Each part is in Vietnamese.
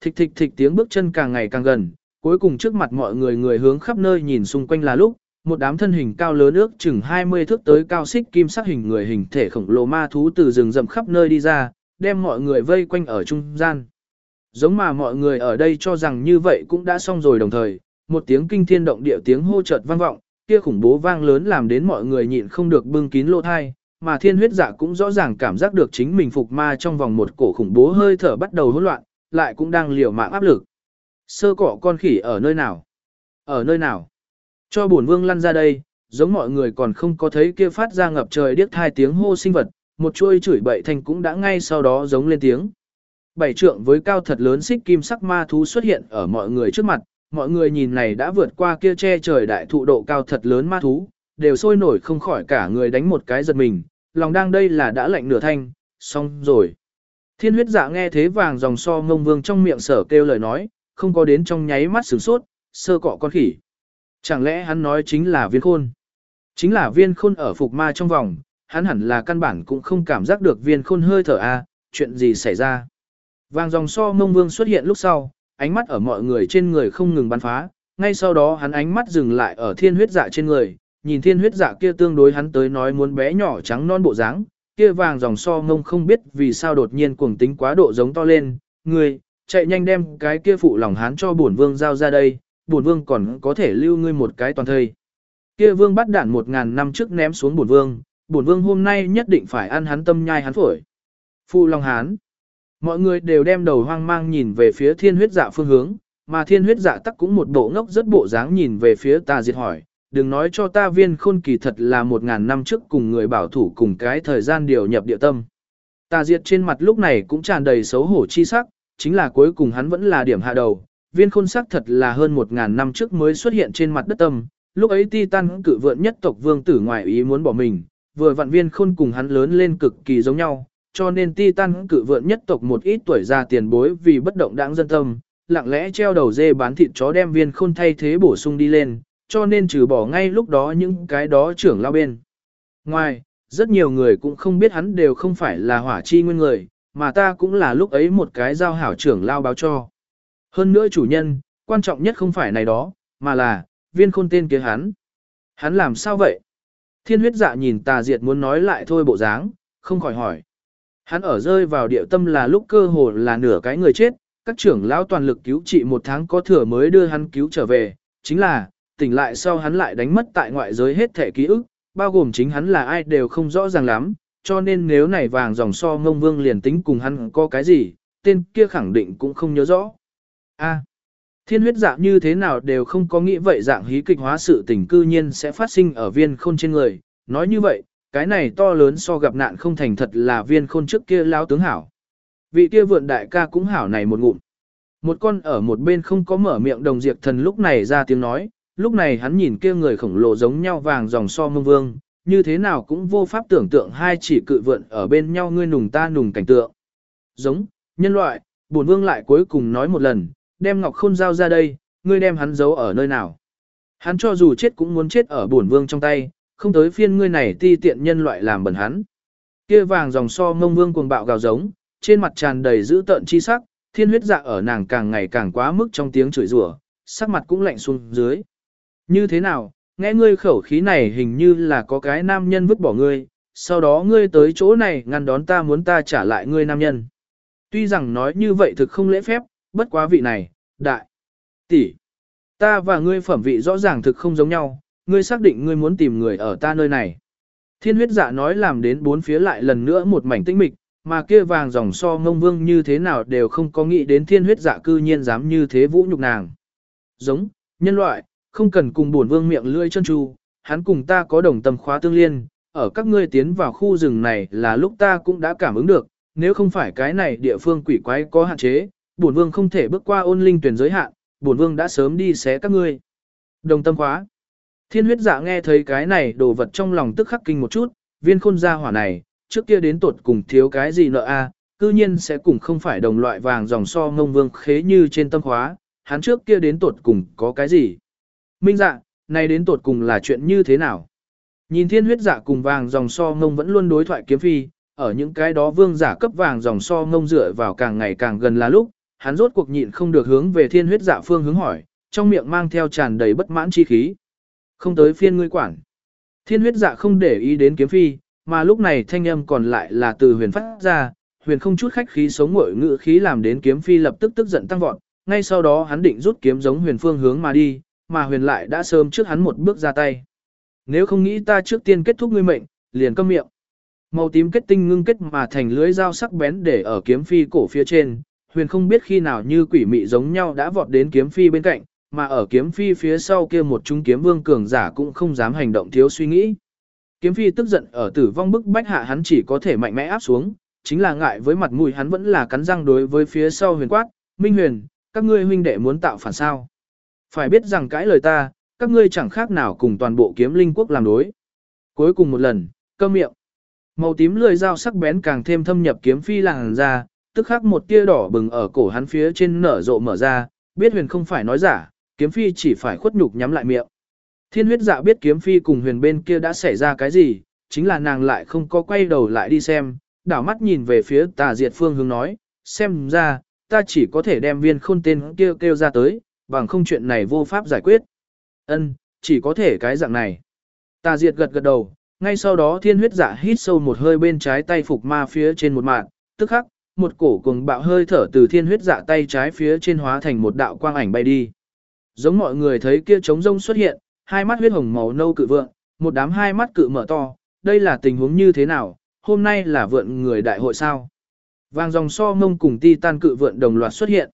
Thịch thịch thịch tiếng bước chân càng ngày càng gần, cuối cùng trước mặt mọi người người hướng khắp nơi nhìn xung quanh là lúc, một đám thân hình cao lớn ước chừng 20 thước tới cao xích kim sắc hình người hình thể khổng lồ ma thú từ rừng rậm khắp nơi đi ra, đem mọi người vây quanh ở trung gian. Giống mà mọi người ở đây cho rằng như vậy cũng đã xong rồi đồng thời, một tiếng kinh thiên động địa tiếng hô chợt vang vọng, kia khủng bố vang lớn làm đến mọi người nhịn không được bưng kín lỗ thai, mà thiên huyết giả cũng rõ ràng cảm giác được chính mình phục ma trong vòng một cổ khủng bố hơi thở bắt đầu hỗn loạn, lại cũng đang liều mạng áp lực. Sơ cọ con khỉ ở nơi nào? Ở nơi nào? Cho bổn vương lăn ra đây, giống mọi người còn không có thấy kia phát ra ngập trời điếc thai tiếng hô sinh vật, một chuôi chửi bậy thành cũng đã ngay sau đó giống lên tiếng. Bảy trượng với cao thật lớn xích kim sắc ma thú xuất hiện ở mọi người trước mặt, mọi người nhìn này đã vượt qua kia che trời đại thụ độ cao thật lớn ma thú, đều sôi nổi không khỏi cả người đánh một cái giật mình, lòng đang đây là đã lạnh nửa thanh, xong rồi. Thiên huyết dạ nghe thế vàng dòng so ngông vương trong miệng sở kêu lời nói, không có đến trong nháy mắt sửng sốt, sơ cọ con khỉ. Chẳng lẽ hắn nói chính là viên khôn? Chính là viên khôn ở phục ma trong vòng, hắn hẳn là căn bản cũng không cảm giác được viên khôn hơi thở a, chuyện gì xảy ra. Vàng dòng so Ngông vương xuất hiện lúc sau, ánh mắt ở mọi người trên người không ngừng bắn phá, ngay sau đó hắn ánh mắt dừng lại ở thiên huyết dạ trên người, nhìn thiên huyết dạ kia tương đối hắn tới nói muốn bé nhỏ trắng non bộ dáng, kia vàng dòng so ngông không biết vì sao đột nhiên cuồng tính quá độ giống to lên, người, chạy nhanh đem cái kia phụ lòng hắn cho bổn vương giao ra đây, bổn vương còn có thể lưu ngươi một cái toàn thời Kia vương bắt đạn một ngàn năm trước ném xuống bổn vương, bổn vương hôm nay nhất định phải ăn hắn tâm nhai hắn phổi. Phụ lòng hán. Mọi người đều đem đầu hoang mang nhìn về phía thiên huyết dạ phương hướng, mà thiên huyết dạ tắc cũng một bộ ngốc rất bộ dáng nhìn về phía ta diệt hỏi, đừng nói cho ta viên khôn kỳ thật là một ngàn năm trước cùng người bảo thủ cùng cái thời gian điều nhập địa tâm. Ta diệt trên mặt lúc này cũng tràn đầy xấu hổ chi sắc, chính là cuối cùng hắn vẫn là điểm hạ đầu, viên khôn sắc thật là hơn một ngàn năm trước mới xuất hiện trên mặt đất tâm, lúc ấy Titan cự vượn nhất tộc vương tử ngoại ý muốn bỏ mình, vừa vặn viên khôn cùng hắn lớn lên cực kỳ giống nhau, cho nên Titan cự vượn nhất tộc một ít tuổi già tiền bối vì bất động đáng dân tâm, lặng lẽ treo đầu dê bán thịt chó đem viên khôn thay thế bổ sung đi lên, cho nên trừ bỏ ngay lúc đó những cái đó trưởng lao bên. Ngoài, rất nhiều người cũng không biết hắn đều không phải là hỏa chi nguyên người, mà ta cũng là lúc ấy một cái giao hảo trưởng lao báo cho. Hơn nữa chủ nhân, quan trọng nhất không phải này đó, mà là, viên khôn tên kia hắn. Hắn làm sao vậy? Thiên huyết dạ nhìn tà diệt muốn nói lại thôi bộ dáng, không khỏi hỏi. Hắn ở rơi vào địa tâm là lúc cơ hồ là nửa cái người chết, các trưởng lão toàn lực cứu trị một tháng có thừa mới đưa hắn cứu trở về, chính là, tỉnh lại sau hắn lại đánh mất tại ngoại giới hết thể ký ức, bao gồm chính hắn là ai đều không rõ ràng lắm, cho nên nếu này vàng dòng so ngông vương liền tính cùng hắn có cái gì, tên kia khẳng định cũng không nhớ rõ. A. thiên huyết dạng như thế nào đều không có nghĩ vậy dạng hí kịch hóa sự tình cư nhiên sẽ phát sinh ở viên khôn trên người. Nói như vậy, cái này to lớn so gặp nạn không thành thật là viên khôn trước kia lao tướng hảo. Vị kia vượn đại ca cũng hảo này một ngụm. Một con ở một bên không có mở miệng đồng diệt thần lúc này ra tiếng nói, lúc này hắn nhìn kia người khổng lồ giống nhau vàng dòng so mông vương, như thế nào cũng vô pháp tưởng tượng hai chỉ cự vượn ở bên nhau ngươi nùng ta nùng cảnh tượng. Giống, nhân loại, bổn vương lại cuối cùng nói một lần, đem ngọc khôn giao ra đây, ngươi đem hắn giấu ở nơi nào. Hắn cho dù chết cũng muốn chết ở bổn vương trong tay, không tới phiên ngươi này ti tiện nhân loại làm bẩn hắn. Kia vàng dòng so mông vương cuồng bạo gào giống, trên mặt tràn đầy dữ tợn chi sắc, thiên huyết dạ ở nàng càng ngày càng quá mức trong tiếng chửi rủa, sắc mặt cũng lạnh xuống dưới. Như thế nào, nghe ngươi khẩu khí này hình như là có cái nam nhân vứt bỏ ngươi, sau đó ngươi tới chỗ này ngăn đón ta muốn ta trả lại ngươi nam nhân. Tuy rằng nói như vậy thực không lễ phép, bất quá vị này, đại, tỷ, ta và ngươi phẩm vị rõ ràng thực không giống nhau, ngươi xác định ngươi muốn tìm người ở ta nơi này. Thiên huyết dạ nói làm đến bốn phía lại lần nữa một mảnh tĩnh mịch, mà kia vàng dòng so ngông vương như thế nào đều không có nghĩ đến thiên huyết dạ cư nhiên dám như thế vũ nhục nàng. Giống, nhân loại, không cần cùng buồn vương miệng lưỡi chân tru, hắn cùng ta có đồng tâm khóa tương liên, ở các ngươi tiến vào khu rừng này là lúc ta cũng đã cảm ứng được, nếu không phải cái này địa phương quỷ quái có hạn chế, bổn vương không thể bước qua ôn linh tuyển giới hạn, bổn vương đã sớm đi xé các ngươi. Đồng tâm khóa. Thiên huyết dạ nghe thấy cái này đồ vật trong lòng tức khắc kinh một chút, viên khôn gia hỏa này, trước kia đến tột cùng thiếu cái gì nợ a, cư nhiên sẽ cùng không phải đồng loại vàng dòng so ngông vương khế như trên tâm khóa, hắn trước kia đến tột cùng có cái gì. Minh dạ, này đến tột cùng là chuyện như thế nào? Nhìn thiên huyết dạ cùng vàng dòng so ngông vẫn luôn đối thoại kiếm phi, ở những cái đó vương giả cấp vàng dòng so ngông dựa vào càng ngày càng gần là lúc, hắn rốt cuộc nhịn không được hướng về thiên huyết dạ phương hướng hỏi, trong miệng mang theo tràn đầy bất mãn chi khí. Không tới phiên ngươi quản. Thiên huyết dạ không để ý đến kiếm phi, mà lúc này thanh âm còn lại là từ huyền phát ra, huyền không chút khách khí sống ngội ngự khí làm đến kiếm phi lập tức tức giận tăng vọt, ngay sau đó hắn định rút kiếm giống huyền phương hướng mà đi, mà huyền lại đã sớm trước hắn một bước ra tay. Nếu không nghĩ ta trước tiên kết thúc ngươi mệnh, liền câm miệng. Màu tím kết tinh ngưng kết mà thành lưới dao sắc bén để ở kiếm phi cổ phía trên, huyền không biết khi nào như quỷ mị giống nhau đã vọt đến kiếm phi bên cạnh, mà ở kiếm phi phía sau kia một trung kiếm vương cường giả cũng không dám hành động thiếu suy nghĩ. Kiếm phi tức giận ở tử vong bức bách hạ hắn chỉ có thể mạnh mẽ áp xuống, chính là ngại với mặt mũi hắn vẫn là cắn răng đối với phía sau huyền quát, Minh huyền, các ngươi huynh đệ muốn tạo phản sao. Phải biết rằng cãi lời ta, các ngươi chẳng khác nào cùng toàn bộ kiếm linh quốc làm đối. Cuối cùng một lần, câm miệng. Màu tím lưỡi dao sắc bén càng thêm thâm nhập kiếm phi làng ra, tức khắc một tia đỏ bừng ở cổ hắn phía trên nở rộ mở ra, biết huyền không phải nói giả, kiếm phi chỉ phải khuất nhục nhắm lại miệng. Thiên huyết dạ biết kiếm phi cùng huyền bên kia đã xảy ra cái gì, chính là nàng lại không có quay đầu lại đi xem, đảo mắt nhìn về phía tà diệt phương hướng nói, xem ra, ta chỉ có thể đem viên khôn tên kia kêu, kêu ra tới, bằng không chuyện này vô pháp giải quyết. Ân, chỉ có thể cái dạng này. Tà diệt gật gật đầu, ngay sau đó thiên huyết dạ hít sâu một hơi bên trái tay phục ma phía trên một mạng, tức khắc, một cổ cuồng bạo hơi thở từ thiên huyết dạ tay trái phía trên hóa thành một đạo quang ảnh bay đi. Giống mọi người thấy kia trống rông xuất hiện, hai mắt huyết hồng màu nâu cự vượng, một đám hai mắt cự mở to, đây là tình huống như thế nào, hôm nay là vượn người đại hội sao. Vàng dòng so mông cùng ti tan cự vượn đồng loạt xuất hiện.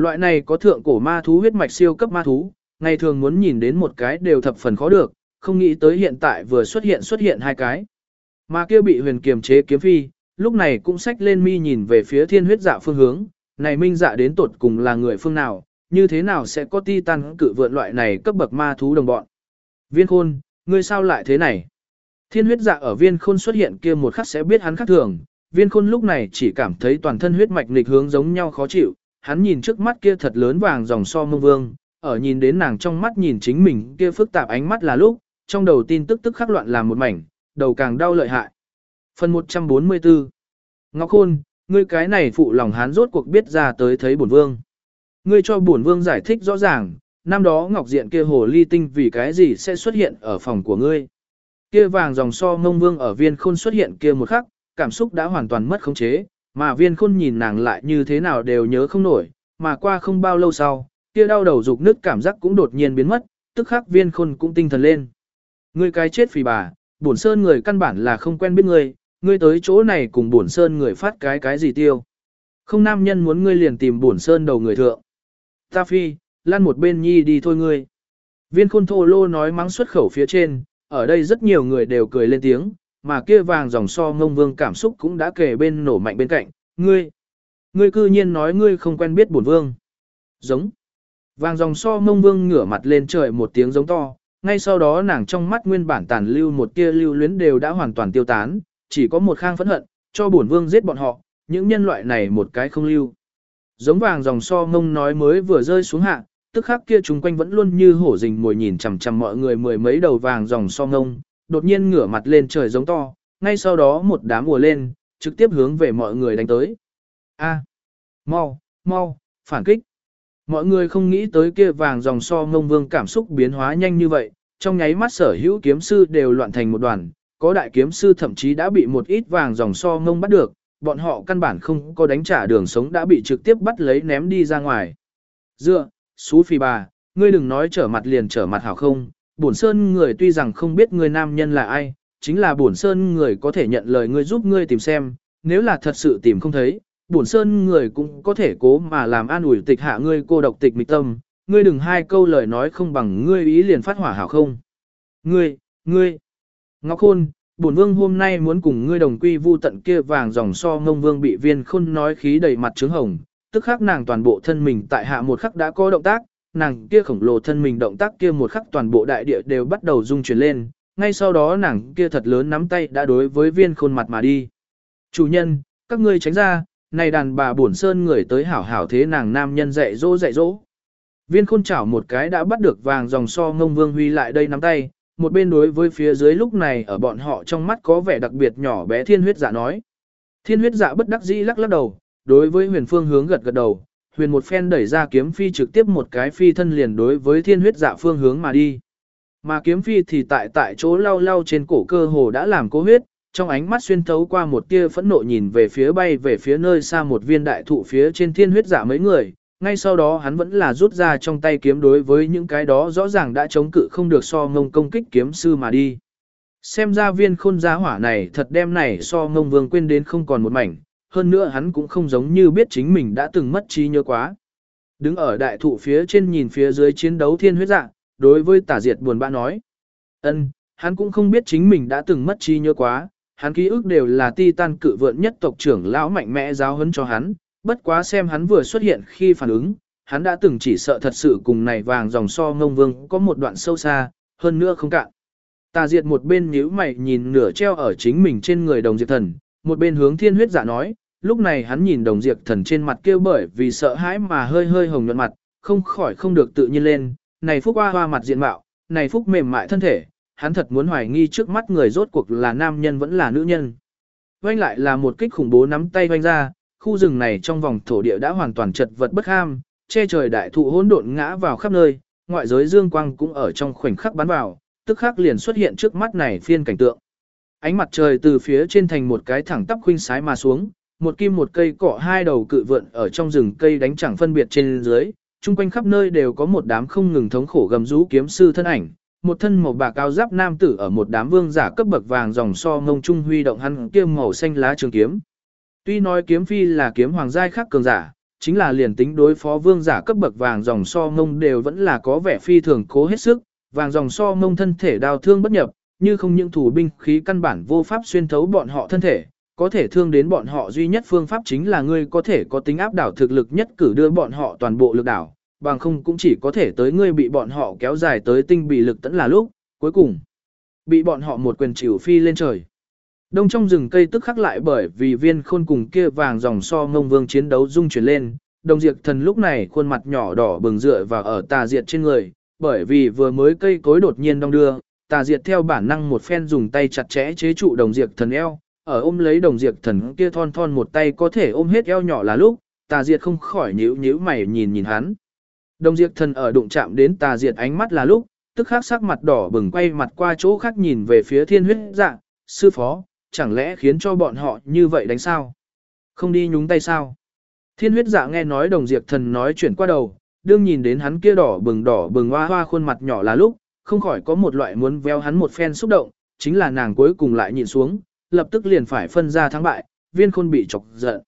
Loại này có thượng cổ ma thú huyết mạch siêu cấp ma thú, ngày thường muốn nhìn đến một cái đều thập phần khó được, không nghĩ tới hiện tại vừa xuất hiện xuất hiện hai cái. Mà kia bị huyền kiềm chế kiếm phi, lúc này cũng xách lên mi nhìn về phía thiên huyết dạ phương hướng, này minh dạ đến tột cùng là người phương nào, như thế nào sẽ có ti tan cự vượn loại này cấp bậc ma thú đồng bọn. Viên khôn, ngươi sao lại thế này? Thiên huyết dạ ở viên khôn xuất hiện kia một khắc sẽ biết hắn khác thường, viên khôn lúc này chỉ cảm thấy toàn thân huyết mạch nghịch hướng giống nhau khó chịu, hắn nhìn trước mắt kia thật lớn vàng dòng so mông vương, ở nhìn đến nàng trong mắt nhìn chính mình kia phức tạp ánh mắt là lúc, trong đầu tin tức tức khắc loạn làm một mảnh, đầu càng đau lợi hại. Phần 144 Ngọc Khôn, ngươi cái này phụ lòng hán rốt cuộc biết ra tới thấy bổn vương. Ngươi cho bổn vương giải thích rõ ràng, năm đó Ngọc Diện kia hồ ly tinh vì cái gì sẽ xuất hiện ở phòng của ngươi. Kia vàng dòng so mông vương ở viên khôn xuất hiện kia một khắc, cảm xúc đã hoàn toàn mất khống chế, mà viên khôn nhìn nàng lại như thế nào đều nhớ không nổi, mà qua không bao lâu sau, kia đau đầu dục nứt cảm giác cũng đột nhiên biến mất, tức khắc viên khôn cũng tinh thần lên. Ngươi cái chết phì bà, bổn sơn người căn bản là không quen biết ngươi, ngươi tới chỗ này cùng bổn sơn người phát cái cái gì tiêu. Không nam nhân muốn ngươi liền tìm bổn sơn đầu người thượng. Ta phi, lan một bên nhi đi thôi ngươi. Viên khôn thô lô nói mắng xuất khẩu phía trên, ở đây rất nhiều người đều cười lên tiếng, mà kia vàng dòng so ngông vương cảm xúc cũng đã kể bên nổ mạnh bên cạnh, ngươi. Ngươi cư nhiên nói ngươi không quen biết bổn vương. Giống. Vàng dòng so ngông vương ngửa mặt lên trời một tiếng giống to, ngay sau đó nàng trong mắt nguyên bản tàn lưu một tia lưu luyến đều đã hoàn toàn tiêu tán, chỉ có một khang phẫn hận, cho bổn vương giết bọn họ, những nhân loại này một cái không lưu. Giống vàng dòng so ngông nói mới vừa rơi xuống hạ, tức khắc kia chúng quanh vẫn luôn như hổ rình mồi nhìn chằm chằm mọi người mười mấy đầu vàng dòng so ngông, đột nhiên ngửa mặt lên trời giống to, ngay sau đó một đám mùa lên, trực tiếp hướng về mọi người đánh tới. A, mau, mau, phản kích. Mọi người không nghĩ tới kia vàng dòng so ngông vương cảm xúc biến hóa nhanh như vậy, trong nháy mắt sở hữu kiếm sư đều loạn thành một đoàn, có đại kiếm sư thậm chí đã bị một ít vàng dòng so ngông bắt được, bọn họ căn bản không có đánh trả đường sống đã bị trực tiếp bắt lấy ném đi ra ngoài. Dựa, xú phi bà, ngươi đừng nói trở mặt liền trở mặt hảo không, bổn sơn người tuy rằng không biết người nam nhân là ai, chính là bổn sơn người có thể nhận lời ngươi giúp ngươi tìm xem, nếu là thật sự tìm không thấy, bổn sơn người cũng có thể cố mà làm an ủi tịch hạ ngươi cô độc tịch mịch tâm, ngươi đừng hai câu lời nói không bằng ngươi ý liền phát hỏa hảo không. Ngươi, ngươi, Ngọc Khôn, bổn vương hôm nay muốn cùng ngươi đồng quy vu tận kia vàng dòng so ngông vương bị viên khôn nói khí đầy mặt trướng hồng, tức khắc nàng toàn bộ thân mình tại hạ một khắc đã có động tác, nàng kia khổng lồ thân mình động tác kia một khắc toàn bộ đại địa đều bắt đầu rung chuyển lên, ngay sau đó nàng kia thật lớn nắm tay đã đối với viên khôn mặt mà đi. Chủ nhân, các ngươi tránh ra, này đàn bà bổn sơn người tới hảo hảo thế nàng nam nhân dạy dỗ dạy dỗ. Viên khôn chảo một cái đã bắt được vàng dòng so ngông vương huy lại đây nắm tay, một bên đối với phía dưới lúc này ở bọn họ trong mắt có vẻ đặc biệt nhỏ bé thiên huyết dạ nói. Thiên huyết dạ bất đắc dĩ lắc lắc đầu, đối với huyền phương hướng gật gật đầu, huyền một phen đẩy ra kiếm phi trực tiếp một cái phi thân liền đối với thiên huyết dạ phương hướng mà đi. Mà kiếm phi thì tại tại chỗ lau lau trên cổ cơ hồ đã làm cố huyết, trong ánh mắt xuyên thấu qua một tia phẫn nộ nhìn về phía bay về phía nơi xa một viên đại thụ phía trên thiên huyết dạ mấy người, ngay sau đó hắn vẫn là rút ra trong tay kiếm đối với những cái đó rõ ràng đã chống cự không được so ngông công kích kiếm sư mà đi. Xem ra viên khôn giá hỏa này thật đem này so ngông vương quên đến không còn một mảnh, hơn nữa hắn cũng không giống như biết chính mình đã từng mất trí nhớ quá. Đứng ở đại thụ phía trên nhìn phía dưới chiến đấu thiên huyết dạ, đối với tả diệt buồn bã nói. ân hắn cũng không biết chính mình đã từng mất trí nhớ quá, hắn ký ức đều là ti tan cự vượn nhất tộc trưởng lão mạnh mẽ giáo huấn cho hắn, bất quá xem hắn vừa xuất hiện khi phản ứng, hắn đã từng chỉ sợ thật sự cùng này vàng dòng so ngông vương có một đoạn sâu xa, hơn nữa không cạn. Tà diệt một bên nhíu mày nhìn nửa treo ở chính mình trên người đồng diệt thần, một bên hướng thiên huyết giả nói, lúc này hắn nhìn đồng diệt thần trên mặt kêu bởi vì sợ hãi mà hơi hơi hồng nhuận mặt, không khỏi không được tự nhiên lên, này phúc hoa hoa mặt diện mạo, này phúc mềm mại thân thể, hắn thật muốn hoài nghi trước mắt người rốt cuộc là nam nhân vẫn là nữ nhân. Vanh lại là một kích khủng bố nắm tay vanh ra, khu rừng này trong vòng thổ địa đã hoàn toàn chật vật bất ham, che trời đại thụ hỗn độn ngã vào khắp nơi, ngoại giới dương quang cũng ở trong khoảnh khắc bắn vào, tức khắc liền xuất hiện trước mắt này phiên cảnh tượng. Ánh mặt trời từ phía trên thành một cái thẳng tắp khuynh sái mà xuống, một kim một cây cọ hai đầu cự vượn ở trong rừng cây đánh chẳng phân biệt trên dưới, chung quanh khắp nơi đều có một đám không ngừng thống khổ gầm rú kiếm sư thân ảnh, một thân màu bạc cao giáp nam tử ở một đám vương giả cấp bậc vàng dòng so ngông trung huy động hắn kia màu xanh lá trường kiếm. Tuy nói kiếm phi là kiếm hoàng giai khác cường giả, chính là liền tính đối phó vương giả cấp bậc vàng dòng so ngông đều vẫn là có vẻ phi thường cố hết sức, vàng dòng so ngông thân thể đao thương bất nhập, như không những thủ binh khí căn bản vô pháp xuyên thấu bọn họ thân thể, có thể thương đến bọn họ duy nhất phương pháp chính là ngươi có thể có tính áp đảo thực lực nhất cử đưa bọn họ toàn bộ lực đảo, bằng không cũng chỉ có thể tới ngươi bị bọn họ kéo dài tới tinh bị lực tẫn là lúc, cuối cùng bị bọn họ một quyền chịu phi lên trời. Đông trong rừng cây tức khắc lại bởi vì viên khôn cùng kia vàng dòng so ngông vương chiến đấu dung chuyển lên, đồng diệt thần lúc này khuôn mặt nhỏ đỏ bừng dựa và ở tà diệt trên người, bởi vì vừa mới cây cối đột nhiên đông đưa, tà diệt theo bản năng một phen dùng tay chặt chẽ chế trụ đồng diệt thần eo, ở ôm lấy đồng diệt thần kia thon thon một tay có thể ôm hết eo nhỏ là lúc, tà diệt không khỏi nhíu nhíu mày nhìn nhìn hắn. Đồng diệt thần ở đụng chạm đến tà diệt ánh mắt là lúc, tức khắc sắc mặt đỏ bừng quay mặt qua chỗ khác nhìn về phía thiên huyết dạ, sư phó, chẳng lẽ khiến cho bọn họ như vậy đánh sao? Không đi nhúng tay sao? Thiên huyết dạ nghe nói đồng diệt thần nói chuyển qua đầu, đương nhìn đến hắn kia đỏ bừng đỏ bừng hoa hoa khuôn mặt nhỏ là lúc, không khỏi có một loại muốn véo hắn một phen xúc động, chính là nàng cuối cùng lại nhìn xuống, lập tức liền phải phân ra thắng bại, viên khôn bị chọc giận.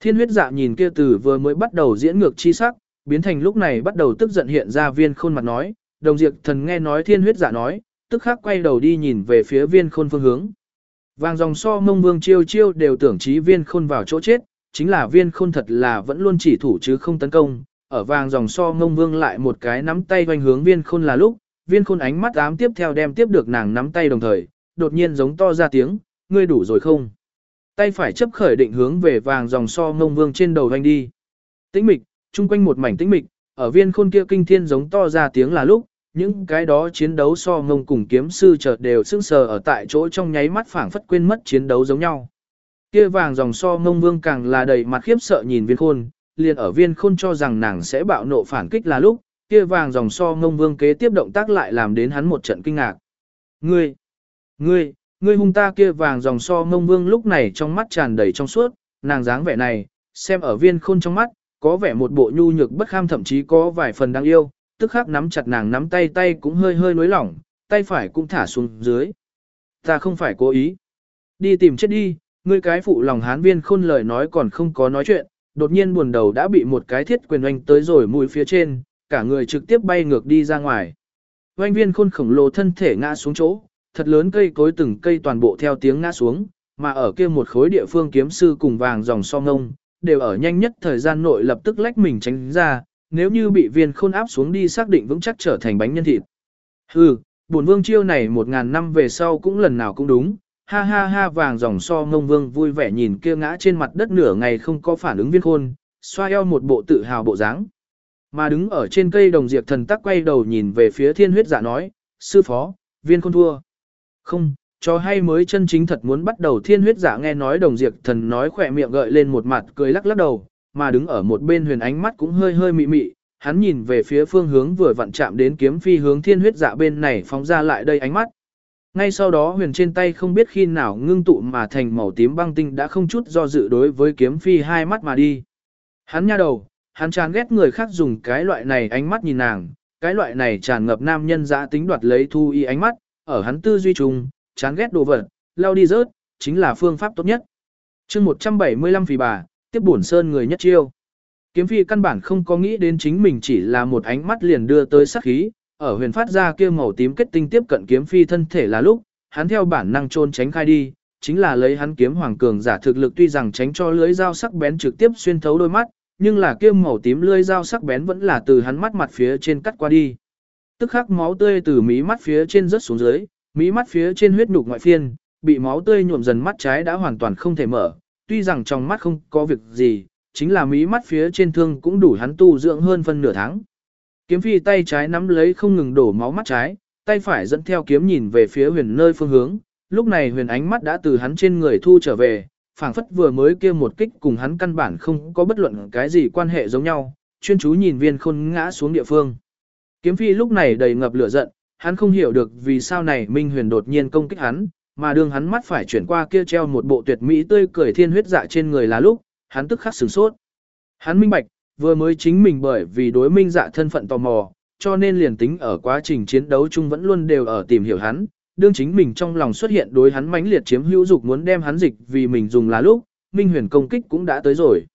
Thiên huyết dạ nhìn kia từ vừa mới bắt đầu diễn ngược chi sắc, biến thành lúc này bắt đầu tức giận hiện ra viên khôn mặt nói, đồng diệt thần nghe nói thiên huyết dạ nói, tức khắc quay đầu đi nhìn về phía viên khôn phương hướng. Vàng dòng so mông vương chiêu chiêu đều tưởng trí viên khôn vào chỗ chết, chính là viên khôn thật là vẫn luôn chỉ thủ chứ không tấn công, ở vàng dòng so mông vương lại một cái nắm tay quanh hướng viên khôn là lúc, viên khôn ánh mắt ám tiếp theo đem tiếp được nàng nắm tay đồng thời, đột nhiên giống to ra tiếng, ngươi đủ rồi không? Tay phải chấp khởi định hướng về vàng dòng so ngông vương trên đầu hoanh đi. Tĩnh mịch, chung quanh một mảnh tĩnh mịch, ở viên khôn kia kinh thiên giống to ra tiếng là lúc, những cái đó chiến đấu so ngông cùng kiếm sư chợt đều sững sờ ở tại chỗ trong nháy mắt phảng phất quên mất chiến đấu giống nhau. Kia vàng dòng so ngông vương càng là đầy mặt khiếp sợ nhìn viên khôn, liền ở viên khôn cho rằng nàng sẽ bạo nộ phản kích là lúc, kia vàng dòng so ngông vương kế tiếp động tác lại làm đến hắn một trận kinh ngạc. Ngươi, ngươi, ngươi hung ta kia vàng dòng so ngông vương lúc này trong mắt tràn đầy trong suốt, nàng dáng vẻ này, xem ở viên khôn trong mắt, có vẻ một bộ nhu nhược bất kham thậm chí có vài phần đáng yêu, tức khắc nắm chặt nàng nắm tay tay cũng hơi hơi nối lỏng, tay phải cũng thả xuống dưới. Ta không phải cố ý. Đi tìm chết đi, ngươi cái phụ lòng hán viên khôn lời nói còn không có nói chuyện, đột nhiên buồn đầu đã bị một cái thiết quyền oanh tới rồi mũi phía trên, cả người trực tiếp bay ngược đi ra ngoài. Oanh viên khôn khổng lồ thân thể ngã xuống chỗ, thật lớn cây cối từng cây toàn bộ theo tiếng ngã xuống, mà ở kia một khối địa phương kiếm sư cùng vàng dòng so ngông, đều ở nhanh nhất thời gian nội lập tức lách mình tránh ra, nếu như bị viên khôn áp xuống đi xác định vững chắc trở thành bánh nhân thịt. Hừ, bổn vương chiêu này một ngàn năm về sau cũng lần nào cũng đúng, ha ha ha vàng dòng so ngông vương vui vẻ nhìn kia ngã trên mặt đất nửa ngày không có phản ứng viên khôn, xoa eo một bộ tự hào bộ dáng. Mà đứng ở trên cây đồng diệp thần tắc quay đầu nhìn về phía thiên huyết giả nói, sư phó, viên khôn thua. Không, cho hay mới chân chính thật muốn bắt đầu thiên huyết giả nghe nói đồng diệp thần nói khỏe miệng gợi lên một mặt cười lắc lắc đầu, mà đứng ở một bên huyền ánh mắt cũng hơi hơi mị mị, hắn nhìn về phía phương hướng vừa vặn chạm đến kiếm phi hướng thiên huyết dạ bên này phóng ra lại đây ánh mắt. Ngay sau đó huyền trên tay không biết khi nào ngưng tụ mà thành màu tím băng tinh đã không chút do dự đối với kiếm phi hai mắt mà đi. Hắn nha đầu, hắn chán ghét người khác dùng cái loại này ánh mắt nhìn nàng, cái loại này tràn ngập nam nhân dã tính đoạt lấy thu y ánh mắt, ở hắn tư duy trùng, chán ghét đồ vật, lao đi rớt, chính là phương pháp tốt nhất. chương 175 phì bà, tiếp bổn sơn người nhất chiêu. Kiếm phi căn bản không có nghĩ đến chính mình chỉ là một ánh mắt liền đưa tới sát khí, ở huyền phát ra kia màu tím kết tinh tiếp cận kiếm phi thân thể là lúc, hắn theo bản năng trôn tránh khai đi, chính là lấy hắn kiếm hoàng cường giả thực lực tuy rằng tránh cho lưới dao sắc bén trực tiếp xuyên thấu đôi mắt, nhưng là kia màu tím lưỡi dao sắc bén vẫn là từ hắn mắt mặt phía trên cắt qua đi. Tức khắc máu tươi từ mí mắt phía trên rớt xuống dưới, mí mắt phía trên huyết nhục ngoại phiên, bị máu tươi nhuộm dần mắt trái đã hoàn toàn không thể mở, tuy rằng trong mắt không có việc gì, chính là mí mắt phía trên thương cũng đủ hắn tu dưỡng hơn phân nửa tháng. Kiếm phi tay trái nắm lấy không ngừng đổ máu mắt trái, tay phải dẫn theo kiếm nhìn về phía huyền nơi phương hướng, lúc này huyền ánh mắt đã từ hắn trên người thu trở về, phảng phất vừa mới kia một kích cùng hắn căn bản không có bất luận cái gì quan hệ giống nhau, chuyên chú nhìn viên khôn ngã xuống địa phương. Kiếm phi lúc này đầy ngập lửa giận, hắn không hiểu được vì sao này Minh Huyền đột nhiên công kích hắn, mà đương hắn mắt phải chuyển qua kia treo một bộ tuyệt mỹ tươi cười thiên huyết dạ trên người là lúc, hắn tức khắc sửng sốt. Hắn minh bạch, vừa mới chính mình bởi vì đối minh dạ thân phận tò mò, cho nên liền tính ở quá trình chiến đấu chung vẫn luôn đều ở tìm hiểu hắn, đương chính mình trong lòng xuất hiện đối hắn mãnh liệt chiếm hữu dục muốn đem hắn dịch vì mình dùng là lúc, Minh Huyền công kích cũng đã tới rồi.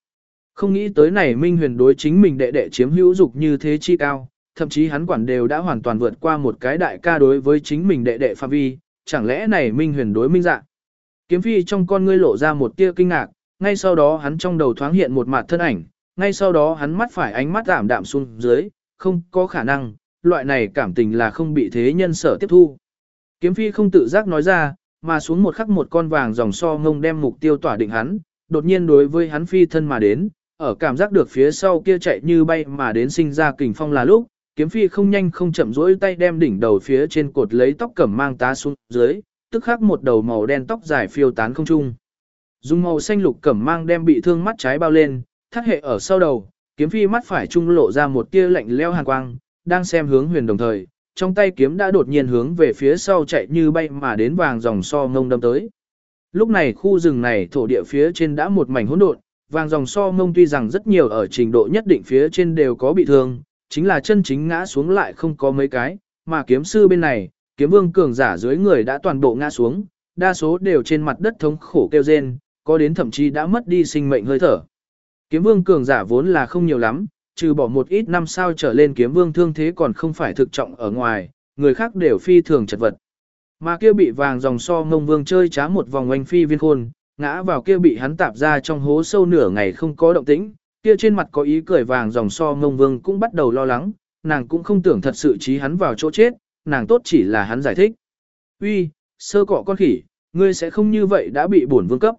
Không nghĩ tới này Minh Huyền đối chính mình đệ đệ chiếm hữu dục như thế chi cao, thậm chí hắn quản đều đã hoàn toàn vượt qua một cái đại ca đối với chính mình đệ đệ phạm vi, chẳng lẽ này Minh Huyền đối Minh Dạ. Kiếm phi trong con ngươi lộ ra một tia kinh ngạc, ngay sau đó hắn trong đầu thoáng hiện một mặt thân ảnh, ngay sau đó hắn mắt phải ánh mắt giảm đạm xuống dưới, không có khả năng, loại này cảm tình là không bị thế nhân sở tiếp thu. Kiếm phi không tự giác nói ra, mà xuống một khắc một con vàng dòng so ngông đem mục tiêu tỏa định hắn, đột nhiên đối với hắn phi thân mà đến, ở cảm giác được phía sau kia chạy như bay mà đến sinh ra kình phong là lúc, kiếm phi không nhanh không chậm rỗi tay đem đỉnh đầu phía trên cột lấy tóc cẩm mang tá xuống dưới, tức khắc một đầu màu đen tóc dài phiêu tán không trung. Dùng màu xanh lục cẩm mang đem bị thương mắt trái bao lên, thắt hệ ở sau đầu, kiếm phi mắt phải trung lộ ra một tia lạnh leo hàn quang, đang xem hướng huyền đồng thời, trong tay kiếm đã đột nhiên hướng về phía sau chạy như bay mà đến vàng dòng so ngông đâm tới. Lúc này khu rừng này thổ địa phía trên đã một mảnh hỗn độn, vàng dòng so ngông tuy rằng rất nhiều ở trình độ nhất định phía trên đều có bị thương, chính là chân chính ngã xuống lại không có mấy cái, mà kiếm sư bên này, kiếm vương cường giả dưới người đã toàn bộ ngã xuống, đa số đều trên mặt đất thống khổ kêu rên, có đến thậm chí đã mất đi sinh mệnh hơi thở. Kiếm vương cường giả vốn là không nhiều lắm, trừ bỏ một ít năm sao trở lên kiếm vương thương thế còn không phải thực trọng ở ngoài, người khác đều phi thường chật vật. Mà kia bị vàng dòng so ngông vương chơi trá một vòng oanh phi viên khôn, ngã vào kia bị hắn tạp ra trong hố sâu nửa ngày không có động tĩnh, kia trên mặt có ý cười vàng dòng so ngông vương cũng bắt đầu lo lắng, nàng cũng không tưởng thật sự trí hắn vào chỗ chết, nàng tốt chỉ là hắn giải thích. Uy, sơ cọ con khỉ, ngươi sẽ không như vậy đã bị bổn vương cấp.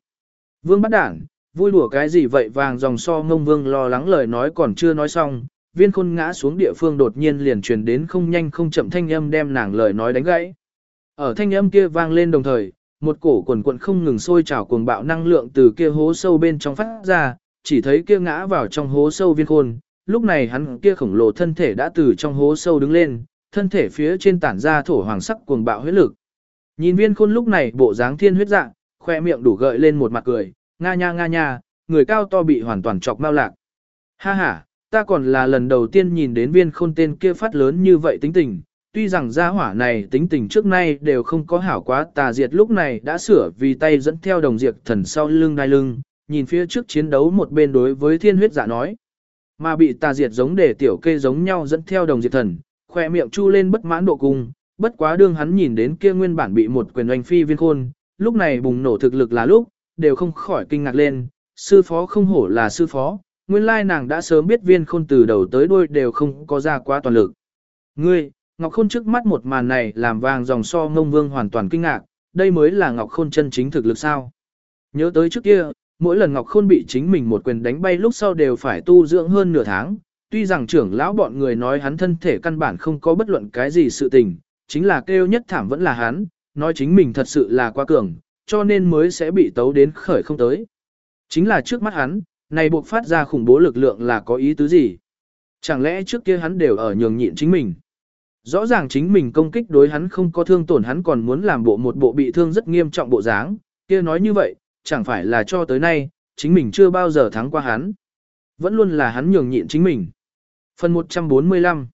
Vương bắt đảng, vui đùa cái gì vậy vàng dòng so ngông vương lo lắng lời nói còn chưa nói xong, viên khôn ngã xuống địa phương đột nhiên liền truyền đến không nhanh không chậm thanh âm đem nàng lời nói đánh gãy. Ở thanh âm kia vang lên đồng thời, một cổ quần quận không ngừng sôi trào cuồng bạo năng lượng từ kia hố sâu bên trong phát ra, chỉ thấy kia ngã vào trong hố sâu viên khôn, lúc này hắn kia khổng lồ thân thể đã từ trong hố sâu đứng lên, thân thể phía trên tản ra thổ hoàng sắc cuồng bạo huyết lực. Nhìn viên khôn lúc này bộ dáng thiên huyết dạng, khoe miệng đủ gợi lên một mặt cười, nga nha nga nha, người cao to bị hoàn toàn chọc mau lạc. Ha ha, ta còn là lần đầu tiên nhìn đến viên khôn tên kia phát lớn như vậy tính tình, tuy rằng gia hỏa này tính tình trước nay đều không có hảo quá tà diệt lúc này đã sửa vì tay dẫn theo đồng diệt thần sau lưng đai lưng, nhìn phía trước chiến đấu một bên đối với thiên huyết giả nói. Mà bị tà diệt giống để tiểu kê giống nhau dẫn theo đồng diệt thần, khoe miệng chu lên bất mãn độ cung, bất quá đương hắn nhìn đến kia nguyên bản bị một quyền oanh phi viên khôn, lúc này bùng nổ thực lực là lúc, đều không khỏi kinh ngạc lên, sư phó không hổ là sư phó, nguyên lai nàng đã sớm biết viên khôn từ đầu tới đuôi đều không có ra quá toàn lực. Ngươi, Ngọc Khôn trước mắt một màn này làm vàng dòng so ngông vương hoàn toàn kinh ngạc, đây mới là Ngọc Khôn chân chính thực lực sao. Nhớ tới trước kia, mỗi lần Ngọc Khôn bị chính mình một quyền đánh bay lúc sau đều phải tu dưỡng hơn nửa tháng, tuy rằng trưởng lão bọn người nói hắn thân thể căn bản không có bất luận cái gì sự tình, chính là kêu nhất thảm vẫn là hắn, nói chính mình thật sự là quá cường, cho nên mới sẽ bị tấu đến khởi không tới. Chính là trước mắt hắn, Này buộc phát ra khủng bố lực lượng là có ý tứ gì? Chẳng lẽ trước kia hắn đều ở nhường nhịn chính mình? Rõ ràng chính mình công kích đối hắn không có thương tổn hắn còn muốn làm bộ một bộ bị thương rất nghiêm trọng bộ dáng, kia nói như vậy, chẳng phải là cho tới nay, chính mình chưa bao giờ thắng qua hắn. Vẫn luôn là hắn nhường nhịn chính mình. Phần 145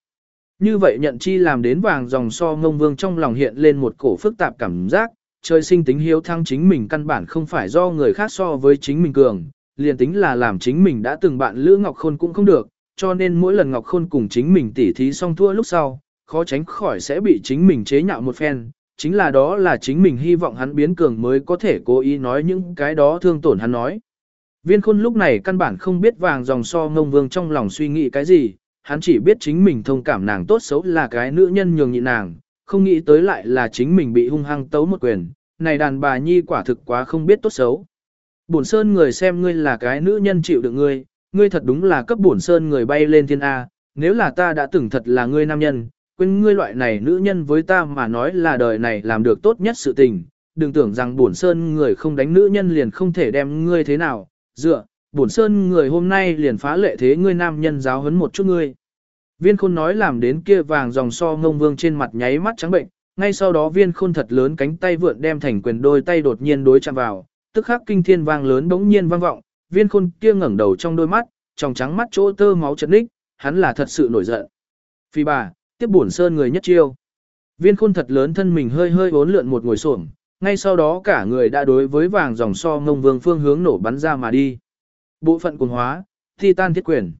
Như vậy nhận chi làm đến vàng dòng so ngông vương trong lòng hiện lên một cổ phức tạp cảm giác, trời sinh tính hiếu thăng chính mình căn bản không phải do người khác so với chính mình cường, liền tính là làm chính mình đã từng bạn Lữ Ngọc Khôn cũng không được, cho nên mỗi lần Ngọc Khôn cùng chính mình tỉ thí xong thua lúc sau, khó tránh khỏi sẽ bị chính mình chế nhạo một phen, chính là đó là chính mình hy vọng hắn biến cường mới có thể cố ý nói những cái đó thương tổn hắn nói. Viên khôn lúc này căn bản không biết vàng dòng so ngông vương trong lòng suy nghĩ cái gì, hắn chỉ biết chính mình thông cảm nàng tốt xấu là cái nữ nhân nhường nhịn nàng, không nghĩ tới lại là chính mình bị hung hăng tấu một quyền, này đàn bà nhi quả thực quá không biết tốt xấu. Bổn sơn người xem ngươi là cái nữ nhân chịu được ngươi, ngươi thật đúng là cấp bổn sơn người bay lên thiên A, nếu là ta đã từng thật là ngươi nam nhân, quên ngươi loại này nữ nhân với ta mà nói là đời này làm được tốt nhất sự tình, đừng tưởng rằng bổn sơn người không đánh nữ nhân liền không thể đem ngươi thế nào, dựa, bổn sơn người hôm nay liền phá lệ thế ngươi nam nhân giáo huấn một chút ngươi. Viên khôn nói làm đến kia vàng dòng so ngông vương trên mặt nháy mắt trắng bệnh, ngay sau đó viên khôn thật lớn cánh tay vượn đem thành quyền đôi tay đột nhiên đối chạm vào, tức khắc kinh thiên vang lớn bỗng nhiên vang vọng, viên khôn kia ngẩng đầu trong đôi mắt, trong trắng mắt chỗ tơ máu chật ních, hắn là thật sự nổi giận. Phi bà, tiếp bổn sơn người nhất chiêu. Viên khôn thật lớn thân mình hơi hơi uốn lượn một ngồi xổm, ngay sau đó cả người đã đối với vàng dòng so ngông vương phương hướng nổ bắn ra mà đi. Bộ phận cuồng hóa, thi tan thiết quyền.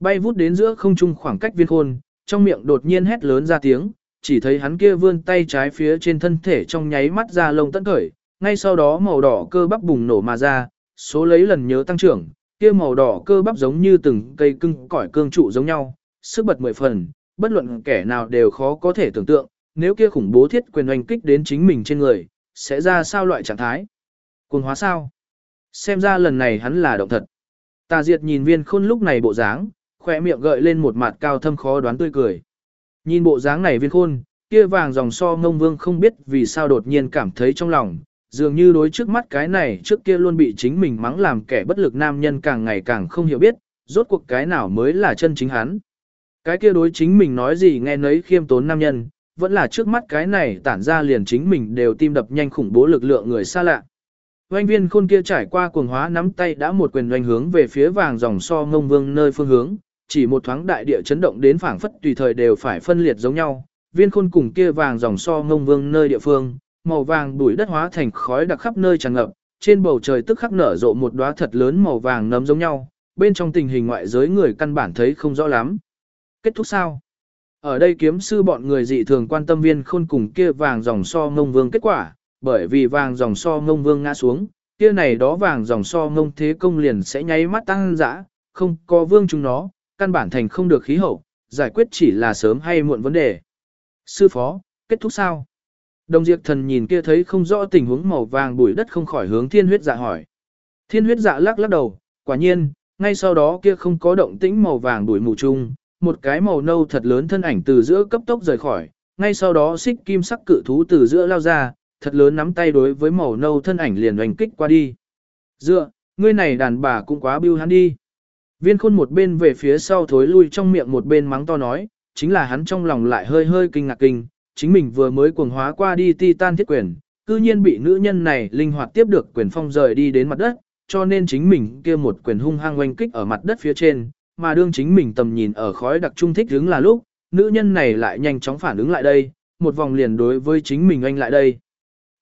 Bay vút đến giữa không trung khoảng cách viên khôn, trong miệng đột nhiên hét lớn ra tiếng, chỉ thấy hắn kia vươn tay trái phía trên thân thể trong nháy mắt ra lông tận khởi, ngay sau đó màu đỏ cơ bắp bùng nổ mà ra, số lấy lần nhớ tăng trưởng, kia màu đỏ cơ bắp giống như từng cây cưng cỏi cương trụ giống nhau, sức bật mười phần, bất luận kẻ nào đều khó có thể tưởng tượng, nếu kia khủng bố thiết quyền oanh kích đến chính mình trên người, sẽ ra sao loại trạng thái? Cuồng hóa sao? Xem ra lần này hắn là động thật. Tà Diệt nhìn viên khôn lúc này bộ dáng, khỏe miệng gợi lên một mặt cao thâm khó đoán tươi cười. Nhìn bộ dáng này viên khôn, kia vàng dòng so ngông vương không biết vì sao đột nhiên cảm thấy trong lòng, dường như đối trước mắt cái này trước kia luôn bị chính mình mắng làm kẻ bất lực nam nhân càng ngày càng không hiểu biết, rốt cuộc cái nào mới là chân chính hắn. Cái kia đối chính mình nói gì nghe nấy khiêm tốn nam nhân, vẫn là trước mắt cái này tản ra liền chính mình đều tim đập nhanh khủng bố lực lượng người xa lạ. Doanh viên khôn kia trải qua cuồng hóa nắm tay đã một quyền doanh hướng về phía vàng dòng so ngông vương nơi phương hướng, chỉ một thoáng đại địa chấn động đến phảng phất tùy thời đều phải phân liệt giống nhau. Viên khôn cùng kia vàng dòng so ngông vương nơi địa phương, màu vàng bụi đất hóa thành khói đặc khắp nơi tràn ngập, trên bầu trời tức khắc nở rộ một đóa thật lớn màu vàng nấm giống nhau, bên trong tình hình ngoại giới người căn bản thấy không rõ lắm. Kết thúc sao? Ở đây kiếm sư bọn người dị thường quan tâm viên khôn cùng kia vàng dòng so ngông vương kết quả, bởi vì vàng dòng so ngông vương ngã xuống, kia này đó vàng dòng so ngông thế công liền sẽ nháy mắt tăng dã, không có vương chúng nó, căn bản thành không được khí hậu, giải quyết chỉ là sớm hay muộn vấn đề. Sư phó, kết thúc sao? Đồng diệt thần nhìn kia thấy không rõ tình huống màu vàng bụi đất không khỏi hướng thiên huyết dạ hỏi. Thiên huyết dạ lắc lắc đầu, quả nhiên, ngay sau đó kia không có động tĩnh màu vàng bụi mù chung, một cái màu nâu thật lớn thân ảnh từ giữa cấp tốc rời khỏi, ngay sau đó xích kim sắc cự thú từ giữa lao ra, thật lớn nắm tay đối với màu nâu thân ảnh liền oanh kích qua đi. Dựa, ngươi này đàn bà cũng quá biêu hắn đi. Viên khôn một bên về phía sau thối lui trong miệng một bên mắng to nói, chính là hắn trong lòng lại hơi hơi kinh ngạc kinh, chính mình vừa mới cuồng hóa qua đi titan thiết quyền, cư nhiên bị nữ nhân này linh hoạt tiếp được quyền phong rời đi đến mặt đất, cho nên chính mình kia một quyền hung hăng oanh kích ở mặt đất phía trên, mà đương chính mình tầm nhìn ở khói đặc trung thích đứng là lúc, nữ nhân này lại nhanh chóng phản ứng lại đây, một vòng liền đối với chính mình anh lại đây.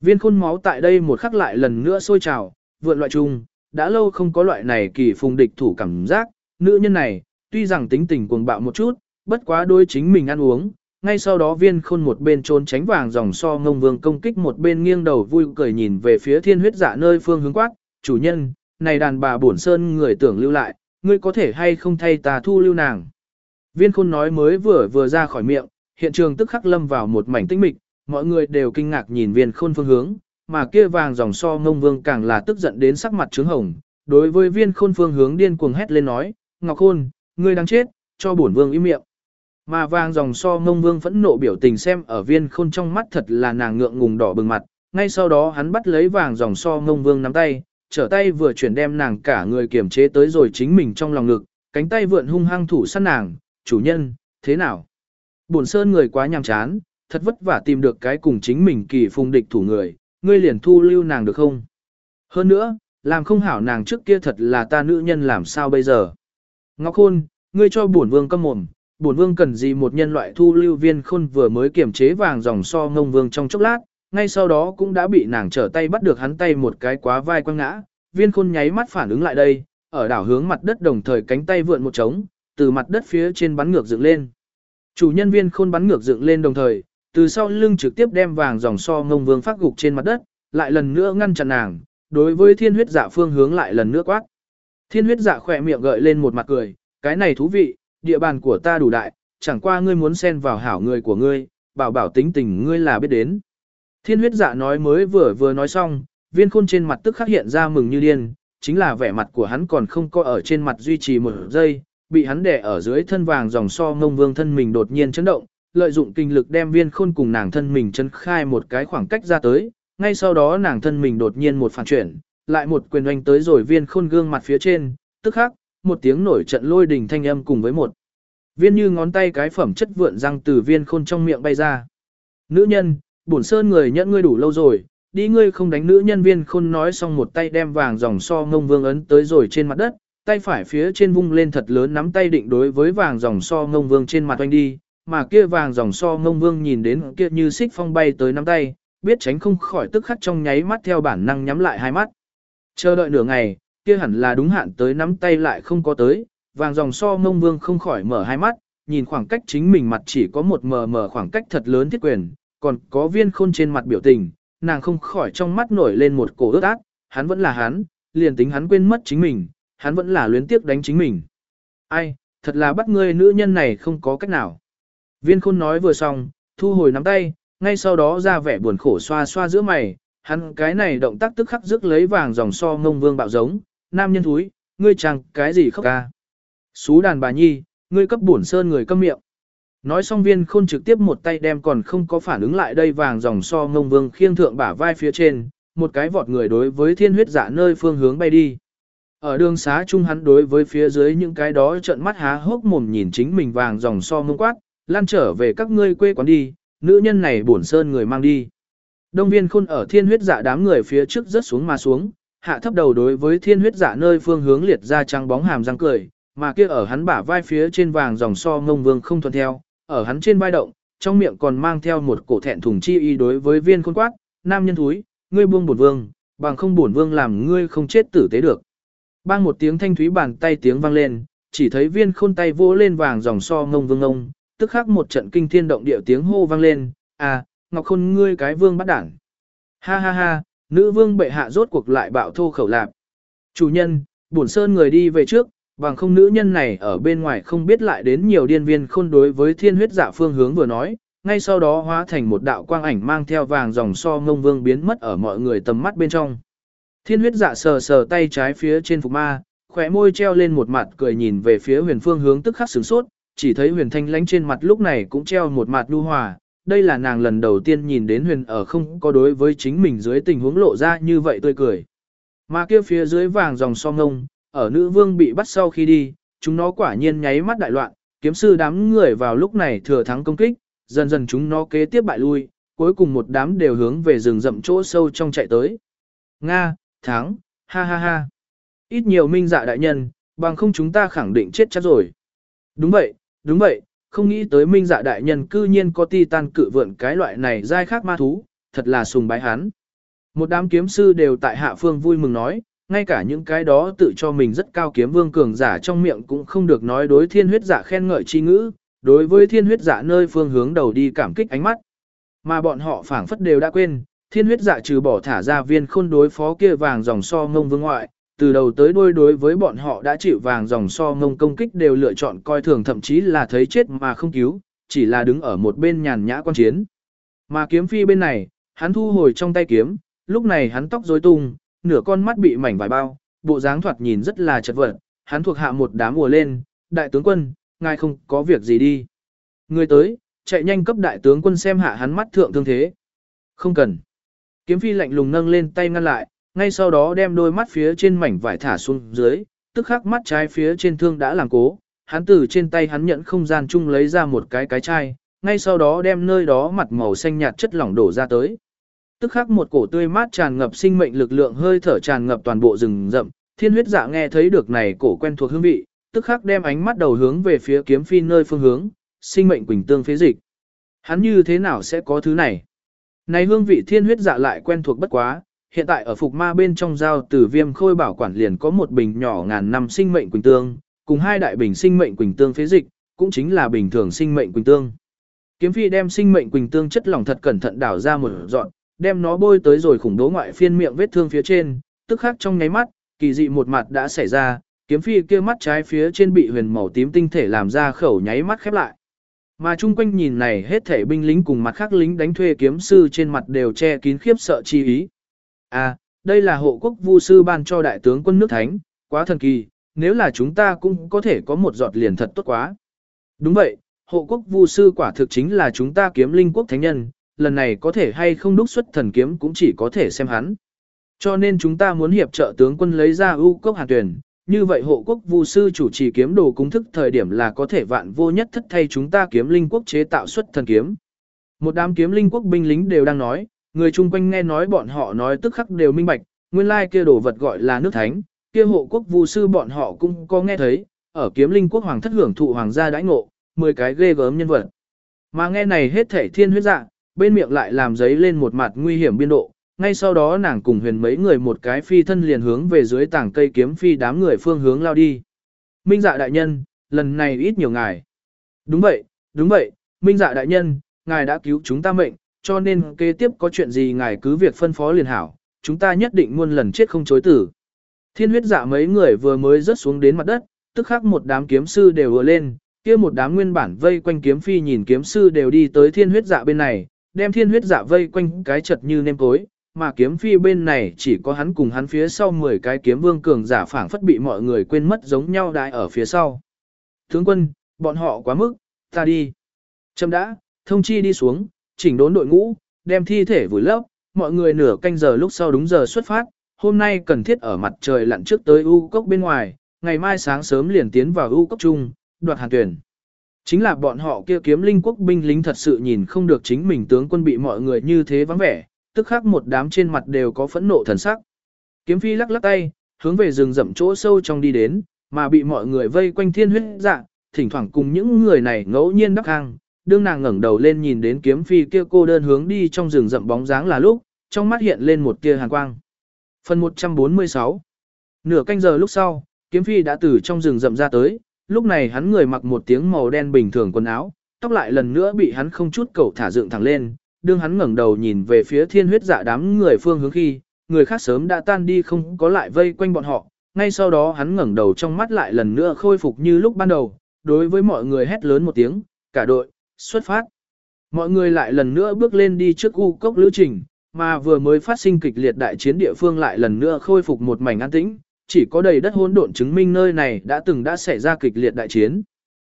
Viên khôn máu tại đây một khắc lại lần nữa sôi trào, vượn loại chung, đã lâu không có loại này kỳ phùng địch thủ cảm giác, nữ nhân này, tuy rằng tính tình cuồng bạo một chút, bất quá đối chính mình ăn uống, ngay sau đó viên khôn một bên trốn tránh vàng dòng so ngông vương công kích một bên nghiêng đầu vui cười nhìn về phía thiên huyết dạ nơi phương hướng quát, chủ nhân, này đàn bà bổn sơn người tưởng lưu lại, ngươi có thể hay không thay ta thu lưu nàng. Viên khôn nói mới vừa vừa ra khỏi miệng, hiện trường tức khắc lâm vào một mảnh tĩnh mịch, mọi người đều kinh ngạc nhìn viên khôn phương hướng, mà kia vàng dòng so ngông vương càng là tức giận đến sắc mặt trướng hồng. Đối với viên khôn phương hướng điên cuồng hét lên nói, Ngọc Khôn, ngươi đang chết, cho bổn vương im miệng. Mà vàng dòng so ngông vương phẫn nộ biểu tình xem ở viên khôn trong mắt thật là nàng ngượng ngùng đỏ bừng mặt, ngay sau đó hắn bắt lấy vàng dòng so ngông vương nắm tay, trở tay vừa chuyển đem nàng cả người kiểm chế tới rồi chính mình trong lòng ngực, cánh tay vượn hung hăng thủ sát nàng, chủ nhân, thế nào? Bổn sơn người quá nhàm chán, thật vất vả tìm được cái cùng chính mình kỳ phùng địch thủ người, ngươi liền thu lưu nàng được không? Hơn nữa, làm không hảo nàng trước kia thật là ta nữ nhân làm sao bây giờ? Ngọc Khôn, ngươi cho bổn vương câm mồm, bổn vương cần gì một nhân loại thu lưu viên khôn vừa mới kiểm chế vàng dòng so ngông vương trong chốc lát, ngay sau đó cũng đã bị nàng trở tay bắt được hắn tay một cái quá vai quăng ngã, viên khôn nháy mắt phản ứng lại đây, ở đảo hướng mặt đất đồng thời cánh tay vượn một trống, từ mặt đất phía trên bắn ngược dựng lên. Chủ nhân viên khôn bắn ngược dựng lên đồng thời, từ sau lưng trực tiếp đem vàng dòng so ngông vương phát gục trên mặt đất, lại lần nữa ngăn chặn nàng, đối với thiên huyết dạ phương hướng lại lần nữa quát. Thiên huyết dạ khỏe miệng gợi lên một mặt cười, cái này thú vị, địa bàn của ta đủ đại, chẳng qua ngươi muốn xen vào hảo người của ngươi, bảo bảo tính tình ngươi là biết đến. Thiên huyết dạ nói mới vừa vừa nói xong, viên khôn trên mặt tức khắc hiện ra mừng như điên, chính là vẻ mặt của hắn còn không có ở trên mặt duy trì một giây, bị hắn đè ở dưới thân vàng dòng so ngông vương thân mình đột nhiên chấn động, lợi dụng kinh lực đem viên khôn cùng nàng thân mình chân khai một cái khoảng cách ra tới, ngay sau đó nàng thân mình đột nhiên một phản chuyển, lại một quyền oanh tới rồi viên khôn gương mặt phía trên, tức khắc, một tiếng nổi trận lôi đình thanh âm cùng với một viên như ngón tay cái phẩm chất vượn răng từ viên khôn trong miệng bay ra. Nữ nhân, bổn sơn người nhẫn ngươi đủ lâu rồi, đi ngươi không đánh nữ nhân viên khôn nói xong một tay đem vàng dòng so ngông vương ấn tới rồi trên mặt đất, tay phải phía trên vung lên thật lớn nắm tay định đối với vàng dòng so ngông vương trên mặt oanh đi, mà kia vàng dòng so ngông vương nhìn đến kia như xích phong bay tới nắm tay, biết tránh không khỏi tức khắc trong nháy mắt theo bản năng nhắm lại hai mắt. Chờ đợi nửa ngày, kia hẳn là đúng hạn tới nắm tay lại không có tới, vàng dòng so ngông vương không khỏi mở hai mắt, nhìn khoảng cách chính mình mặt chỉ có một mờ mờ khoảng cách thật lớn thiết quyền, còn có viên khôn trên mặt biểu tình, nàng không khỏi trong mắt nổi lên một cổ ướt ác, hắn vẫn là hắn, liền tính hắn quên mất chính mình, hắn vẫn là luyến tiếc đánh chính mình. Ai, thật là bắt ngươi nữ nhân này không có cách nào. Viên khôn nói vừa xong, thu hồi nắm tay, ngay sau đó ra vẻ buồn khổ xoa xoa giữa mày, hắn cái này động tác tức khắc rước lấy vàng dòng so ngông vương bạo giống, nam nhân thúi, ngươi chẳng cái gì khóc ca. Xú đàn bà nhi, ngươi cấp bổn sơn người câm miệng. Nói xong viên khôn trực tiếp một tay đem còn không có phản ứng lại đây vàng dòng so ngông vương khiêng thượng bả vai phía trên, một cái vọt người đối với thiên huyết dạ nơi phương hướng bay đi. Ở đường xá chung hắn đối với phía dưới những cái đó trợn mắt há hốc mồm nhìn chính mình vàng dòng so ngông quát, lan trở về các ngươi quê quán đi, nữ nhân này bổn sơn người mang đi. Đông viên khôn ở thiên huyết dạ đám người phía trước rớt xuống mà xuống, hạ thấp đầu đối với thiên huyết dạ nơi phương hướng liệt ra trắng bóng hàm răng cười, mà kia ở hắn bả vai phía trên vàng dòng so ngông vương không thuận theo, ở hắn trên vai động, trong miệng còn mang theo một cổ thẹn thùng chi y đối với viên khôn quát, nam nhân thúi, ngươi buông bổn vương, bằng không bổn vương làm ngươi không chết tử tế được. Bang một tiếng thanh thúy bàn tay tiếng vang lên, chỉ thấy viên khôn tay vỗ lên vàng dòng so ngông vương ông, tức khắc một trận kinh thiên động địa tiếng hô vang lên, à, ngọc khôn ngươi cái vương bắt đảng. Ha ha ha, nữ vương bệ hạ rốt cuộc lại bạo thô khẩu lạp. Chủ nhân, bổn sơn người đi về trước, bằng không nữ nhân này ở bên ngoài không biết lại đến nhiều điên viên khôn đối với thiên huyết giả phương hướng vừa nói, ngay sau đó hóa thành một đạo quang ảnh mang theo vàng dòng so ngông vương biến mất ở mọi người tầm mắt bên trong. Thiên huyết giả sờ sờ tay trái phía trên phục ma, khỏe môi treo lên một mặt cười nhìn về phía huyền phương hướng tức khắc sửng sốt, chỉ thấy huyền thanh lánh trên mặt lúc này cũng treo một mặt đu hòa. Đây là nàng lần đầu tiên nhìn đến huyền ở không có đối với chính mình dưới tình huống lộ ra như vậy tươi cười. Mà kia phía dưới vàng dòng so ngông, ở nữ vương bị bắt sau khi đi, chúng nó quả nhiên nháy mắt đại loạn, kiếm sư đám người vào lúc này thừa thắng công kích, dần dần chúng nó kế tiếp bại lui, cuối cùng một đám đều hướng về rừng rậm chỗ sâu trong chạy tới. Nga, thắng, ha ha ha. Ít nhiều minh dạ đại nhân, bằng không chúng ta khẳng định chết chắc rồi. Đúng vậy, đúng vậy, không nghĩ tới minh dạ đại nhân cư nhiên có ti tan cự vượn cái loại này dai khác ma thú, thật là sùng bái hắn. Một đám kiếm sư đều tại hạ phương vui mừng nói, ngay cả những cái đó tự cho mình rất cao kiếm vương cường giả trong miệng cũng không được nói đối thiên huyết giả khen ngợi chi ngữ, đối với thiên huyết giả nơi phương hướng đầu đi cảm kích ánh mắt. Mà bọn họ phảng phất đều đã quên, thiên huyết giả trừ bỏ thả ra viên khôn đối phó kia vàng dòng so ngông vương ngoại, từ đầu tới đuôi đối với bọn họ đã chịu vàng dòng so ngông công kích đều lựa chọn coi thường thậm chí là thấy chết mà không cứu, chỉ là đứng ở một bên nhàn nhã quan chiến. Mà kiếm phi bên này, hắn thu hồi trong tay kiếm, lúc này hắn tóc rối tung, nửa con mắt bị mảnh vải bao, bộ dáng thoạt nhìn rất là chật vật, hắn thuộc hạ một đám mùa lên, đại tướng quân, ngài không có việc gì đi. Người tới, chạy nhanh cấp đại tướng quân xem hạ hắn mắt thượng thương thế. Không cần. Kiếm phi lạnh lùng nâng lên tay ngăn lại, ngay sau đó đem đôi mắt phía trên mảnh vải thả xuống dưới, tức khắc mắt trái phía trên thương đã làm cố, hắn từ trên tay hắn nhận không gian chung lấy ra một cái cái chai, ngay sau đó đem nơi đó mặt màu xanh nhạt chất lỏng đổ ra tới. Tức khắc một cổ tươi mát tràn ngập sinh mệnh lực lượng hơi thở tràn ngập toàn bộ rừng rậm, thiên huyết dạ nghe thấy được này cổ quen thuộc hương vị, tức khắc đem ánh mắt đầu hướng về phía kiếm phi nơi phương hướng, sinh mệnh quỳnh tương phế dịch. Hắn như thế nào sẽ có thứ này? Này hương vị thiên huyết dạ lại quen thuộc bất quá, hiện tại ở phục ma bên trong giao từ viêm khôi bảo quản liền có một bình nhỏ ngàn năm sinh mệnh quỳnh tương, cùng hai đại bình sinh mệnh quỳnh tương phế dịch, cũng chính là bình thường sinh mệnh quỳnh tương. Kiếm phi đem sinh mệnh quỳnh tương chất lỏng thật cẩn thận đảo ra một dọn, đem nó bôi tới rồi khủng đố ngoại phiên miệng vết thương phía trên, tức khắc trong nháy mắt, kỳ dị một mặt đã xảy ra, kiếm phi kia mắt trái phía trên bị huyền màu tím tinh thể làm ra khẩu nháy mắt khép lại. Mà chung quanh nhìn này hết thể binh lính cùng mặt khác lính đánh thuê kiếm sư trên mặt đều che kín khiếp sợ chi ý. À, đây là hộ quốc vu sư ban cho đại tướng quân nước thánh, quá thần kỳ, nếu là chúng ta cũng có thể có một giọt liền thật tốt quá. Đúng vậy, hộ quốc vu sư quả thực chính là chúng ta kiếm linh quốc thánh nhân, lần này có thể hay không đúc xuất thần kiếm cũng chỉ có thể xem hắn. Cho nên chúng ta muốn hiệp trợ tướng quân lấy ra ưu cốc hàn tuyển, như vậy hộ quốc vu sư chủ trì kiếm đồ cung thức thời điểm là có thể vạn vô nhất thất thay chúng ta kiếm linh quốc chế tạo xuất thần kiếm. Một đám kiếm linh quốc binh lính đều đang nói, người chung quanh nghe nói bọn họ nói tức khắc đều minh bạch, nguyên lai kia đồ vật gọi là nước thánh, kia hộ quốc vu sư bọn họ cũng có nghe thấy, ở kiếm linh quốc hoàng thất hưởng thụ hoàng gia đãi ngộ, 10 cái ghê gớm nhân vật. Mà nghe này hết thể thiên huyết dạ, bên miệng lại làm giấy lên một mặt nguy hiểm biên độ, ngay sau đó nàng cùng huyền mấy người một cái phi thân liền hướng về dưới tảng cây kiếm phi đám người phương hướng lao đi. Minh dạ đại nhân, lần này ít nhiều ngài. Đúng vậy, đúng vậy, Minh dạ đại nhân, ngài đã cứu chúng ta mệnh, cho nên kế tiếp có chuyện gì ngài cứ việc phân phó liền hảo, chúng ta nhất định muôn lần chết không chối tử. Thiên huyết dạ mấy người vừa mới rớt xuống đến mặt đất, tức khắc một đám kiếm sư đều vừa lên, kia một đám nguyên bản vây quanh kiếm phi nhìn kiếm sư đều đi tới thiên huyết dạ bên này, đem thiên huyết dạ vây quanh cái chật như nêm cối, mà kiếm phi bên này chỉ có hắn cùng hắn phía sau 10 cái kiếm vương cường giả phảng phất bị mọi người quên mất giống nhau đại ở phía sau. Tướng quân, bọn họ quá mức, ta đi. Châm đã, thông chi đi xuống, chỉnh đốn đội ngũ, đem thi thể vùi lấp, mọi người nửa canh giờ lúc sau đúng giờ xuất phát, hôm nay cần thiết ở mặt trời lặn trước tới U cốc bên ngoài, ngày mai sáng sớm liền tiến vào U cốc chung, đoạt hàn tuyển. Chính là bọn họ kia kiếm linh quốc binh lính thật sự nhìn không được chính mình tướng quân bị mọi người như thế vắng vẻ, tức khắc một đám trên mặt đều có phẫn nộ thần sắc. Kiếm phi lắc lắc tay, hướng về rừng rậm chỗ sâu trong đi đến, mà bị mọi người vây quanh thiên huyết dạ, thỉnh thoảng cùng những người này ngẫu nhiên đắc hàng, Đương nàng ngẩng đầu lên nhìn đến kiếm phi kia cô đơn hướng đi trong rừng rậm bóng dáng là lúc, trong mắt hiện lên một tia hàn quang. Phần 146 Nửa canh giờ lúc sau, kiếm phi đã từ trong rừng rậm ra tới, lúc này hắn người mặc một tiếng màu đen bình thường quần áo, tóc lại lần nữa bị hắn không chút cầu thả dựng thẳng lên, đương hắn ngẩng đầu nhìn về phía thiên huyết dạ đám người phương hướng khi, người khác sớm đã tan đi không có lại vây quanh bọn họ, ngay sau đó hắn ngẩng đầu trong mắt lại lần nữa khôi phục như lúc ban đầu, đối với mọi người hét lớn một tiếng, cả đội, xuất phát. Mọi người lại lần nữa bước lên đi trước u cốc lữ trình, mà vừa mới phát sinh kịch liệt đại chiến địa phương lại lần nữa khôi phục một mảnh an tĩnh, chỉ có đầy đất hỗn độn chứng minh nơi này đã từng đã xảy ra kịch liệt đại chiến.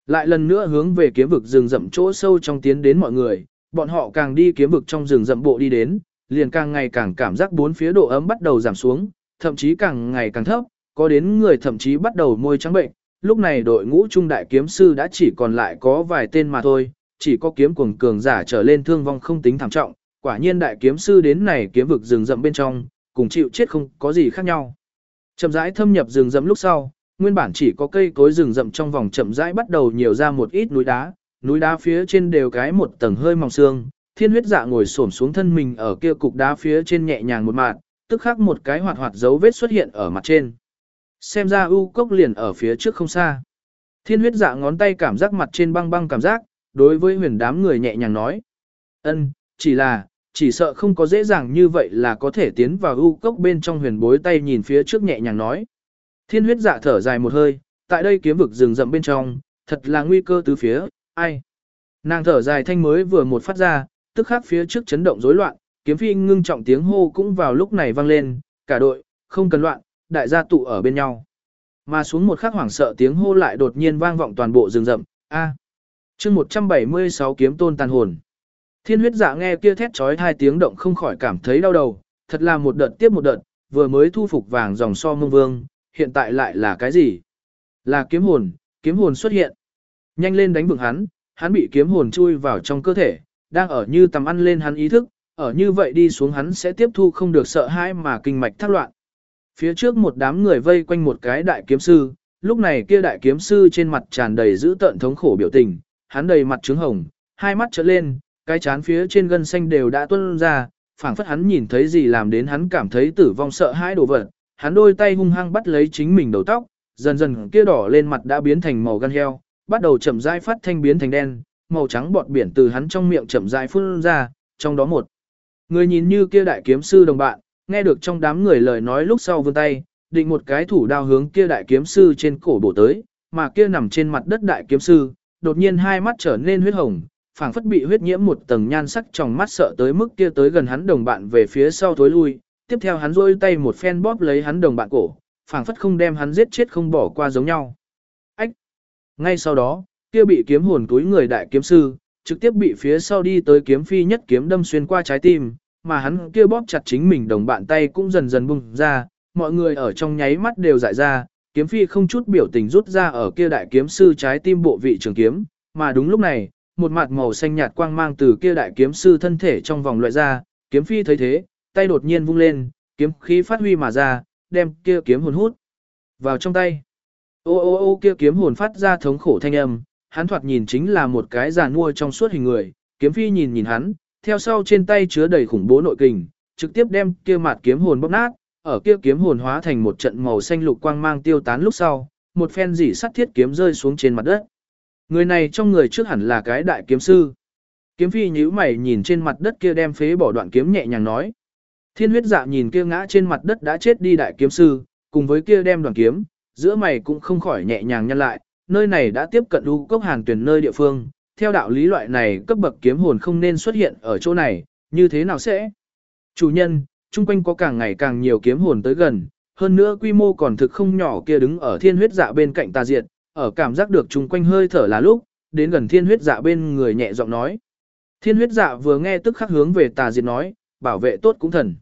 Lại lần nữa hướng về kiếm vực rừng rậm chỗ sâu trong tiến đến mọi người, bọn họ càng đi kiếm vực trong rừng rậm bộ đi đến, liền càng ngày càng cảm giác bốn phía độ ấm bắt đầu giảm xuống, thậm chí càng ngày càng thấp, có đến người thậm chí bắt đầu môi trắng bệnh. Lúc này đội ngũ trung đại kiếm sư đã chỉ còn lại có vài tên mà thôi, chỉ có kiếm cuồng cường giả trở lên thương vong không tính thảm trọng, quả nhiên đại kiếm sư đến này kiếm vực rừng rậm bên trong, cùng chịu chết không có gì khác nhau. Chậm rãi thâm nhập rừng rậm lúc sau, nguyên bản chỉ có cây cối rừng rậm trong vòng chậm rãi bắt đầu nhiều ra một ít núi đá, núi đá phía trên đều cái một tầng hơi mỏng xương, thiên huyết dạ ngồi xổm xuống thân mình ở kia cục đá phía trên nhẹ nhàng một mạt, tức khắc một cái hoạt hoạt dấu vết xuất hiện ở mặt trên. Xem ra u cốc liền ở phía trước không xa. Thiên huyết dạ ngón tay cảm giác mặt trên băng băng cảm giác, đối với huyền đám người nhẹ nhàng nói. ân chỉ là, chỉ sợ không có dễ dàng như vậy là có thể tiến vào u cốc bên trong huyền bối tay nhìn phía trước nhẹ nhàng nói. Thiên huyết dạ thở dài một hơi, tại đây kiếm vực rừng rậm bên trong, thật là nguy cơ từ phía, ai. Nàng thở dài thanh mới vừa một phát ra, tức khắc phía trước chấn động rối loạn, kiếm phi ngưng trọng tiếng hô cũng vào lúc này vang lên, cả đội, không cần loạn, đại gia tụ ở bên nhau. Mà xuống một khắc hoảng sợ tiếng hô lại đột nhiên vang vọng toàn bộ rừng rậm, a. À. Chương 176 kiếm tôn tàn hồn. Thiên huyết dạ nghe kia thét chói hai tiếng động không khỏi cảm thấy đau đầu, thật là một đợt tiếp một đợt, vừa mới thu phục vàng dòng so mông vương, hiện tại lại là cái gì? Là kiếm hồn, kiếm hồn xuất hiện. Nhanh lên đánh vượng hắn, hắn bị kiếm hồn chui vào trong cơ thể, đang ở như tầm ăn lên hắn ý thức, ở như vậy đi xuống hắn sẽ tiếp thu không được sợ hãi mà kinh mạch thác loạn. Phía trước một đám người vây quanh một cái đại kiếm sư, lúc này kia đại kiếm sư trên mặt tràn đầy dữ tợn thống khổ biểu tình, hắn đầy mặt trứng hồng, hai mắt trợn lên, cái chán phía trên gân xanh đều đã tuôn ra, phảng phất hắn nhìn thấy gì làm đến hắn cảm thấy tử vong sợ hãi đổ vật, hắn đôi tay hung hăng bắt lấy chính mình đầu tóc, dần dần kia đỏ lên mặt đã biến thành màu gan heo, bắt đầu chậm rãi phát thanh biến thành đen, màu trắng bọt biển từ hắn trong miệng chậm rãi phun ra, trong đó một. Người nhìn như kia đại kiếm sư đồng bạn, nghe được trong đám người lời nói lúc sau vươn tay, định một cái thủ đao hướng kia đại kiếm sư trên cổ bổ tới, mà kia nằm trên mặt đất đại kiếm sư, đột nhiên hai mắt trở nên huyết hồng, phảng phất bị huyết nhiễm một tầng nhan sắc trong mắt sợ tới mức kia tới gần hắn đồng bạn về phía sau thối lui, tiếp theo hắn rôi tay một phen bóp lấy hắn đồng bạn cổ, phảng phất không đem hắn giết chết không bỏ qua giống nhau. Ách! Ngay sau đó, kia bị kiếm hồn túi người đại kiếm sư, trực tiếp bị phía sau đi tới kiếm phi nhất kiếm đâm xuyên qua trái tim, mà hắn kia bóp chặt chính mình đồng bạn tay cũng dần dần bung ra, mọi người ở trong nháy mắt đều dại ra, kiếm phi không chút biểu tình rút ra ở kia đại kiếm sư trái tim bộ vị trường kiếm, mà đúng lúc này, một mặt màu xanh nhạt quang mang từ kia đại kiếm sư thân thể trong vòng loại ra, kiếm phi thấy thế, tay đột nhiên vung lên, kiếm khí phát huy mà ra, đem kia kiếm hồn hút vào trong tay. Ô ô ô kia kiếm hồn phát ra thống khổ thanh âm, hắn thoạt nhìn chính là một cái giàn mua trong suốt hình người, kiếm phi nhìn nhìn hắn, theo sau trên tay chứa đầy khủng bố nội kình, trực tiếp đem kia mặt kiếm hồn bóp nát, ở kia kiếm hồn hóa thành một trận màu xanh lục quang mang tiêu tán lúc sau, một phen dỉ sắt thiết kiếm rơi xuống trên mặt đất. Người này trong người trước hẳn là cái đại kiếm sư. Kiếm phi nhíu mày nhìn trên mặt đất kia đem phế bỏ đoạn kiếm nhẹ nhàng nói. Thiên huyết dạ nhìn kia ngã trên mặt đất đã chết đi đại kiếm sư, cùng với kia đem đoạn kiếm, giữa mày cũng không khỏi nhẹ nhàng nhăn lại, nơi này đã tiếp cận u cốc hàng tuyển nơi địa phương, theo đạo lý loại này cấp bậc kiếm hồn không nên xuất hiện ở chỗ này, như thế nào sẽ? Chủ nhân, chung quanh có càng ngày càng nhiều kiếm hồn tới gần, hơn nữa quy mô còn thực không nhỏ kia đứng ở thiên huyết dạ bên cạnh tà diệt, ở cảm giác được chung quanh hơi thở là lúc, đến gần thiên huyết dạ bên người nhẹ giọng nói. Thiên huyết dạ vừa nghe tức khắc hướng về tà diệt nói, bảo vệ tốt cũng thần.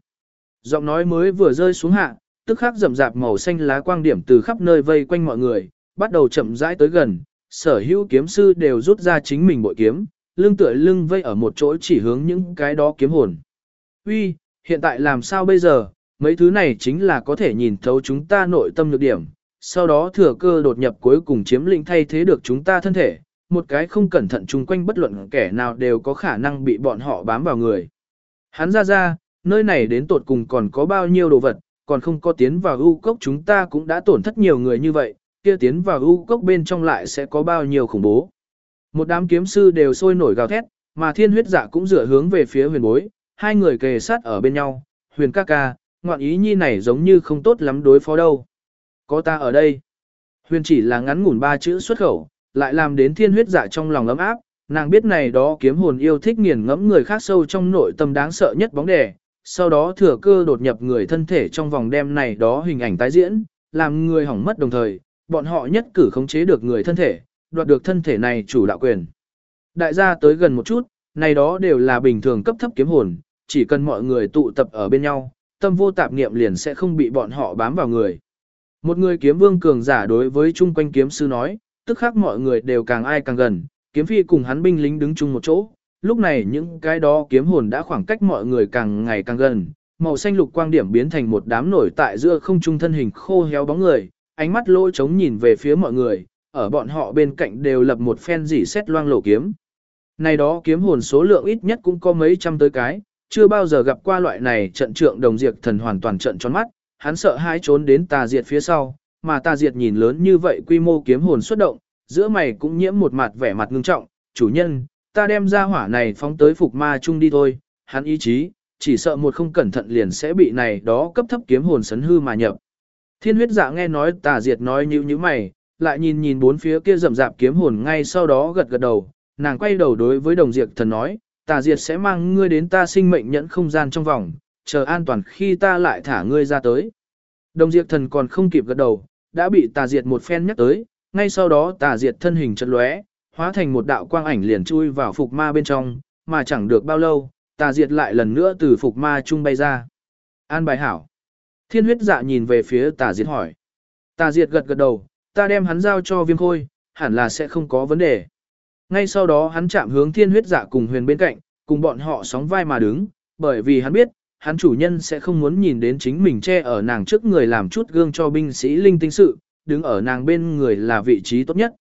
Giọng nói mới vừa rơi xuống hạ, tức khắc rậm rạp màu xanh lá quang điểm từ khắp nơi vây quanh mọi người, bắt đầu chậm rãi tới gần, sở hữu kiếm sư đều rút ra chính mình bội kiếm, lưng tựa lưng vây ở một chỗ chỉ hướng những cái đó kiếm hồn. Uy, hiện tại làm sao bây giờ, mấy thứ này chính là có thể nhìn thấu chúng ta nội tâm nhược điểm, sau đó thừa cơ đột nhập cuối cùng chiếm lĩnh thay thế được chúng ta thân thể, một cái không cẩn thận chung quanh bất luận kẻ nào đều có khả năng bị bọn họ bám vào người. Hắn ra ra, nơi này đến tột cùng còn có bao nhiêu đồ vật, còn không có tiến vào u cốc chúng ta cũng đã tổn thất nhiều người như vậy, kia tiến vào u cốc bên trong lại sẽ có bao nhiêu khủng bố. Một đám kiếm sư đều sôi nổi gào thét, mà thiên huyết giả cũng dựa hướng về phía huyền bối, hai người kề sát ở bên nhau, huyền ca ca, ngoạn ý nhi này giống như không tốt lắm đối phó đâu. Có ta ở đây. Huyền chỉ là ngắn ngủn ba chữ xuất khẩu, lại làm đến thiên huyết dạ trong lòng ấm áp, nàng biết này đó kiếm hồn yêu thích nghiền ngẫm người khác sâu trong nội tâm đáng sợ nhất bóng đè, sau đó thừa cơ đột nhập người thân thể trong vòng đem này đó hình ảnh tái diễn, làm người hỏng mất đồng thời, bọn họ nhất cử khống chế được người thân thể, đoạt được thân thể này chủ đạo quyền. Đại gia tới gần một chút, này đó đều là bình thường cấp thấp kiếm hồn, chỉ cần mọi người tụ tập ở bên nhau, tâm vô tạp niệm liền sẽ không bị bọn họ bám vào người. Một người kiếm vương cường giả đối với chung quanh kiếm sư nói, tức khác mọi người đều càng ai càng gần, kiếm phi cùng hắn binh lính đứng chung một chỗ. Lúc này những cái đó kiếm hồn đã khoảng cách mọi người càng ngày càng gần, màu xanh lục quang điểm biến thành một đám nổi tại giữa không trung thân hình khô héo bóng người, ánh mắt lỗ trống nhìn về phía mọi người, ở bọn họ bên cạnh đều lập một phen dỉ xét loang lổ kiếm. Này đó kiếm hồn số lượng ít nhất cũng có mấy trăm tới cái, chưa bao giờ gặp qua loại này trận trượng đồng diệt thần hoàn toàn trận tròn mắt, hắn sợ hãi trốn đến tà diệt phía sau, mà tà diệt nhìn lớn như vậy quy mô kiếm hồn xuất động, giữa mày cũng nhiễm một mặt vẻ mặt ngưng trọng, chủ nhân, ta đem ra hỏa này phóng tới phục ma chung đi thôi, hắn ý chí, chỉ sợ một không cẩn thận liền sẽ bị này đó cấp thấp kiếm hồn sấn hư mà nhập. Thiên huyết dạ nghe nói tà diệt nói như như mày, lại nhìn nhìn bốn phía kia rầm rạp kiếm hồn ngay sau đó gật gật đầu, nàng quay đầu đối với đồng diệt thần nói, tà diệt sẽ mang ngươi đến ta sinh mệnh nhẫn không gian trong vòng, chờ an toàn khi ta lại thả ngươi ra tới. Đồng diệt thần còn không kịp gật đầu, đã bị tà diệt một phen nhắc tới, ngay sau đó tà diệt thân hình chật lóe, hóa thành một đạo quang ảnh liền chui vào phục ma bên trong, mà chẳng được bao lâu, tà diệt lại lần nữa từ phục ma trung bay ra. An bài hảo. Thiên huyết dạ nhìn về phía tà diệt hỏi. Tà diệt gật gật đầu, ta đem hắn giao cho viêm khôi, hẳn là sẽ không có vấn đề. Ngay sau đó hắn chạm hướng thiên huyết dạ cùng huyền bên cạnh, cùng bọn họ sóng vai mà đứng, bởi vì hắn biết, hắn chủ nhân sẽ không muốn nhìn đến chính mình che ở nàng trước người làm chút gương cho binh sĩ linh tinh sự, đứng ở nàng bên người là vị trí tốt nhất.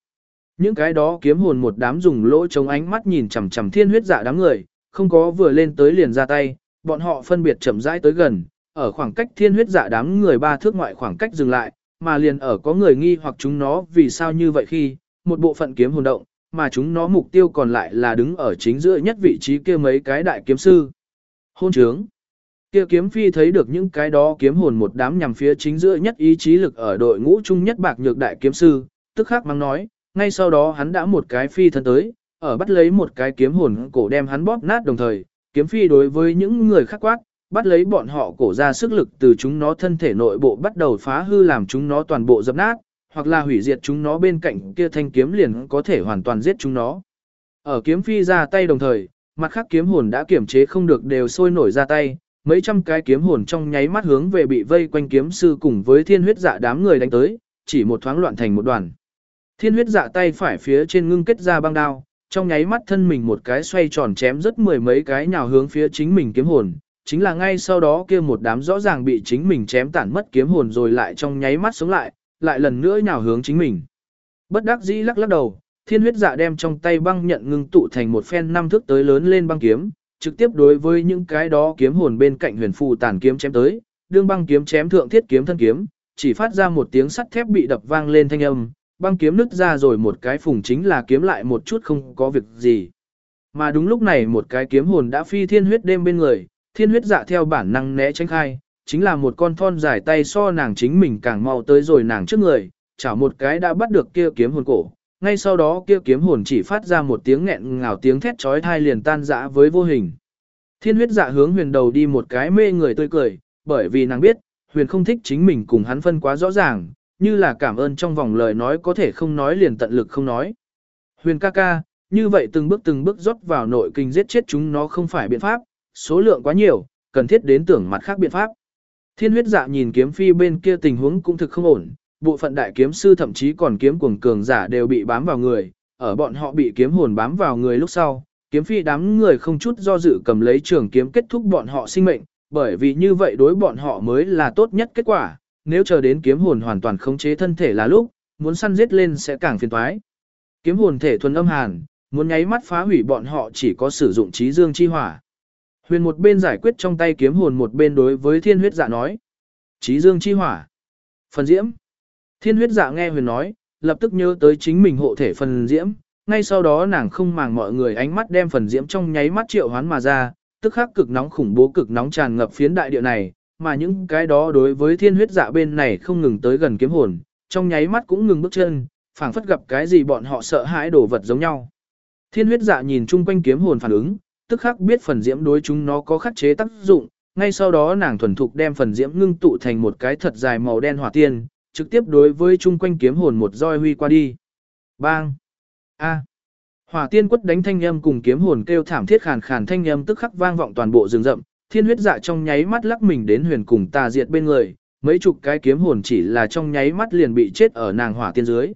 Những cái đó kiếm hồn một đám dùng lỗ chống ánh mắt nhìn chằm chằm thiên huyết dạ đám người, không có vừa lên tới liền ra tay, bọn họ phân biệt chậm rãi tới gần, ở khoảng cách thiên huyết dạ đám người ba thước ngoại khoảng cách dừng lại, mà liền ở có người nghi hoặc chúng nó vì sao như vậy khi, một bộ phận kiếm hồn động, mà chúng nó mục tiêu còn lại là đứng ở chính giữa nhất vị trí kia mấy cái đại kiếm sư. Hôn trướng. Kia kiếm phi thấy được những cái đó kiếm hồn một đám nhằm phía chính giữa nhất ý chí lực ở đội ngũ chung nhất bạc nhược đại kiếm sư, tức khắc mang nói, ngay sau đó hắn đã một cái phi thân tới, ở bắt lấy một cái kiếm hồn cổ đem hắn bóp nát đồng thời, kiếm phi đối với những người khác quát, bắt lấy bọn họ cổ ra sức lực từ chúng nó thân thể nội bộ bắt đầu phá hư làm chúng nó toàn bộ dập nát, hoặc là hủy diệt chúng nó bên cạnh kia thanh kiếm liền có thể hoàn toàn giết chúng nó. Ở kiếm phi ra tay đồng thời, mặt khác kiếm hồn đã kiểm chế không được đều sôi nổi ra tay, mấy trăm cái kiếm hồn trong nháy mắt hướng về bị vây quanh kiếm sư cùng với thiên huyết dạ đám người đánh tới, chỉ một thoáng loạn thành một đoàn. Thiên huyết dạ tay phải phía trên ngưng kết ra băng đao, trong nháy mắt thân mình một cái xoay tròn chém rất mười mấy cái nhào hướng phía chính mình kiếm hồn, chính là ngay sau đó kia một đám rõ ràng bị chính mình chém tản mất kiếm hồn rồi lại trong nháy mắt sống lại, lại lần nữa nhào hướng chính mình. Bất đắc dĩ lắc lắc đầu, thiên huyết dạ đem trong tay băng nhận ngưng tụ thành một phen năm thước tới lớn lên băng kiếm, trực tiếp đối với những cái đó kiếm hồn bên cạnh huyền phù tàn kiếm chém tới, đương băng kiếm chém thượng thiết kiếm thân kiếm, chỉ phát ra một tiếng sắt thép bị đập vang lên thanh âm, băng kiếm nứt ra rồi một cái phùng chính là kiếm lại một chút không có việc gì. Mà đúng lúc này một cái kiếm hồn đã phi thiên huyết đêm bên người, thiên huyết dạ theo bản năng né tránh khai, chính là một con thon dài tay so nàng chính mình càng mau tới rồi nàng trước người, chảo một cái đã bắt được kia kiếm hồn cổ. Ngay sau đó kia kiếm hồn chỉ phát ra một tiếng nghẹn ngào tiếng thét chói tai liền tan rã với vô hình. Thiên huyết dạ hướng huyền đầu đi một cái mê người tươi cười, bởi vì nàng biết, huyền không thích chính mình cùng hắn phân quá rõ ràng, như là cảm ơn trong vòng lời nói có thể không nói liền tận lực không nói. Huyền ca ca, như vậy từng bước từng bước rót vào nội kinh giết chết chúng nó không phải biện pháp, số lượng quá nhiều, cần thiết đến tưởng mặt khác biện pháp. Thiên huyết dạ nhìn kiếm phi bên kia tình huống cũng thực không ổn, bộ phận đại kiếm sư thậm chí còn kiếm cuồng cường giả đều bị bám vào người, ở bọn họ bị kiếm hồn bám vào người lúc sau, kiếm phi đám người không chút do dự cầm lấy trường kiếm kết thúc bọn họ sinh mệnh, bởi vì như vậy đối bọn họ mới là tốt nhất kết quả, nếu chờ đến kiếm hồn hoàn toàn khống chế thân thể là lúc, muốn săn giết lên sẽ càng phiền toái. Kiếm hồn thể thuần âm hàn, muốn nháy mắt phá hủy bọn họ chỉ có sử dụng trí dương chi hỏa. Huyền một bên giải quyết trong tay kiếm hồn một bên đối với thiên huyết dạ nói. Chí dương chi hỏa. Phần diễm. Thiên huyết dạ nghe huyền nói, lập tức nhớ tới chính mình hộ thể phần diễm. Ngay sau đó nàng không màng mọi người ánh mắt đem phần diễm trong nháy mắt triệu hoán mà ra, tức khắc cực nóng khủng bố cực nóng tràn ngập phiến đại địa này, mà những cái đó đối với thiên huyết dạ bên này không ngừng tới gần kiếm hồn, trong nháy mắt cũng ngừng bước chân, phảng phất gặp cái gì bọn họ sợ hãi đổ vật giống nhau. Thiên huyết dạ nhìn chung quanh kiếm hồn phản ứng, tức khắc biết phần diễm đối chúng nó có khắc chế tác dụng, ngay sau đó nàng thuần thục đem phần diễm ngưng tụ thành một cái thật dài màu đen hỏa tiên, trực tiếp đối với chung quanh kiếm hồn một roi huy qua đi. Bang! A! Hỏa tiên quất đánh thanh âm cùng kiếm hồn kêu thảm thiết khàn khàn thanh âm tức khắc vang vọng toàn bộ rừng rậm, thiên huyết dạ trong nháy mắt lắc mình đến huyền cùng tà diệt bên người, mấy chục cái kiếm hồn chỉ là trong nháy mắt liền bị chết ở nàng hỏa tiên dưới.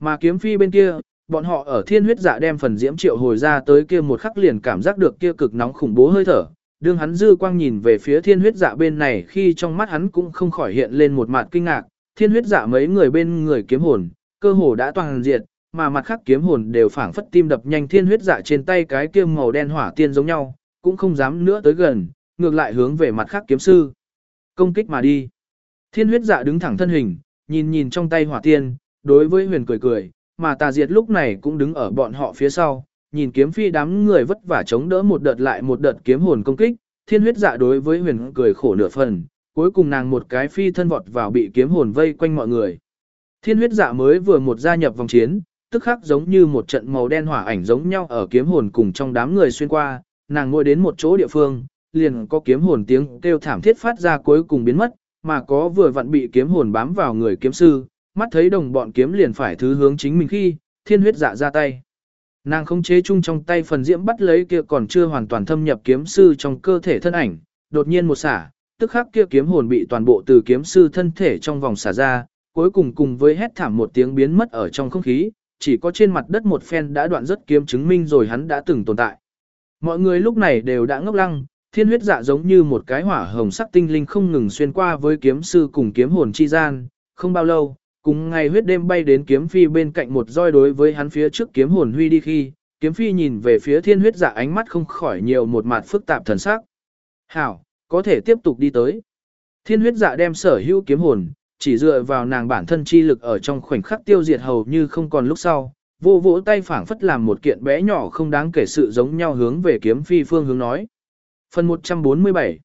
Mà kiếm phi bên kia, bọn họ ở thiên huyết dạ đem phần diễm triệu hồi ra tới kia một khắc liền cảm giác được kia cực nóng khủng bố hơi thở. Đương hắn dư quang nhìn về phía thiên huyết dạ bên này khi trong mắt hắn cũng không khỏi hiện lên một mặt kinh ngạc, thiên huyết dạ mấy người bên người kiếm hồn, cơ hồ đã toàn diệt, mà mặt khác kiếm hồn đều phảng phất tim đập nhanh thiên huyết dạ trên tay cái kia màu đen hỏa tiên giống nhau, cũng không dám nữa tới gần, ngược lại hướng về mặt khác kiếm sư. Công kích mà đi. Thiên huyết dạ đứng thẳng thân hình, nhìn nhìn trong tay hỏa tiên, đối với huyền cười cười, mà tà diệt lúc này cũng đứng ở bọn họ phía sau, nhìn kiếm phi đám người vất vả chống đỡ một đợt lại một đợt kiếm hồn công kích, thiên huyết dạ đối với huyền cười khổ nửa phần, cuối cùng nàng một cái phi thân vọt vào bị kiếm hồn vây quanh mọi người. Thiên huyết dạ mới vừa một gia nhập vòng chiến, tức khắc giống như một trận màu đen hỏa ảnh giống nhau ở kiếm hồn cùng trong đám người xuyên qua, nàng ngồi đến một chỗ địa phương, liền có kiếm hồn tiếng kêu thảm thiết phát ra cuối cùng biến mất, mà có vừa vặn bị kiếm hồn bám vào người kiếm sư, mắt thấy đồng bọn kiếm liền phải thứ hướng chính mình khi, thiên huyết dạ ra tay. Nàng không chế chung trong tay phần diễm bắt lấy kia còn chưa hoàn toàn thâm nhập kiếm sư trong cơ thể thân ảnh, đột nhiên một xả, tức khắc kia kiếm hồn bị toàn bộ từ kiếm sư thân thể trong vòng xả ra, cuối cùng cùng với hét thảm một tiếng biến mất ở trong không khí, chỉ có trên mặt đất một phen đã đoạn rất kiếm chứng minh rồi hắn đã từng tồn tại. Mọi người lúc này đều đã ngốc lăng, thiên huyết dạ giống như một cái hỏa hồng sắc tinh linh không ngừng xuyên qua với kiếm sư cùng kiếm hồn chi gian, không bao lâu, cùng ngày huyết đêm bay đến kiếm phi bên cạnh một roi đối với hắn phía trước kiếm hồn huy đi khi, kiếm phi nhìn về phía thiên huyết dạ ánh mắt không khỏi nhiều một mặt phức tạp thần sắc. Hảo, có thể tiếp tục đi tới. Thiên huyết dạ đem sở hữu kiếm hồn, chỉ dựa vào nàng bản thân chi lực ở trong khoảnh khắc tiêu diệt hầu như không còn lúc sau, vô vỗ tay phảng phất làm một kiện bé nhỏ không đáng kể sự giống nhau hướng về kiếm phi phương hướng nói. Phần 147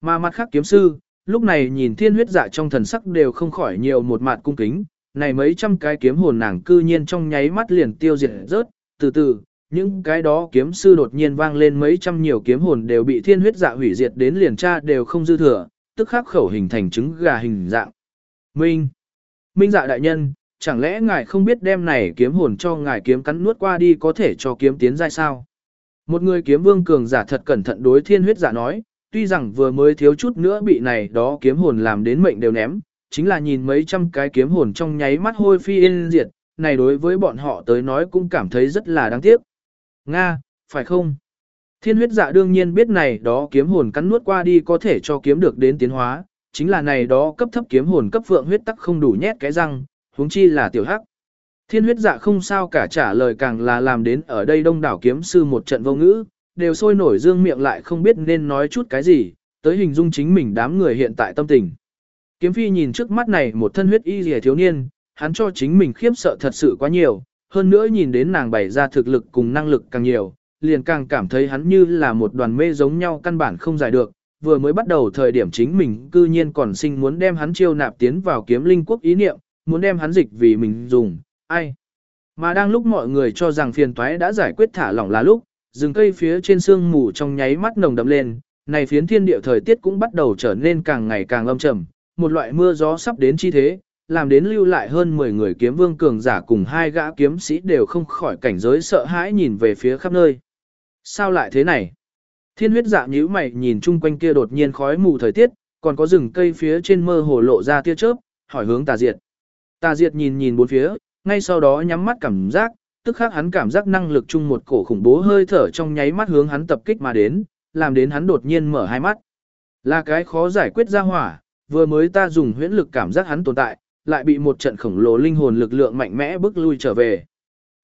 Mà mặt khác kiếm sư, lúc này nhìn thiên huyết dạ trong thần sắc đều không khỏi nhiều một mặt cung kính, này mấy trăm cái kiếm hồn nàng cư nhiên trong nháy mắt liền tiêu diệt rớt, từ từ, những cái đó kiếm sư đột nhiên vang lên mấy trăm nhiều kiếm hồn đều bị thiên huyết dạ hủy diệt đến liền tra đều không dư thừa, tức khắc khẩu hình thành trứng gà hình dạng. Minh! Minh dạ đại nhân, chẳng lẽ ngài không biết đem này kiếm hồn cho ngài kiếm cắn nuốt qua đi có thể cho kiếm tiến giai sao? Một người kiếm vương cường giả thật cẩn thận đối thiên huyết giả nói, tuy rằng vừa mới thiếu chút nữa bị này đó kiếm hồn làm đến mệnh đều ném, chính là nhìn mấy trăm cái kiếm hồn trong nháy mắt hôi phi yên diệt, này đối với bọn họ tới nói cũng cảm thấy rất là đáng tiếc. Nga, phải không? Thiên huyết dạ đương nhiên biết này đó kiếm hồn cắn nuốt qua đi có thể cho kiếm được đến tiến hóa, chính là này đó cấp thấp kiếm hồn cấp phượng huyết tắc không đủ nhét cái răng, huống chi là tiểu hắc. Thiên huyết dạ không sao cả trả lời càng là làm đến ở đây đông đảo kiếm sư một trận vô ngữ, đều sôi nổi dương miệng lại không biết nên nói chút cái gì, tới hình dung chính mình đám người hiện tại tâm tình. Kiếm phi nhìn trước mắt này một thân huyết y rìa thiếu niên, hắn cho chính mình khiếp sợ thật sự quá nhiều, hơn nữa nhìn đến nàng bày ra thực lực cùng năng lực càng nhiều, liền càng cảm thấy hắn như là một đoàn mê giống nhau căn bản không giải được, vừa mới bắt đầu thời điểm chính mình cư nhiên còn sinh muốn đem hắn chiêu nạp tiến vào kiếm linh quốc ý niệm, muốn đem hắn dịch vì mình dùng, ai. Mà đang lúc mọi người cho rằng phiền toái đã giải quyết thả lỏng là lúc, rừng cây phía trên sương mù trong nháy mắt nồng đậm lên, này phiến thiên địa thời tiết cũng bắt đầu trở nên càng ngày càng âm trầm, một loại mưa gió sắp đến chi thế, làm đến lưu lại hơn 10 người kiếm vương cường giả cùng hai gã kiếm sĩ đều không khỏi cảnh giới sợ hãi nhìn về phía khắp nơi. Sao lại thế này? Thiên huyết dạ nhíu mày nhìn chung quanh kia đột nhiên khói mù thời tiết, còn có rừng cây phía trên mơ hồ lộ ra tia chớp, hỏi hướng tà diệt. Tà diệt nhìn nhìn bốn phía, ngay sau đó nhắm mắt cảm giác, tức khắc hắn cảm giác năng lực chung một cổ khủng bố hơi thở trong nháy mắt hướng hắn tập kích mà đến, làm đến hắn đột nhiên mở hai mắt. Là cái khó giải quyết ra hỏa, vừa mới ta dùng huyễn lực cảm giác hắn tồn tại, lại bị một trận khổng lồ linh hồn lực lượng mạnh mẽ bước lui trở về.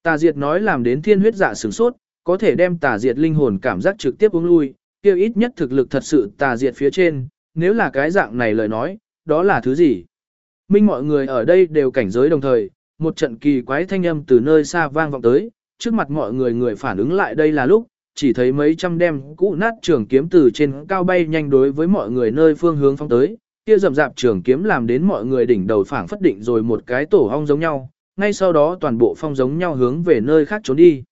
Tà diệt nói làm đến thiên huyết dạ sửng sốt, có thể đem tà diệt linh hồn cảm giác trực tiếp uống lui, kêu ít nhất thực lực thật sự tà diệt phía trên, nếu là cái dạng này lời nói, đó là thứ gì? Minh mọi người ở đây đều cảnh giới đồng thời, một trận kỳ quái thanh âm từ nơi xa vang vọng tới, trước mặt mọi người người phản ứng lại đây là lúc, chỉ thấy mấy trăm đem cũ nát trường kiếm từ trên cao bay nhanh đối với mọi người nơi phương hướng phong tới, kia rậm rạp trường kiếm làm đến mọi người đỉnh đầu phảng phất định rồi một cái tổ hong giống nhau, ngay sau đó toàn bộ phong giống nhau hướng về nơi khác trốn đi.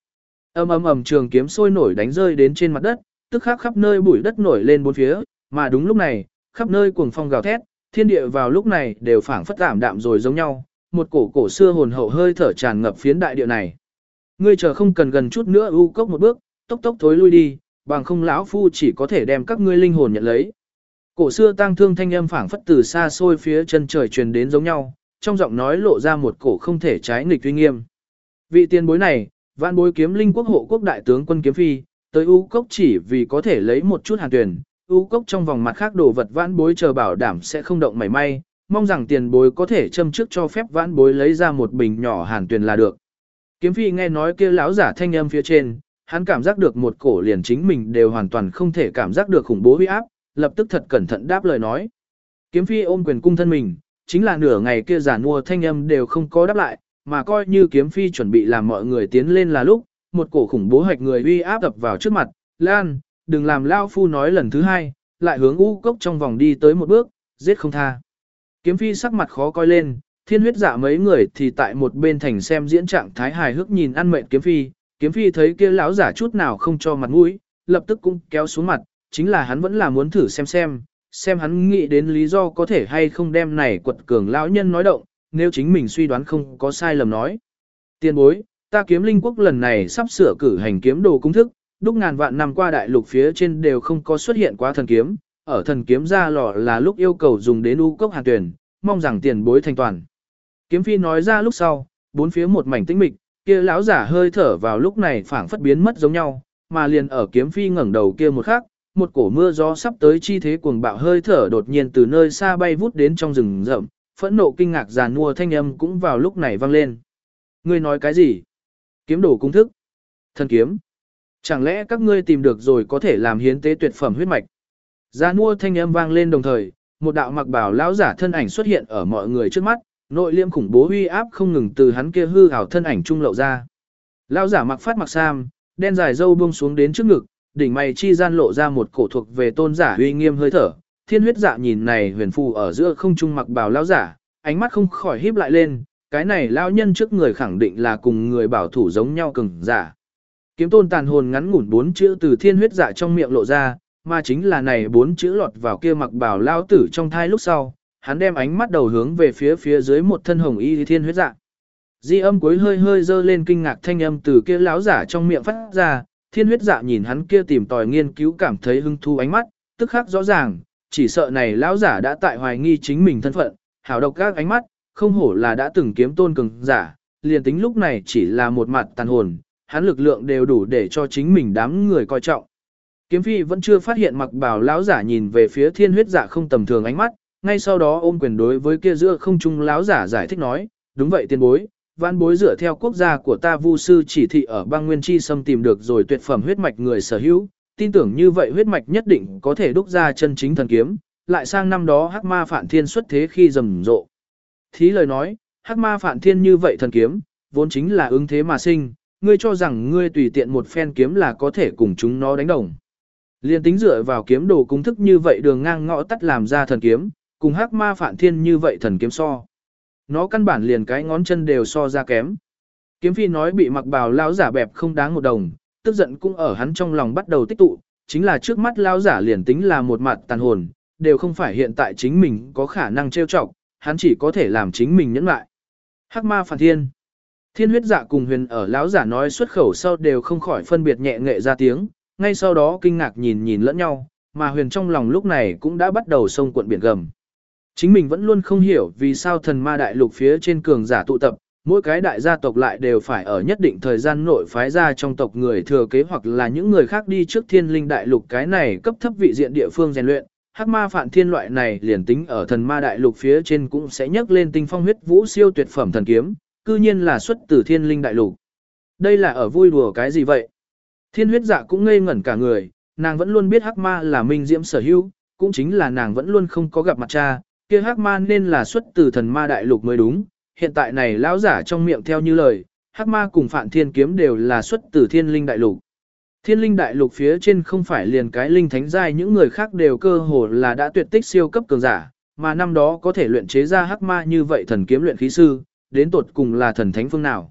Ầm ầm ầm trường kiếm sôi nổi đánh rơi đến trên mặt đất, tức khắc khắp nơi bụi đất nổi lên bốn phía, mà đúng lúc này, khắp nơi cuồng phong gào thét, thiên địa vào lúc này đều phảng phất giảm đạm rồi giống nhau, một cổ cổ xưa hồn hậu hơi thở tràn ngập phiến đại địa này. Ngươi chờ không cần gần chút nữa u cốc một bước, tốc tốc thối lui đi, bằng không lão phu chỉ có thể đem các ngươi linh hồn nhận lấy. Cổ xưa tang thương thanh âm phảng phất từ xa xôi phía chân trời truyền đến giống nhau, trong giọng nói lộ ra một cổ không thể trái nghịch uy nghiêm. Vị tiền bối này, vạn bối kiếm linh quốc hộ quốc đại tướng quân kiếm phi, tới u cốc chỉ vì có thể lấy một chút hàn tuyển, u cốc trong vòng mặt khác đồ vật vãn bối chờ bảo đảm sẽ không động mảy may, mong rằng tiền bối có thể châm trước cho phép vãn bối lấy ra một bình nhỏ hàn tuyền là được. Kiếm phi nghe nói kia lão giả thanh âm phía trên, hắn cảm giác được một cổ liền chính mình đều hoàn toàn không thể cảm giác được khủng bố huy áp, lập tức thật cẩn thận đáp lời nói. Kiếm phi ôm quyền cung thân mình, chính là nửa ngày kia giả mua thanh âm đều không có đáp lại, mà coi như kiếm phi chuẩn bị làm mọi người tiến lên là lúc, một cổ khủng bố hạch người uy áp đập vào trước mặt, Lan, đừng làm lao phu nói lần thứ hai, lại hướng u cốc trong vòng đi tới một bước, giết không tha. Kiếm phi sắc mặt khó coi lên, thiên huyết dạ mấy người thì tại một bên thành xem diễn trạng thái hài hước nhìn ăn mệt kiếm phi, kiếm phi thấy kia lão giả chút nào không cho mặt mũi, lập tức cũng kéo xuống mặt, chính là hắn vẫn là muốn thử xem xem, xem hắn nghĩ đến lý do có thể hay không đem này quật cường lão nhân nói động, nếu chính mình suy đoán không có sai lầm nói. Tiên bối, ta kiếm linh quốc lần này sắp sửa cử hành kiếm đồ cung thức, đúc ngàn vạn năm qua đại lục phía trên đều không có xuất hiện quá thần kiếm, ở thần kiếm ra lò là lúc yêu cầu dùng đến u cốc hàn tuyển, mong rằng tiền bối thành toàn. Kiếm phi nói ra lúc sau, bốn phía một mảnh tĩnh mịch, kia lão giả hơi thở vào lúc này phảng phất biến mất giống nhau, mà liền ở kiếm phi ngẩng đầu kia một khắc, một cổ mưa gió sắp tới chi thế cuồng bạo hơi thở đột nhiên từ nơi xa bay vút đến trong rừng rậm, phẫn nộ kinh ngạc giàn mua thanh âm cũng vào lúc này vang lên. Ngươi nói cái gì? Kiếm đồ cung thức. Thần kiếm. Chẳng lẽ các ngươi tìm được rồi có thể làm hiến tế tuyệt phẩm huyết mạch? Gia mua thanh âm vang lên đồng thời, một đạo mặc bảo lão giả thân ảnh xuất hiện ở mọi người trước mắt, nội liêm khủng bố uy áp không ngừng từ hắn kia hư ảo thân ảnh trung lậu ra. Lão giả mặc phát mặc sam, đen dài râu buông xuống đến trước ngực, đỉnh mày chi gian lộ ra một cổ thuộc về tôn giả uy nghiêm hơi thở. Thiên huyết dạ nhìn này huyền phù ở giữa không trung mặc bảo lão giả, ánh mắt không khỏi híp lại lên, cái này lão nhân trước người khẳng định là cùng người bảo thủ giống nhau cường giả. Kiếm tôn tàn hồn ngắn ngủn bốn chữ từ thiên huyết dạ trong miệng lộ ra, mà chính là này bốn chữ lọt vào kia mặc bảo lao tử trong thai lúc sau, hắn đem ánh mắt đầu hướng về phía phía dưới một thân hồng y thiên huyết dạ. Di âm cuối hơi hơi dơ lên kinh ngạc thanh âm từ kia lão giả trong miệng phát ra, thiên huyết dạ nhìn hắn kia tìm tòi nghiên cứu cảm thấy hứng thú ánh mắt, tức khắc rõ ràng, chỉ sợ này lão giả đã tại hoài nghi chính mình thân phận, hảo độc các ánh mắt, không hổ là đã từng kiếm tôn cường giả, liền tính lúc này chỉ là một mặt tàn hồn, hắn lực lượng đều đủ để cho chính mình đám người coi trọng. Kiếm phi vẫn chưa phát hiện mặc bảo lão giả nhìn về phía thiên huyết giả không tầm thường ánh mắt, ngay sau đó ôm quyền đối với kia giữa không trung lão giả giải thích nói, đúng vậy tiên bối, văn bối dựa theo quốc gia của ta vu sư chỉ thị ở bang nguyên chi xâm tìm được rồi tuyệt phẩm huyết mạch người sở hữu, tin tưởng như vậy huyết mạch nhất định có thể đúc ra chân chính thần kiếm, lại sang năm đó hắc ma phản thiên xuất thế khi rầm rộ. Thí lời nói, hắc ma phản thiên như vậy thần kiếm, vốn chính là ứng thế mà sinh, ngươi cho rằng ngươi tùy tiện một phen kiếm là có thể cùng chúng nó đánh đồng. Liên tính dựa vào kiếm đồ cung thức như vậy đường ngang ngõ tắt làm ra thần kiếm, cùng hắc ma phản thiên như vậy thần kiếm so. Nó căn bản liền cái ngón chân đều so ra kém. Kiếm phi nói bị mặc bào lão giả bẹp không đáng một đồng, tức giận cũng ở hắn trong lòng bắt đầu tích tụ, chính là trước mắt lão giả liền tính là một mặt tàn hồn, đều không phải hiện tại chính mình có khả năng trêu chọc, hắn chỉ có thể làm chính mình nhẫn lại. Hắc ma phản thiên. Thiên huyết dạ cùng huyền ở lão giả nói xuất khẩu sau đều không khỏi phân biệt nhẹ nghệ ra tiếng, ngay sau đó kinh ngạc nhìn nhìn lẫn nhau, mà huyền trong lòng lúc này cũng đã bắt đầu sông cuộn biển gầm. Chính mình vẫn luôn không hiểu vì sao thần ma đại lục phía trên cường giả tụ tập, mỗi cái đại gia tộc lại đều phải ở nhất định thời gian nội phái ra trong tộc người thừa kế hoặc là những người khác đi trước thiên linh đại lục cái này cấp thấp vị diện địa phương rèn luyện. Hắc ma phản thiên loại này liền tính ở thần ma đại lục phía trên cũng sẽ nhấc lên tinh phong huyết vũ siêu tuyệt phẩm thần kiếm, cư nhiên là xuất từ thiên linh đại lục. Đây là ở vui đùa cái gì vậy? Thiên huyết dạ cũng ngây ngẩn cả người, nàng vẫn luôn biết hắc ma là minh diễm sở hữu, cũng chính là nàng vẫn luôn không có gặp mặt cha, kia hắc ma nên là xuất từ thần ma đại lục mới đúng, hiện tại này lão giả trong miệng theo như lời, hắc ma cùng phản thiên kiếm đều là xuất từ thiên linh đại lục. Thiên linh đại lục phía trên không phải liền cái linh thánh giai những người khác đều cơ hồ là đã tuyệt tích siêu cấp cường giả, mà năm đó có thể luyện chế ra hắc ma như vậy thần kiếm luyện khí sư, đến tột cùng là thần thánh phương nào.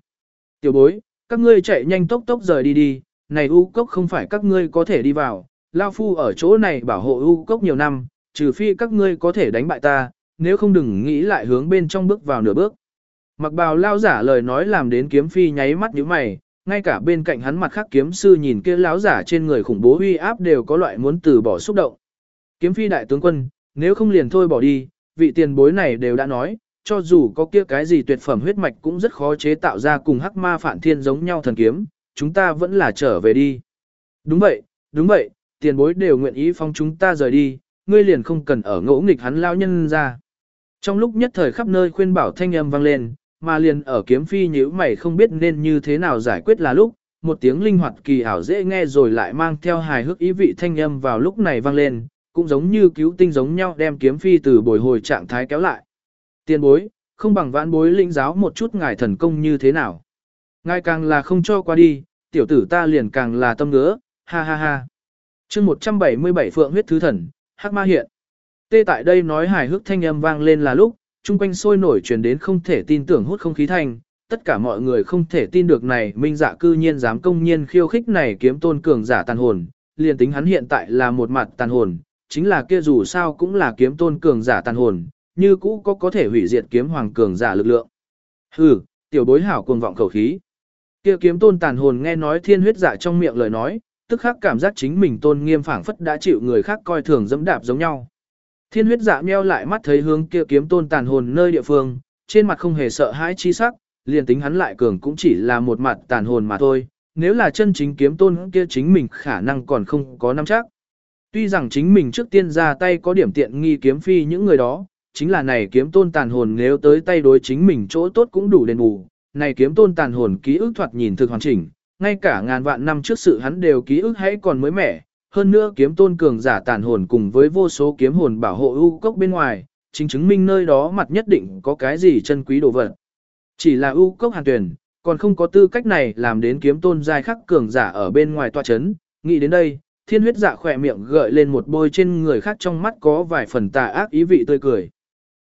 Tiểu bối, các ngươi chạy nhanh tốc tốc rời đi đi, này u cốc không phải các ngươi có thể đi vào, Lao Phu ở chỗ này bảo hộ u cốc nhiều năm, trừ phi các ngươi có thể đánh bại ta, nếu không đừng nghĩ lại hướng bên trong bước vào nửa bước. Mặc bào lao giả lời nói làm đến kiếm phi nháy mắt như mày, ngay cả bên cạnh hắn mặt khác kiếm sư nhìn kia lão giả trên người khủng bố uy áp đều có loại muốn từ bỏ xúc động. Kiếm phi đại tướng quân, nếu không liền thôi bỏ đi, vị tiền bối này đều đã nói, cho dù có kia cái gì tuyệt phẩm huyết mạch cũng rất khó chế tạo ra cùng hắc ma phản thiên giống nhau thần kiếm, chúng ta vẫn là trở về đi. Đúng vậy, đúng vậy, tiền bối đều nguyện ý phong chúng ta rời đi, ngươi liền không cần ở ngỗ nghịch hắn lao nhân ra. Trong lúc nhất thời khắp nơi khuyên bảo thanh âm vang lên, mà liền ở kiếm phi nhíu mày không biết nên như thế nào giải quyết là lúc, một tiếng linh hoạt kỳ ảo dễ nghe rồi lại mang theo hài hước ý vị thanh âm vào lúc này vang lên, cũng giống như cứu tinh giống nhau đem kiếm phi từ bồi hồi trạng thái kéo lại. tiền bối, không bằng vãn bối linh giáo một chút ngài thần công như thế nào. Ngài càng là không cho qua đi, tiểu tử ta liền càng là tâm ngứa, ha ha ha. chương 177 Phượng huyết thứ thần, hắc ma hiện. Tê tại đây nói hài hước thanh âm vang lên là lúc, chung quanh sôi nổi truyền đến không thể tin tưởng hút không khí thanh, tất cả mọi người không thể tin được này minh dạ cư nhiên dám công nhiên khiêu khích này kiếm tôn cường giả tàn hồn, liền tính hắn hiện tại là một mặt tàn hồn, chính là kia dù sao cũng là kiếm tôn cường giả tàn hồn, như cũ có có thể hủy diệt kiếm hoàng cường giả lực lượng. Hừ, tiểu bối hảo cuồng vọng khẩu khí. Kia kiếm tôn tàn hồn nghe nói thiên huyết dạ trong miệng lời nói, tức khắc cảm giác chính mình tôn nghiêm phảng phất đã chịu người khác coi thường dẫm đạp giống nhau. Thiên huyết dạ meo lại mắt thấy hướng kia kiếm tôn tàn hồn nơi địa phương, trên mặt không hề sợ hãi chi sắc, liền tính hắn lại cường cũng chỉ là một mặt tàn hồn mà thôi, nếu là chân chính kiếm tôn kia chính mình khả năng còn không có nắm chắc. Tuy rằng chính mình trước tiên ra tay có điểm tiện nghi kiếm phi những người đó, chính là này kiếm tôn tàn hồn nếu tới tay đối chính mình chỗ tốt cũng đủ đền bù. Này kiếm tôn tàn hồn ký ức thoạt nhìn thực hoàn chỉnh, ngay cả ngàn vạn năm trước sự hắn đều ký ức hãy còn mới mẻ. Hơn nữa kiếm tôn cường giả tàn hồn cùng với vô số kiếm hồn bảo hộ ưu cốc bên ngoài, chính chứng minh nơi đó mặt nhất định có cái gì chân quý đồ vật. Chỉ là ưu cốc hàn tuyển, còn không có tư cách này làm đến kiếm tôn giai khắc cường giả ở bên ngoài tòa chấn. Nghĩ đến đây, thiên huyết dạ khỏe miệng gợi lên một bôi trên người khác trong mắt có vài phần tà ác ý vị tươi cười.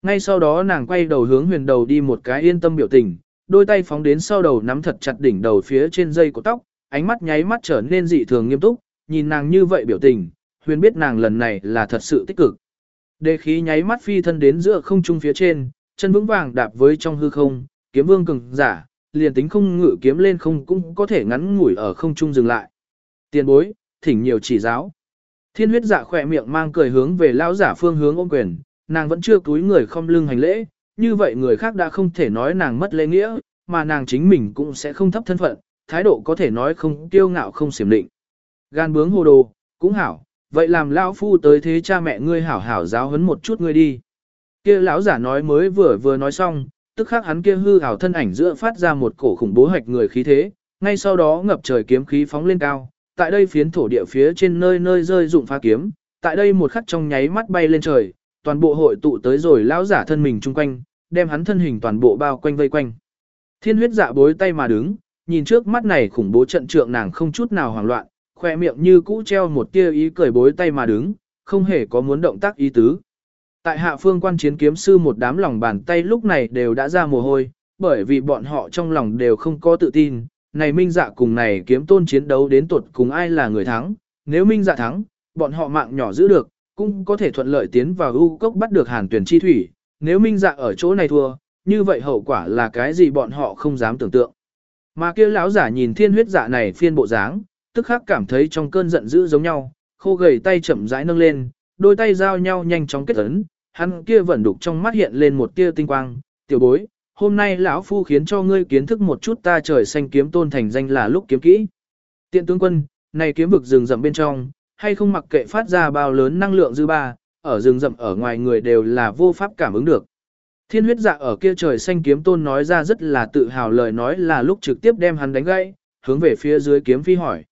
Ngay sau đó nàng quay đầu hướng huyền đầu đi một cái yên tâm biểu tình, đôi tay phóng đến sau đầu nắm thật chặt đỉnh đầu phía trên dây của tóc, ánh mắt nháy mắt trở nên dị thường nghiêm túc, nhìn nàng như vậy biểu tình, huyền biết nàng lần này là thật sự tích cực. Đề khí nháy mắt phi thân đến giữa không trung phía trên, chân vững vàng đạp với trong hư không, kiếm vương cường giả, liền tính không ngự kiếm lên không cũng có thể ngắn ngủi ở không trung dừng lại. Tiền bối, thỉnh nhiều chỉ giáo. Thiên huyết giả khỏe miệng mang cười hướng về lão giả phương hướng ôm quyền, nàng vẫn chưa cúi người không lưng hành lễ, như vậy người khác đã không thể nói nàng mất lễ nghĩa, mà nàng chính mình cũng sẽ không thấp thân phận, thái độ có thể nói không kiêu ngạo không xiểm định. Gan bướng hồ đồ, cũng hảo, vậy làm lão phu tới thế cha mẹ ngươi hảo hảo giáo huấn một chút ngươi đi. Kia lão giả nói mới vừa vừa nói xong, tức khắc hắn kia hư hảo thân ảnh giữa phát ra một cổ khủng bố hạch người khí thế, ngay sau đó ngập trời kiếm khí phóng lên cao, tại đây phiến thổ địa phía trên nơi nơi rơi dụng phá kiếm, tại đây một khắc trong nháy mắt bay lên trời, toàn bộ hội tụ tới rồi lão giả thân mình chung quanh, đem hắn thân hình toàn bộ bao quanh vây quanh. Thiên huyết dạ bối tay mà đứng, nhìn trước mắt này khủng bố trận trượng nàng không chút nào hoảng loạn, khoe miệng như cũ treo một tia ý cười bối tay mà đứng, không hề có muốn động tác ý tứ. Tại hạ phương quan chiến kiếm sư một đám lòng bàn tay lúc này đều đã ra mồ hôi, bởi vì bọn họ trong lòng đều không có tự tin, này minh dạ cùng này kiếm tôn chiến đấu đến tuột cùng ai là người thắng, nếu minh dạ thắng, bọn họ mạng nhỏ giữ được, cũng có thể thuận lợi tiến vào u cốc bắt được hàn tuyển chi thủy, nếu minh dạ ở chỗ này thua, như vậy hậu quả là cái gì bọn họ không dám tưởng tượng. Mà kia lão giả nhìn thiên huyết dạ này phiên bộ dáng, tức khắc cảm thấy trong cơn giận dữ giống nhau, khô gầy tay chậm rãi nâng lên, đôi tay giao nhau nhanh chóng kết ấn, hắn kia vẫn đục trong mắt hiện lên một tia tinh quang, tiểu bối, hôm nay lão phu khiến cho ngươi kiến thức một chút ta trời xanh kiếm tôn thành danh là lúc kiếm kỹ. Tiện tướng quân, này kiếm vực rừng rậm bên trong, hay không mặc kệ phát ra bao lớn năng lượng dư ba, ở rừng rậm ở ngoài người đều là vô pháp cảm ứng được. Thiên huyết dạ ở kia trời xanh kiếm tôn nói ra rất là tự hào lời nói là lúc trực tiếp đem hắn đánh gãy, hướng về phía dưới kiếm phi hỏi.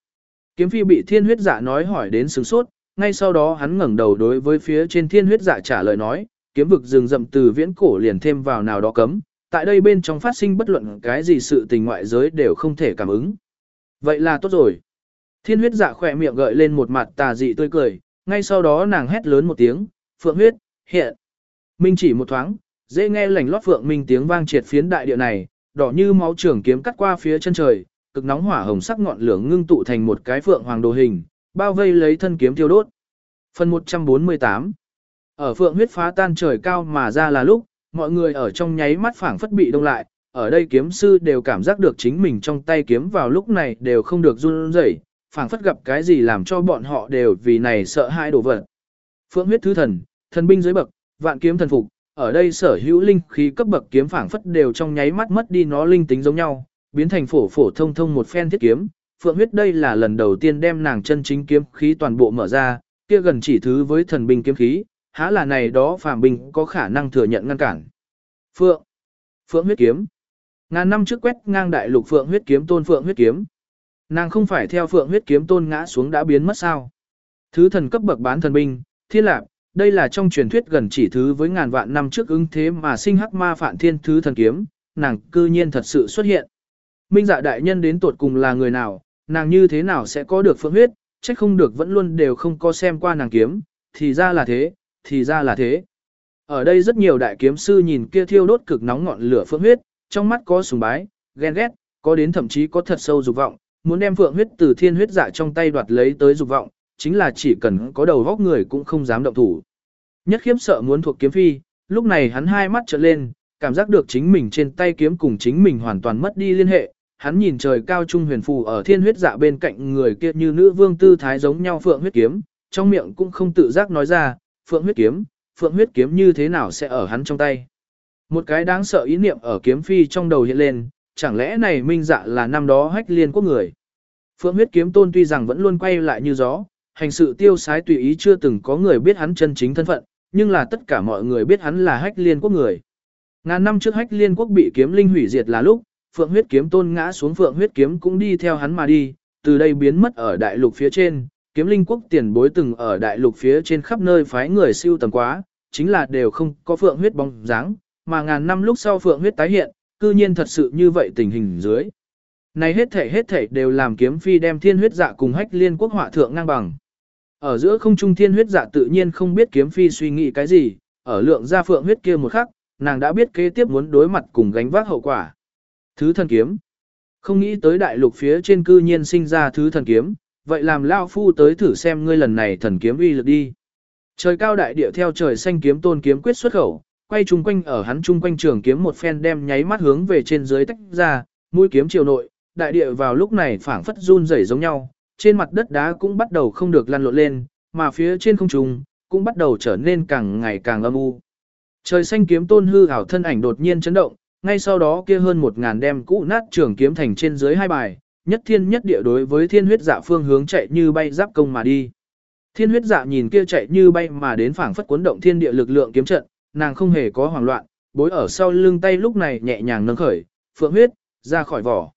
Kiếm phi bị thiên huyết dạ nói hỏi đến sừng sốt, ngay sau đó hắn ngẩng đầu đối với phía trên thiên huyết dạ trả lời nói, kiếm vực rừng rậm từ viễn cổ liền thêm vào nào đó cấm, tại đây bên trong phát sinh bất luận cái gì sự tình ngoại giới đều không thể cảm ứng. Vậy là tốt rồi. Thiên huyết dạ khỏe miệng gợi lên một mặt tà dị tươi cười, ngay sau đó nàng hét lớn một tiếng, phượng huyết, hiện. Minh chỉ một thoáng, dễ nghe lảnh lót phượng minh tiếng vang triệt phiến đại địa này, đỏ như máu trường kiếm cắt qua phía chân trời, cực nóng hỏa hồng sắc ngọn lửa ngưng tụ thành một cái phượng hoàng đồ hình, bao vây lấy thân kiếm tiêu đốt. Phần 148 Ở phượng huyết phá tan trời cao mà ra là lúc, mọi người ở trong nháy mắt phảng phất bị đông lại, ở đây kiếm sư đều cảm giác được chính mình trong tay kiếm vào lúc này đều không được run rẩy, phảng phất gặp cái gì làm cho bọn họ đều vì này sợ hãi đổ vật. Phượng huyết thứ thần, thần binh dưới bậc, vạn kiếm thần phục, ở đây sở hữu linh khí cấp bậc kiếm phảng phất đều trong nháy mắt mất đi nó linh tính giống nhau, biến thành phổ phổ thông thông một phen thiết kiếm. Phượng huyết đây là lần đầu tiên đem nàng chân chính kiếm khí toàn bộ mở ra, kia gần chỉ thứ với thần binh kiếm khí, há là này đó phàm binh có khả năng thừa nhận ngăn cản. Phượng, Phượng huyết kiếm. Ngàn năm trước quét ngang đại lục Phượng huyết kiếm tôn Phượng huyết kiếm. Nàng không phải theo Phượng huyết kiếm tôn ngã xuống đã biến mất sao? Thứ thần cấp bậc bán thần binh, thiên lạc, đây là trong truyền thuyết gần chỉ thứ với ngàn vạn năm trước ứng thế mà sinh hắc ma phản thiên thứ thần kiếm, nàng cư nhiên thật sự xuất hiện. Minh dạ đại nhân đến tuột cùng là người nào, nàng như thế nào sẽ có được phượng huyết, trách không được vẫn luôn đều không có xem qua nàng kiếm, thì ra là thế, thì ra là thế. Ở đây rất nhiều đại kiếm sư nhìn kia thiêu đốt cực nóng ngọn lửa phượng huyết, trong mắt có sùng bái, ghen ghét, có đến thậm chí có thật sâu dục vọng, muốn đem phượng huyết từ thiên huyết dạ trong tay đoạt lấy tới dục vọng, chính là chỉ cần có đầu góc người cũng không dám động thủ. Nhất khiếp sợ muốn thuộc kiếm phi, lúc này hắn hai mắt trợn lên, cảm giác được chính mình trên tay kiếm cùng chính mình hoàn toàn mất đi liên hệ, hắn nhìn trời cao trung huyền phù ở thiên huyết dạ bên cạnh người kia như nữ vương tư thái giống nhau phượng huyết kiếm, trong miệng cũng không tự giác nói ra, phượng huyết kiếm, phượng huyết kiếm như thế nào sẽ ở hắn trong tay. Một cái đáng sợ ý niệm ở kiếm phi trong đầu hiện lên, chẳng lẽ này minh dạ là năm đó hách liên quốc người. Phượng huyết kiếm tôn tuy rằng vẫn luôn quay lại như gió, hành sự tiêu sái tùy ý chưa từng có người biết hắn chân chính thân phận, nhưng là tất cả mọi người biết hắn là hách liên quốc người. Ngàn năm trước hách liên quốc bị kiếm linh hủy diệt là lúc, phượng huyết kiếm tôn ngã xuống phượng huyết kiếm cũng đi theo hắn mà đi, từ đây biến mất ở đại lục phía trên, kiếm linh quốc tiền bối từng ở đại lục phía trên khắp nơi phái người siêu tầm quá, chính là đều không có phượng huyết bóng dáng, mà ngàn năm lúc sau phượng huyết tái hiện, cư nhiên thật sự như vậy tình hình dưới. Này hết thể hết thể đều làm kiếm phi đem thiên huyết dạ cùng hách liên quốc họa thượng ngang bằng. Ở giữa không trung thiên huyết dạ tự nhiên không biết kiếm phi suy nghĩ cái gì, ở lượng gia phượng huyết kia một khắc, nàng đã biết kế tiếp muốn đối mặt cùng gánh vác hậu quả. Thứ thần kiếm. Không nghĩ tới đại lục phía trên cư nhiên sinh ra thứ thần kiếm, vậy làm lao phu tới thử xem ngươi lần này thần kiếm uy lực đi. Trời cao đại địa theo trời xanh kiếm tôn kiếm quyết xuất khẩu, quay chung quanh ở hắn chung quanh trường kiếm một phen đem nháy mắt hướng về trên dưới tách ra, mũi kiếm chiều nội, đại địa vào lúc này phảng phất run rẩy giống nhau, trên mặt đất đá cũng bắt đầu không được lăn lộn lên, mà phía trên không trung cũng bắt đầu trở nên càng ngày càng âm u. Trời xanh kiếm tôn hư ảo thân ảnh đột nhiên chấn động, ngay sau đó kia hơn một ngàn đem cũ nát trường kiếm thành trên dưới hai bài, nhất thiên nhất địa đối với thiên huyết dạ phương hướng chạy như bay giáp công mà đi. Thiên huyết dạ nhìn kia chạy như bay mà đến phảng phất cuốn động thiên địa lực lượng kiếm trận, nàng không hề có hoảng loạn, bối ở sau lưng tay lúc này nhẹ nhàng nâng khởi, phượng huyết, ra khỏi vỏ.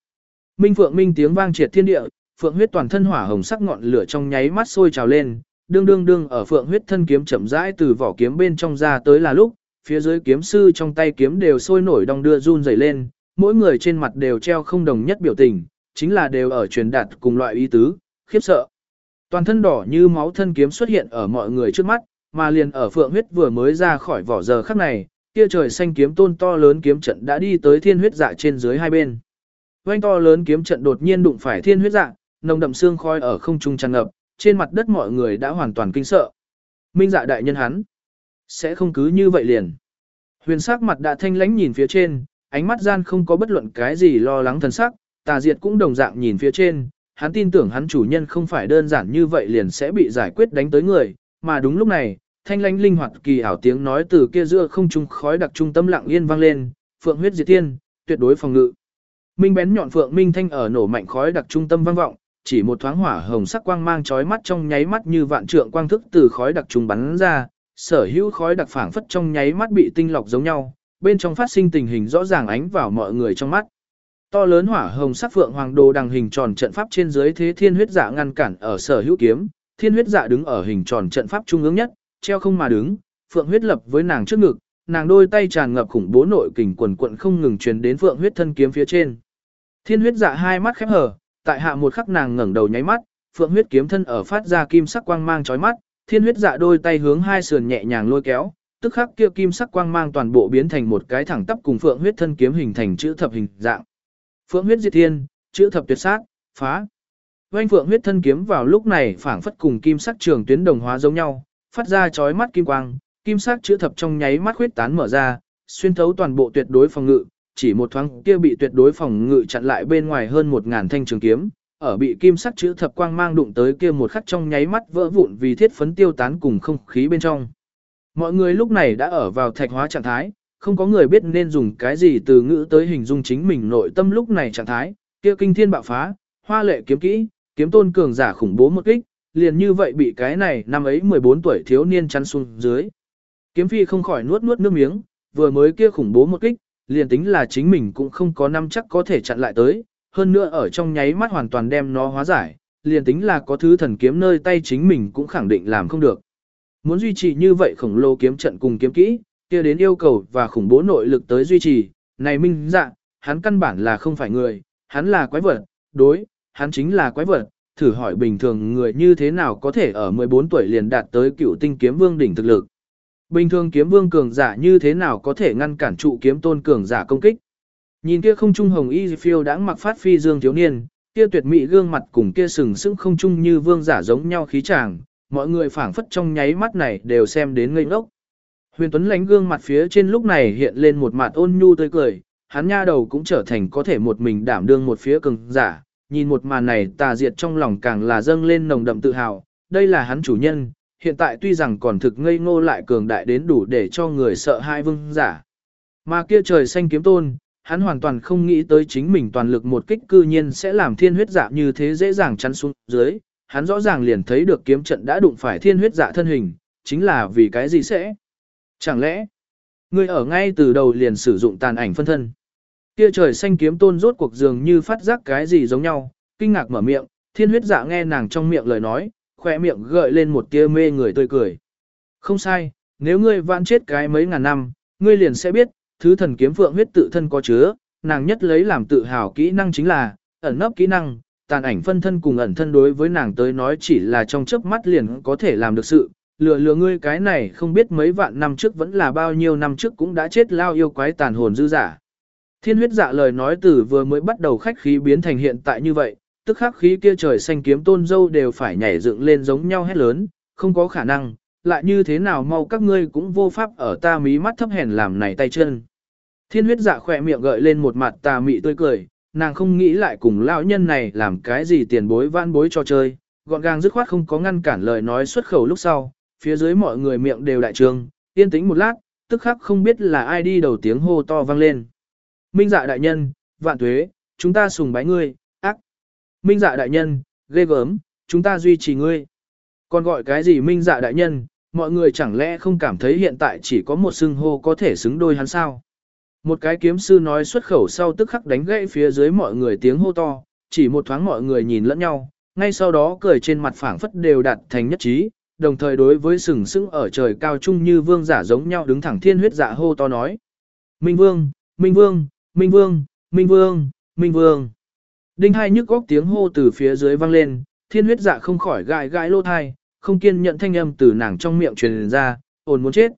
Minh phượng minh tiếng vang triệt thiên địa, phượng huyết toàn thân hỏa hồng sắc ngọn lửa trong nháy mắt sôi trào lên, đương đương đương ở phượng huyết thân kiếm chậm rãi từ vỏ kiếm bên trong ra tới là lúc, phía dưới kiếm sư trong tay kiếm đều sôi nổi đong đưa run rẩy lên, mỗi người trên mặt đều treo không đồng nhất biểu tình, chính là đều ở truyền đạt cùng loại ý tứ, khiếp sợ. Toàn thân đỏ như máu thân kiếm xuất hiện ở mọi người trước mắt, mà liền ở phượng huyết vừa mới ra khỏi vỏ giờ khắc này, kia trời xanh kiếm tôn to lớn kiếm trận đã đi tới thiên huyết dạ trên dưới hai bên. Oanh to lớn kiếm trận đột nhiên đụng phải thiên huyết dạ, nồng đậm xương khói ở không trung tràn ngập, trên mặt đất mọi người đã hoàn toàn kinh sợ. Minh dạ đại nhân hắn, sẽ không cứ như vậy liền. Huyền sắc mặt đã thanh lãnh nhìn phía trên, ánh mắt gian không có bất luận cái gì lo lắng thần sắc, tà diệt cũng đồng dạng nhìn phía trên, hắn tin tưởng hắn chủ nhân không phải đơn giản như vậy liền sẽ bị giải quyết đánh tới người, mà đúng lúc này, thanh lãnh linh hoạt kỳ ảo tiếng nói từ kia giữa không trung khói đặc trung tâm lặng yên vang lên, phượng huyết diệt tiên, tuyệt đối phòng ngự. Minh bén nhọn phượng minh thanh ở nổ mạnh khói đặc trung tâm vang vọng, chỉ một thoáng hỏa hồng sắc quang mang chói mắt trong nháy mắt như vạn trượng quang thức từ khói đặc trung bắn ra, sở hữu khói đặc phảng phất trong nháy mắt bị tinh lọc giống nhau, bên trong phát sinh tình hình rõ ràng ánh vào mọi người trong mắt. To lớn hỏa hồng sắc phượng hoàng đồ đằng hình tròn trận pháp trên dưới thế thiên huyết dạ ngăn cản ở sở hữu kiếm, thiên huyết dạ đứng ở hình tròn trận pháp trung ương nhất, treo không mà đứng, phượng huyết lập với nàng trước ngực, nàng đôi tay tràn ngập khủng bố nội kình quần quận không ngừng truyền đến phượng huyết thân kiếm phía trên. Thiên huyết dạ hai mắt khép hờ, tại hạ một khắc nàng ngẩng đầu nháy mắt, phượng huyết kiếm thân ở phát ra kim sắc quang mang chói mắt, thiên huyết dạ đôi tay hướng hai sườn nhẹ nhàng lôi kéo, tức khắc kia kim sắc quang mang toàn bộ biến thành một cái thẳng tắp cùng phượng huyết thân kiếm hình thành chữ thập hình dạng. Phượng huyết diệt thiên, chữ thập tuyệt sát, phá. Vành phượng huyết thân kiếm vào lúc này phảng phất cùng kim sắc trường tuyến đồng hóa giống nhau, phát ra chói mắt kim quang, kim sắc chữ thập trong nháy mắt huyết tán mở ra, xuyên thấu toàn bộ tuyệt đối phòng ngự, chỉ một thoáng kia bị tuyệt đối phòng ngự chặn lại bên ngoài hơn một ngàn thanh trường kiếm, ở bị kim sắc chữ thập quang mang đụng tới kia một khắc trong nháy mắt vỡ vụn vì thiết phấn tiêu tán cùng không khí bên trong. Mọi người lúc này đã ở vào thạch hóa trạng thái, không có người biết nên dùng cái gì từ ngữ tới hình dung chính mình nội tâm lúc này trạng thái, kia kinh thiên bạo phá, hoa lệ kiếm kỹ, kiếm tôn cường giả khủng bố một kích, liền như vậy bị cái này năm ấy 14 tuổi thiếu niên chắn xuống dưới. Kiếm phi không khỏi nuốt nuốt nước miếng, vừa mới kia khủng bố một kích, liền tính là chính mình cũng không có năm chắc có thể chặn lại tới, hơn nữa ở trong nháy mắt hoàn toàn đem nó hóa giải, liền tính là có thứ thần kiếm nơi tay chính mình cũng khẳng định làm không được. Muốn duy trì như vậy khổng lồ kiếm trận cùng kiếm kỹ, kia đến yêu cầu và khủng bố nội lực tới duy trì, này minh dạ, hắn căn bản là không phải người, hắn là quái vật, đối, hắn chính là quái vật, thử hỏi bình thường người như thế nào có thể ở 14 tuổi liền đạt tới cựu tinh kiếm vương đỉnh thực lực. Bình thường kiếm vương cường giả như thế nào có thể ngăn cản trụ kiếm tôn cường giả công kích. Nhìn kia không trung hồng y phiêu đã mặc phát phi dương thiếu niên, kia tuyệt mỹ gương mặt cùng kia sừng sững không trung như vương giả giống nhau khí chàng, mọi người phảng phất trong nháy mắt này đều xem đến ngây ngốc. Huyền Tuấn lánh gương mặt phía trên lúc này hiện lên một mặt ôn nhu tươi cười, hắn nha đầu cũng trở thành có thể một mình đảm đương một phía cường giả, nhìn một màn này tà diệt trong lòng càng là dâng lên nồng đậm tự hào, đây là hắn chủ nhân, hiện tại tuy rằng còn thực ngây ngô lại cường đại đến đủ để cho người sợ hai vương giả. Mà kia trời xanh kiếm tôn, hắn hoàn toàn không nghĩ tới chính mình toàn lực một kích cư nhiên sẽ làm thiên huyết dạ như thế dễ dàng chắn xuống dưới, hắn rõ ràng liền thấy được kiếm trận đã đụng phải thiên huyết dạ thân hình, chính là vì cái gì sẽ? Chẳng lẽ, người ở ngay từ đầu liền sử dụng tàn ảnh phân thân? Kia trời xanh kiếm tôn rốt cuộc dường như phát giác cái gì giống nhau, kinh ngạc mở miệng, thiên huyết dạ nghe nàng trong miệng lời nói, khỏe miệng gợi lên một tia mê người tươi cười. Không sai, nếu ngươi vãn chết cái mấy ngàn năm, ngươi liền sẽ biết, thứ thần kiếm phượng huyết tự thân có chứa, nàng nhất lấy làm tự hào kỹ năng chính là, ẩn nấp kỹ năng, tàn ảnh phân thân cùng ẩn thân đối với nàng tới nói chỉ là trong chớp mắt liền có thể làm được sự, lừa lừa ngươi cái này không biết mấy vạn năm trước vẫn là bao nhiêu năm trước cũng đã chết lao yêu quái tàn hồn dư giả. Thiên huyết dạ lời nói từ vừa mới bắt đầu khách khí biến thành hiện tại như vậy, tức khắc khí kia trời xanh kiếm tôn dâu đều phải nhảy dựng lên giống nhau hết lớn, không có khả năng, lại như thế nào mau các ngươi cũng vô pháp ở ta mí mắt thấp hèn làm này tay chân. Thiên huyết dạ khỏe miệng gợi lên một mặt tà mị tươi cười, nàng không nghĩ lại cùng lão nhân này làm cái gì tiền bối vãn bối cho chơi, gọn gàng dứt khoát không có ngăn cản lời nói xuất khẩu lúc sau, phía dưới mọi người miệng đều đại trương, yên tĩnh một lát, tức khắc không biết là ai đi đầu tiếng hô to vang lên. Minh dạ đại nhân, vạn tuế, chúng ta sùng bái ngươi, ác. Minh dạ đại nhân, ghê gớm, chúng ta duy trì ngươi. Còn gọi cái gì minh dạ đại nhân, mọi người chẳng lẽ không cảm thấy hiện tại chỉ có một xưng hô có thể xứng đôi hắn sao? Một cái kiếm sư nói xuất khẩu sau tức khắc đánh gãy phía dưới mọi người tiếng hô to, chỉ một thoáng mọi người nhìn lẫn nhau, ngay sau đó cười trên mặt phảng phất đều đạt thành nhất trí, đồng thời đối với sừng sững ở trời cao trung như vương giả giống nhau đứng thẳng thiên huyết dạ hô to nói. Minh vương, Minh vương, Minh vương, Minh vương, Minh vương. Đinh hai nhức góc tiếng hô từ phía dưới vang lên, thiên huyết dạ không khỏi gãi gãi lô thai, không kiên nhận thanh âm từ nàng trong miệng truyền ra, ồn muốn chết.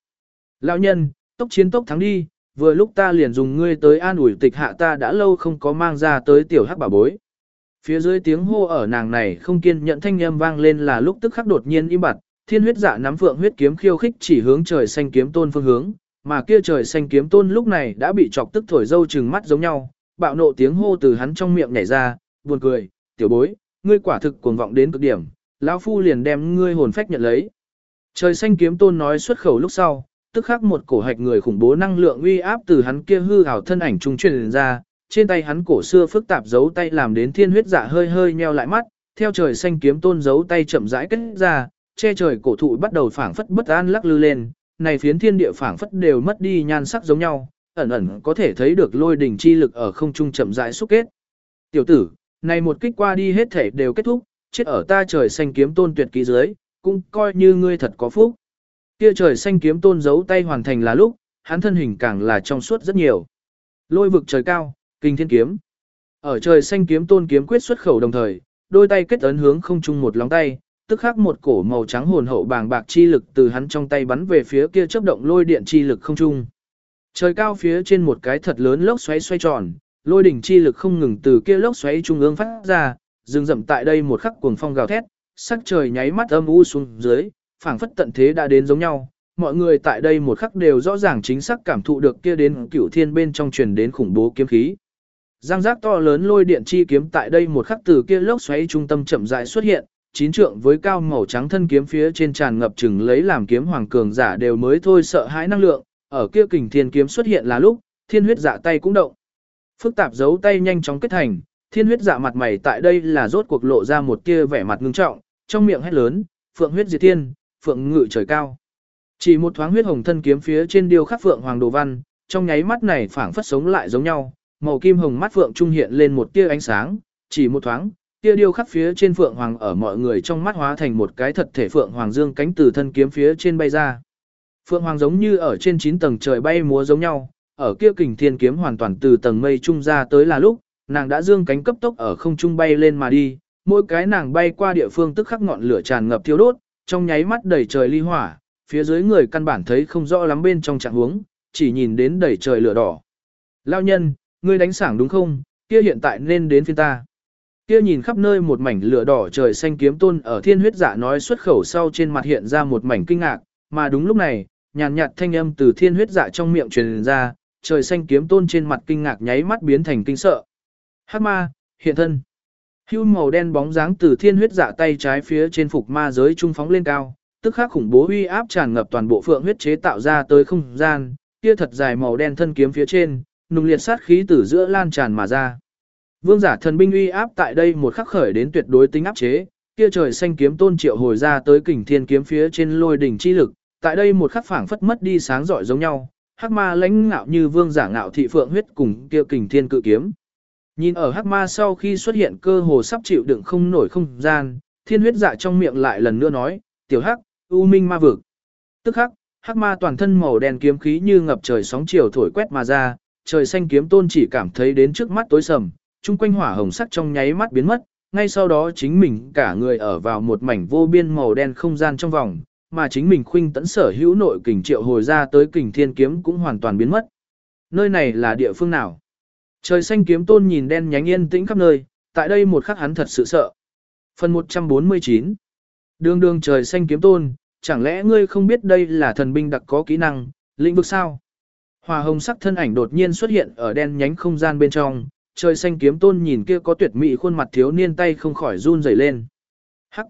Lão nhân, tốc chiến tốc thắng đi, vừa lúc ta liền dùng ngươi tới an ủi tịch hạ ta đã lâu không có mang ra tới tiểu hắc bà bối. Phía dưới tiếng hô ở nàng này không kiên nhận thanh âm vang lên là lúc tức khắc đột nhiên im bặt, thiên huyết dạ nắm phượng huyết kiếm khiêu khích chỉ hướng trời xanh kiếm tôn phương hướng, mà kia trời xanh kiếm tôn lúc này đã bị chọc tức thổi dâu trừng mắt giống nhau, bạo nộ tiếng hô từ hắn trong miệng nhảy ra, buồn cười, tiểu bối, ngươi quả thực cuồng vọng đến cực điểm, lão phu liền đem ngươi hồn phách nhận lấy. Trời xanh kiếm tôn nói xuất khẩu lúc sau, tức khắc một cổ hạch người khủng bố năng lượng uy áp từ hắn kia hư ảo thân ảnh trung truyền ra, trên tay hắn cổ xưa phức tạp giấu tay làm đến thiên huyết dạ hơi hơi nheo lại mắt, theo trời xanh kiếm tôn giấu tay chậm rãi kết ra, che trời cổ thụ bắt đầu phảng phất bất an lắc lư lên, này phiến thiên địa phảng phất đều mất đi nhan sắc giống nhau, ẩn ẩn có thể thấy được lôi đỉnh chi lực ở không trung chậm rãi xúc kết. Tiểu tử, này một kích qua đi hết thể đều kết thúc, chết ở ta trời xanh kiếm tôn tuyệt kỹ dưới, cũng coi như ngươi thật có phúc. Kia trời xanh kiếm tôn giấu tay hoàn thành là lúc, hắn thân hình càng là trong suốt rất nhiều. Lôi vực trời cao, kinh thiên kiếm. Ở trời xanh kiếm tôn kiếm quyết xuất khẩu đồng thời, đôi tay kết ấn hướng không trung một lóng tay, tức khắc một cổ màu trắng hồn hậu bàng bạc chi lực từ hắn trong tay bắn về phía kia chớp động lôi điện chi lực không trung. Trời cao phía trên một cái thật lớn lốc xoáy xoay tròn, lôi đỉnh chi lực không ngừng từ kia lốc xoáy trung ương phát ra, dừng rậm tại đây một khắc cuồng phong gào thét, sắc trời nháy mắt âm u xuống dưới, phảng phất tận thế đã đến giống nhau. Mọi người tại đây một khắc đều rõ ràng chính xác cảm thụ được kia đến cửu thiên bên trong truyền đến khủng bố kiếm khí. Giang giác to lớn lôi điện chi kiếm tại đây một khắc từ kia lốc xoáy trung tâm chậm rãi xuất hiện, chín trượng với cao màu trắng thân kiếm phía trên tràn ngập chừng lấy làm kiếm hoàng cường giả đều mới thôi sợ hãi năng lượng, ở kia kình thiên kiếm xuất hiện là lúc, thiên huyết dạ tay cũng động. Phức tạp giấu tay nhanh chóng kết thành, thiên huyết dạ mặt mày tại đây là rốt cuộc lộ ra một kia vẻ mặt ngưng trọng, trong miệng hét lớn, phượng huyết diệt thiên, phượng ngự trời cao. Chỉ một thoáng huyết hồng thân kiếm phía trên điêu khắc phượng hoàng đồ văn, trong nháy mắt này phảng phất sống lại giống nhau, màu kim hồng mắt phượng trung hiện lên một tia ánh sáng, chỉ một thoáng, Kia điêu khắc phía trên phượng hoàng ở mọi người trong mắt hóa thành một cái thật thể phượng hoàng dương cánh từ thân kiếm phía trên bay ra. Phượng hoàng giống như ở trên 9 tầng trời bay múa giống nhau, ở kia kình thiên kiếm hoàn toàn từ tầng mây trung ra tới là lúc, nàng đã dương cánh cấp tốc ở không trung bay lên mà đi, mỗi cái nàng bay qua địa phương tức khắc ngọn lửa tràn ngập thiêu đốt, trong nháy mắt đầy trời ly hỏa, phía dưới người căn bản thấy không rõ lắm bên trong trạng huống, chỉ nhìn đến đầy trời lửa đỏ. Lao nhân, ngươi đánh sảng đúng không, kia hiện tại nên đến phiên ta. Kia nhìn khắp nơi một mảnh lửa đỏ trời xanh kiếm tôn ở thiên huyết dạ nói xuất khẩu sau trên mặt hiện ra một mảnh kinh ngạc, mà đúng lúc này, nhàn nhạt thanh âm từ thiên huyết dạ trong miệng truyền ra, trời xanh kiếm tôn trên mặt kinh ngạc nháy mắt biến thành kinh sợ. Hắc ma, hiện thân. Hưu màu đen bóng dáng từ thiên huyết dạ tay trái phía trên phục ma giới trung phóng lên cao, tức khắc khủng bố uy áp tràn ngập toàn bộ phượng huyết chế tạo ra tới không gian, kia thật dài màu đen thân kiếm phía trên, nung liệt sát khí từ giữa lan tràn mà ra. Vương giả thần binh uy áp tại đây một khắc khởi đến tuyệt đối tính áp chế, kia trời xanh kiếm tôn triệu hồi ra tới kình thiên kiếm phía trên lôi đỉnh chi lực, tại đây một khắc phảng phất mất đi sáng giỏi giống nhau, hắc ma lãnh ngạo như vương giả ngạo thị phượng huyết cùng kia kình thiên cự kiếm. Nhìn ở hắc ma sau khi xuất hiện cơ hồ sắp chịu đựng không nổi không gian, thiên huyết dạ trong miệng lại lần nữa nói, tiểu hắc, u minh ma vực. Tức hắc, hắc ma toàn thân màu đen kiếm khí như ngập trời sóng chiều thổi quét mà ra, trời xanh kiếm tôn chỉ cảm thấy đến trước mắt tối sầm, chung quanh hỏa hồng sắc trong nháy mắt biến mất, ngay sau đó chính mình cả người ở vào một mảnh vô biên màu đen không gian trong vòng, mà chính mình khuynh tẫn sở hữu nội kình triệu hồi ra tới kình thiên kiếm cũng hoàn toàn biến mất. Nơi này là địa phương nào? Trời xanh kiếm tôn nhìn đen nhánh yên tĩnh khắp nơi, tại đây một khắc hắn thật sự sợ. Phần 149 Đường đường trời xanh kiếm tôn, chẳng lẽ ngươi không biết đây là thần binh đặc có kỹ năng, lĩnh vực sao? Hòa hồng sắc thân ảnh đột nhiên xuất hiện ở đen nhánh không gian bên trong, trời xanh kiếm tôn nhìn kia có tuyệt mỹ khuôn mặt thiếu niên tay không khỏi run rẩy lên. Hắc!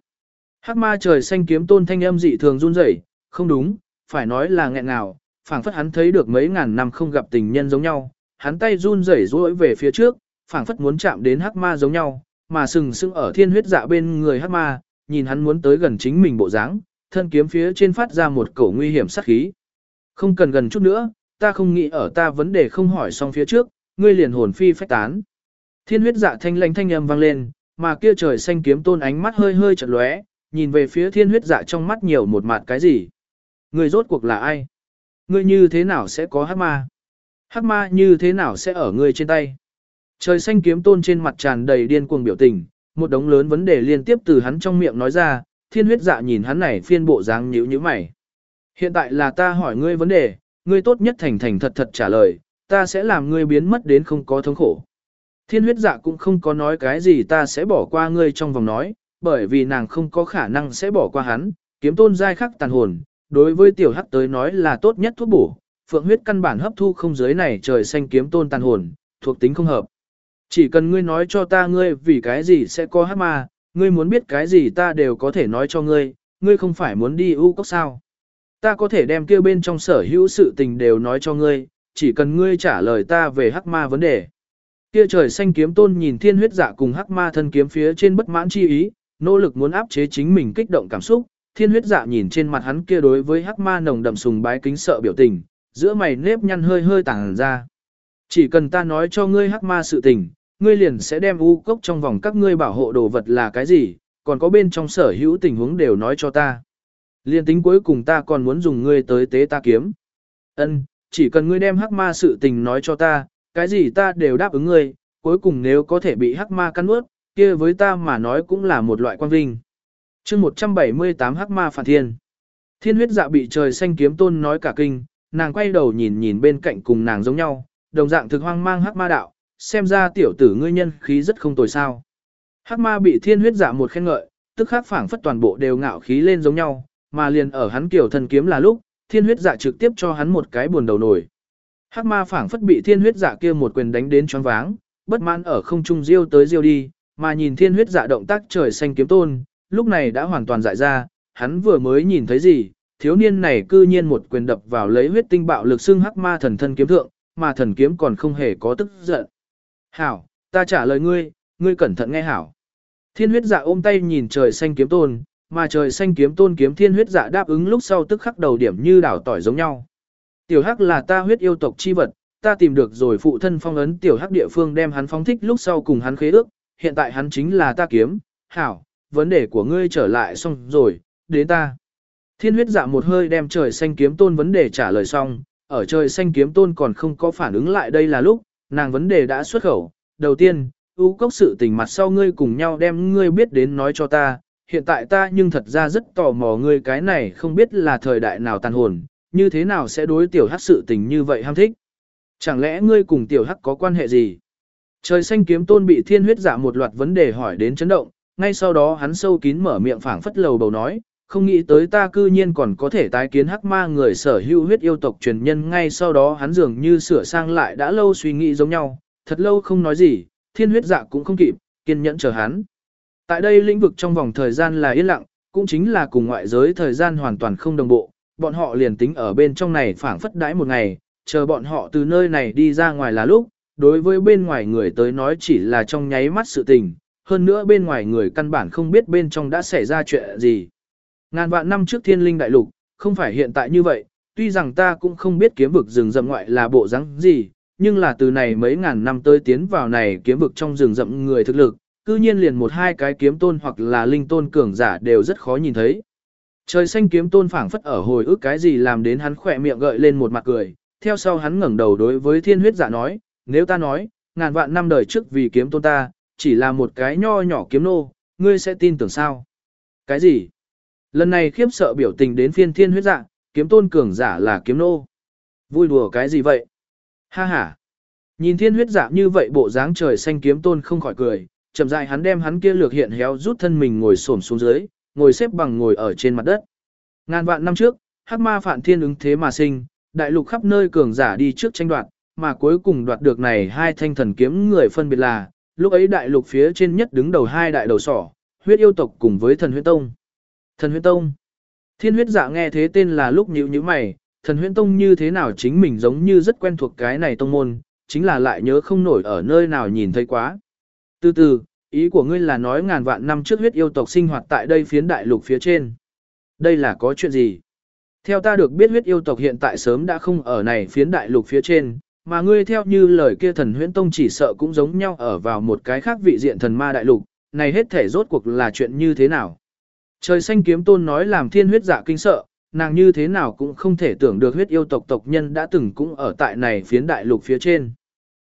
Hắc ma trời xanh kiếm tôn thanh âm dị thường run rẩy, không đúng, phải nói là nghẹn ngào. phảng phất hắn thấy được mấy ngàn năm không gặp tình nhân giống nhau, hắn tay run rẩy duỗi về phía trước, phảng phất muốn chạm đến hắc ma giống nhau, mà sừng sững ở thiên huyết dạ bên người hắc ma, nhìn hắn muốn tới gần chính mình bộ dáng, thân kiếm phía trên phát ra một cổ nguy hiểm sát khí. Không cần gần chút nữa, ta không nghĩ ở ta vấn đề không hỏi xong phía trước, ngươi liền hồn phi phách tán. Thiên huyết dạ thanh lãnh thanh âm vang lên, mà kia trời xanh kiếm tôn ánh mắt hơi hơi chợt lóe, nhìn về phía thiên huyết dạ trong mắt nhiều một mặt cái gì. Ngươi rốt cuộc là ai? Ngươi như thế nào sẽ có hắc ma? Hắc ma như thế nào sẽ ở ngươi trên tay? Trời xanh kiếm tôn trên mặt tràn đầy điên cuồng biểu tình, một đống lớn vấn đề liên tiếp từ hắn trong miệng nói ra, thiên huyết dạ nhìn hắn này phiên bộ dáng nhíu nhíu mày. Hiện tại là ta hỏi ngươi vấn đề, ngươi tốt nhất thành thành thật thật trả lời, ta sẽ làm ngươi biến mất đến không có thống khổ. Thiên huyết dạ cũng không có nói cái gì ta sẽ bỏ qua ngươi trong vòng nói, bởi vì nàng không có khả năng sẽ bỏ qua hắn, kiếm tôn giai khắc tàn hồn, đối với tiểu hắc tới nói là tốt nhất thuốc bổ, phượng huyết căn bản hấp thu không giới này trời xanh kiếm tôn tàn hồn, thuộc tính không hợp. Chỉ cần ngươi nói cho ta ngươi vì cái gì sẽ có hắc ma, ngươi muốn biết cái gì ta đều có thể nói cho ngươi, ngươi không phải muốn đi u cốc sao. Ta có thể đem kia bên trong sở hữu sự tình đều nói cho ngươi, chỉ cần ngươi trả lời ta về hắc ma vấn đề. Kia trời xanh kiếm tôn nhìn thiên huyết dạ cùng hắc ma thân kiếm phía trên bất mãn chi ý, nỗ lực muốn áp chế chính mình kích động cảm xúc, thiên huyết dạ nhìn trên mặt hắn kia đối với hắc ma nồng đậm sùng bái kính sợ biểu tình, giữa mày nếp nhăn hơi hơi tàng ra. Chỉ cần ta nói cho ngươi hắc ma sự tình, ngươi liền sẽ đem u cốc trong vòng các ngươi bảo hộ đồ vật là cái gì, còn có bên trong sở hữu tình huống đều nói cho ta. Liên tính cuối cùng ta còn muốn dùng ngươi tới tế ta kiếm. Ân, chỉ cần ngươi đem hắc ma sự tình nói cho ta, cái gì ta đều đáp ứng ngươi, cuối cùng nếu có thể bị hắc ma cắn nuốt, kia với ta mà nói cũng là một loại quan vinh. chương 178 hắc ma phản thiên. Thiên huyết dạ bị trời xanh kiếm tôn nói cả kinh, nàng quay đầu nhìn nhìn bên cạnh cùng nàng giống nhau, đồng dạng thực hoang mang hắc ma đạo, xem ra tiểu tử ngươi nhân khí rất không tồi sao. Hắc ma bị thiên huyết dạ một khen ngợi, tức khắc phảng phất toàn bộ đều ngạo khí lên giống nhau, mà liền ở hắn kiểu thần kiếm là lúc, thiên huyết dạ trực tiếp cho hắn một cái buồn đầu nổi. Hắc ma phảng phất bị thiên huyết dạ kia một quyền đánh đến choáng váng, bất mãn ở không trung diêu tới diêu đi, mà nhìn thiên huyết dạ động tác trời xanh kiếm tôn, lúc này đã hoàn toàn dại ra, hắn vừa mới nhìn thấy gì, thiếu niên này cư nhiên một quyền đập vào lấy huyết tinh bạo lực xương hắc ma thần thân kiếm thượng, mà thần kiếm còn không hề có tức giận. Hảo, ta trả lời ngươi, ngươi cẩn thận nghe hảo. Thiên huyết dạ ôm tay nhìn trời xanh kiếm tôn, mà trời xanh kiếm tôn kiếm thiên huyết dạ đáp ứng lúc sau tức khắc đầu điểm như đảo tỏi giống nhau. Tiểu hắc là ta huyết yêu tộc chi vật, ta tìm được rồi phụ thân phong ấn tiểu hắc địa phương đem hắn phóng thích lúc sau cùng hắn khế ước, hiện tại hắn chính là ta kiếm, hảo, vấn đề của ngươi trở lại xong rồi, đến ta. Thiên huyết dạ một hơi đem trời xanh kiếm tôn vấn đề trả lời xong, ở trời xanh kiếm tôn còn không có phản ứng lại đây là lúc, nàng vấn đề đã xuất khẩu. Đầu tiên, ưu cốc sự tình mặt sau ngươi cùng nhau đem ngươi biết đến nói cho ta, hiện tại ta nhưng thật ra rất tò mò ngươi cái này không biết là thời đại nào tàn hồn, như thế nào sẽ đối tiểu hắc sự tình như vậy ham thích. Chẳng lẽ ngươi cùng tiểu hắc có quan hệ gì? Trời xanh kiếm tôn bị thiên huyết giả một loạt vấn đề hỏi đến chấn động, ngay sau đó hắn sâu kín mở miệng phảng phất lầu bầu nói, không nghĩ tới ta cư nhiên còn có thể tái kiến hắc ma người sở hữu huyết yêu tộc truyền nhân ngay sau đó hắn dường như sửa sang lại đã lâu suy nghĩ giống nhau, thật lâu không nói gì, thiên huyết dạ cũng không kịp, kiên nhẫn chờ hắn. Tại đây lĩnh vực trong vòng thời gian là yên lặng, cũng chính là cùng ngoại giới thời gian hoàn toàn không đồng bộ, bọn họ liền tính ở bên trong này phảng phất đãi một ngày, chờ bọn họ từ nơi này đi ra ngoài là lúc, đối với bên ngoài người tới nói chỉ là trong nháy mắt sự tình, hơn nữa bên ngoài người căn bản không biết bên trong đã xảy ra chuyện gì. Ngàn vạn năm trước thiên linh đại lục, không phải hiện tại như vậy, tuy rằng ta cũng không biết kiếm vực rừng rậm ngoại là bộ rắn gì, nhưng là từ này mấy ngàn năm tới tiến vào này kiếm vực trong rừng rậm người thực lực, cư nhiên liền một hai cái kiếm tôn hoặc là linh tôn cường giả đều rất khó nhìn thấy. Trời xanh kiếm tôn phảng phất ở hồi ức cái gì làm đến hắn khỏe miệng gợi lên một mặt cười, theo sau hắn ngẩng đầu đối với thiên huyết giả nói, nếu ta nói, ngàn vạn năm đời trước vì kiếm tôn ta, chỉ là một cái nho nhỏ kiếm nô, ngươi sẽ tin tưởng sao? Cái gì? Lần này khiếp sợ biểu tình đến phiên thiên huyết dạ, kiếm tôn cường giả là kiếm nô. Vui đùa cái gì vậy? Ha ha! Nhìn thiên huyết dạ như vậy bộ dáng trời xanh kiếm tôn không khỏi cười, chậm rãi hắn đem hắn kia lược hiện héo rút thân mình ngồi xổm xuống dưới, ngồi xếp bằng ngồi ở trên mặt đất. Ngàn vạn năm trước, hắc ma phản thiên ứng thế mà sinh, đại lục khắp nơi cường giả đi trước tranh đoạt, mà cuối cùng đoạt được này hai thanh thần kiếm người phân biệt là, lúc ấy đại lục phía trên nhất đứng đầu hai đại đầu sỏ, huyết yêu tộc cùng với thần huyết tông. Thần huyết tông. Thiên huyết dạ nghe thế tên là lúc nhíu nhíu mày, thần huyết tông như thế nào chính mình giống như rất quen thuộc cái này tông môn, chính là lại nhớ không nổi ở nơi nào nhìn thấy quá. Từ từ, ý của ngươi là nói ngàn vạn năm trước huyết yêu tộc sinh hoạt tại đây phiến đại lục phía trên. Đây là có chuyện gì? Theo ta được biết huyết yêu tộc hiện tại sớm đã không ở này phiến đại lục phía trên, mà ngươi theo như lời kia thần huyễn tông chỉ sợ cũng giống nhau ở vào một cái khác vị diện thần ma đại lục, này hết thể rốt cuộc là chuyện như thế nào? Trời xanh kiếm tôn nói làm thiên huyết giả kinh sợ, nàng như thế nào cũng không thể tưởng được huyết yêu tộc tộc nhân đã từng cũng ở tại này phiến đại lục phía trên.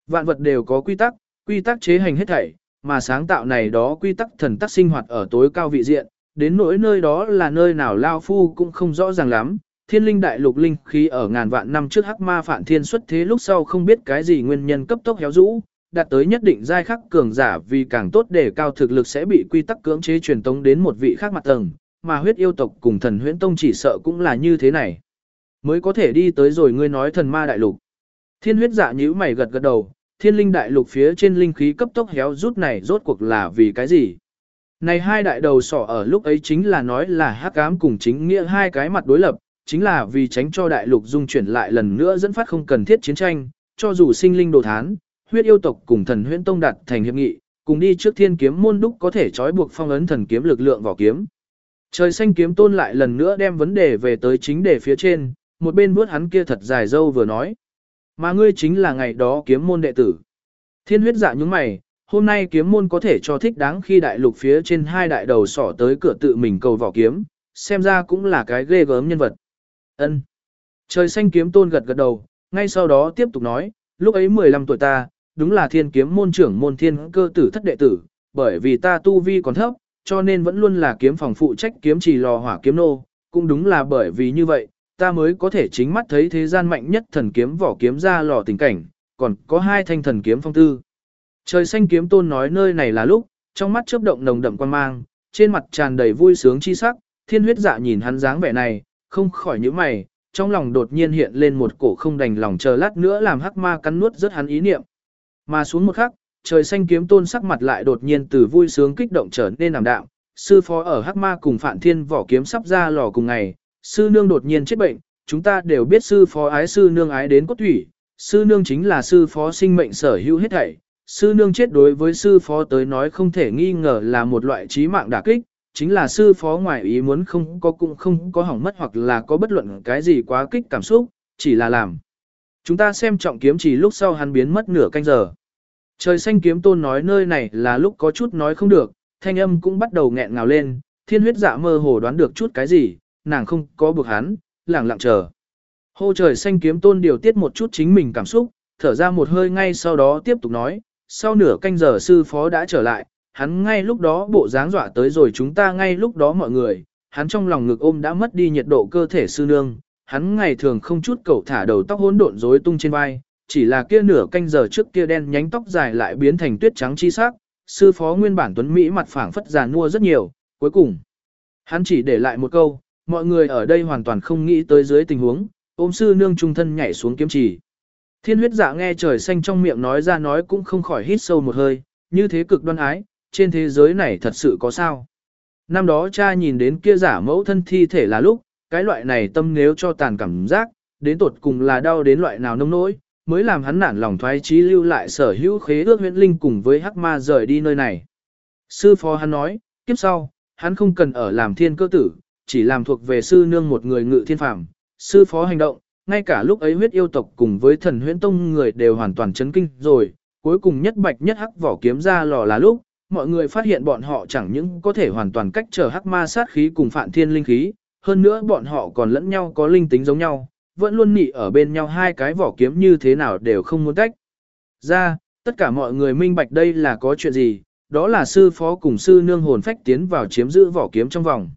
Vạn vật đều có quy tắc, quy tắc chế hành hết thảy, mà sáng tạo này đó quy tắc thần tắc sinh hoạt ở tối cao vị diện, đến nỗi nơi đó là nơi nào Lao Phu cũng không rõ ràng lắm. Thiên linh đại lục linh khí ở ngàn vạn năm trước hắc ma phản thiên xuất thế lúc sau không biết cái gì nguyên nhân cấp tốc héo rũ, đạt tới nhất định giai khắc cường giả vì càng tốt để cao thực lực sẽ bị quy tắc cưỡng chế truyền tống đến một vị khác mặt tầng, mà huyết yêu tộc cùng thần huyễn tông chỉ sợ cũng là như thế này. Mới có thể đi tới rồi ngươi nói thần ma đại lục. Thiên huyết dạ nhíu mày gật gật đầu, thiên linh đại lục phía trên linh khí cấp tốc héo rút này rốt cuộc là vì cái gì? Này hai đại đầu sỏ ở lúc ấy chính là nói là hắc ám cùng chính nghĩa hai cái mặt đối lập, chính là vì tránh cho đại lục dung chuyển lại lần nữa dẫn phát không cần thiết chiến tranh, cho dù sinh linh đồ thán, huyết yêu tộc cùng thần huyễn tông đạt thành hiệp nghị, cùng đi trước thiên kiếm môn đúc có thể trói buộc phong ấn thần kiếm lực lượng vào kiếm. Trời xanh kiếm tôn lại lần nữa đem vấn đề về tới chính đề phía trên, một bên vuốt hắn kia thật dài dâu vừa nói. Mà ngươi chính là ngày đó kiếm môn đệ tử. Thiên huyết dạ những mày, hôm nay kiếm môn có thể cho thích đáng khi đại lục phía trên hai đại đầu sỏ tới cửa tự mình cầu vỏ kiếm, xem ra cũng là cái ghê gớm nhân vật. Ân. Trời xanh kiếm tôn gật gật đầu, ngay sau đó tiếp tục nói, lúc ấy 15 tuổi ta, đúng là thiên kiếm môn trưởng môn thiên cơ tử thất đệ tử, bởi vì ta tu vi còn thấp, cho nên vẫn luôn là kiếm phòng phụ trách kiếm trì lò hỏa kiếm nô, cũng đúng là bởi vì như vậy, ta mới có thể chính mắt thấy thế gian mạnh nhất thần kiếm vỏ kiếm ra lò tình cảnh, còn có hai thanh thần kiếm phong tư. Trời xanh kiếm tôn nói nơi này là lúc, trong mắt chớp động nồng đậm quan mang, trên mặt tràn đầy vui sướng chi sắc, thiên huyết dạ nhìn hắn dáng vẻ này, không khỏi nhíu mày, trong lòng đột nhiên hiện lên một cổ không đành lòng chờ lát nữa làm hắc ma cắn nuốt rất hắn ý niệm. Mà xuống một khắc, trời xanh kiếm tôn sắc mặt lại đột nhiên từ vui sướng kích động trở nên làm đạm, sư phó ở hắc ma cùng phản thiên vỏ kiếm sắp ra lò cùng ngày, sư nương đột nhiên chết bệnh, chúng ta đều biết sư phó ái sư nương ái đến cốt thủy, sư nương chính là sư phó sinh mệnh sở hữu hết thảy. Sư nương chết đối với sư phó tới nói không thể nghi ngờ là một loại trí mạng đả kích, chính là sư phó ngoài ý muốn không có cũng không có hỏng mất hoặc là có bất luận cái gì quá kích cảm xúc, chỉ là làm. Chúng ta xem trọng kiếm chỉ lúc sau hắn biến mất nửa canh giờ. Trời xanh kiếm tôn nói nơi này là lúc có chút nói không được, thanh âm cũng bắt đầu nghẹn ngào lên, thiên huyết dạ mơ hồ đoán được chút cái gì, nàng không có buộc hắn, lẳng lặng chờ. Hô trời xanh kiếm tôn điều tiết một chút chính mình cảm xúc, thở ra một hơi ngay sau đó tiếp tục nói, sau nửa canh giờ sư phó đã trở lại, hắn ngay lúc đó bộ dáng dọa tới rồi chúng ta ngay lúc đó mọi người, hắn trong lòng ngực ôm đã mất đi nhiệt độ cơ thể sư nương, hắn ngày thường không chút cầu thả đầu tóc hỗn độn rối tung trên vai, chỉ là kia nửa canh giờ trước kia đen nhánh tóc dài lại biến thành tuyết trắng chi sắc, sư phó nguyên bản tuấn Mỹ mặt phẳng phất già nua rất nhiều, cuối cùng. Hắn chỉ để lại một câu, mọi người ở đây hoàn toàn không nghĩ tới dưới tình huống, ôm sư nương trung thân nhảy xuống kiếm chỉ. Thiên huyết dạ nghe trời xanh trong miệng nói ra nói cũng không khỏi hít sâu một hơi, như thế cực đoan ái, trên thế giới này thật sự có sao. Năm đó cha nhìn đến kia giả mẫu thân thi thể là lúc, cái loại này tâm nếu cho tàn cảm giác, đến tột cùng là đau đến loại nào nông nỗi, mới làm hắn nản lòng thoái trí lưu lại sở hữu khế ước huyễn linh cùng với hắc ma rời đi nơi này. Sư phó hắn nói, kiếp sau, hắn không cần ở làm thiên cơ tử, chỉ làm thuộc về sư nương một người ngự thiên phàm. Sư phó hành động, ngay cả lúc ấy huyết yêu tộc cùng với thần huyễn tông người đều hoàn toàn chấn kinh rồi, cuối cùng nhất bạch nhất hắc vỏ kiếm ra lò là lúc, mọi người phát hiện bọn họ chẳng những có thể hoàn toàn cách trở hắc ma sát khí cùng phản thiên linh khí, hơn nữa bọn họ còn lẫn nhau có linh tính giống nhau, vẫn luôn nị ở bên nhau hai cái vỏ kiếm như thế nào đều không muốn tách. Ra, tất cả mọi người minh bạch đây là có chuyện gì, đó là sư phó cùng sư nương hồn phách tiến vào chiếm giữ vỏ kiếm trong vòng.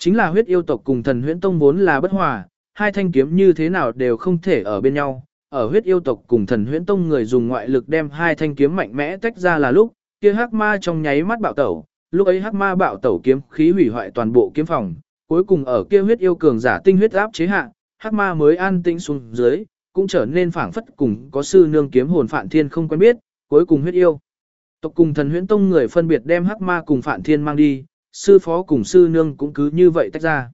Chính là huyết yêu tộc cùng thần huyễn tông vốn là bất hòa, hai thanh kiếm như thế nào đều không thể ở bên nhau. Ở huyết yêu tộc cùng thần huyễn tông người dùng ngoại lực đem hai thanh kiếm mạnh mẽ tách ra là lúc, kia hắc ma trong nháy mắt bạo tẩu, lúc ấy hắc ma bạo tẩu kiếm khí hủy hoại toàn bộ kiếm phòng, cuối cùng ở kia huyết yêu cường giả tinh huyết áp chế hạ, hắc ma mới an tĩnh xuống dưới, cũng trở nên phảng phất cùng có sư nương kiếm hồn phản thiên không quen biết, cuối cùng huyết yêu. Tộc cùng thần huyễn tông người phân biệt đem hắc ma cùng phản thiên mang đi, sư phó cùng sư nương cũng cứ như vậy tách ra.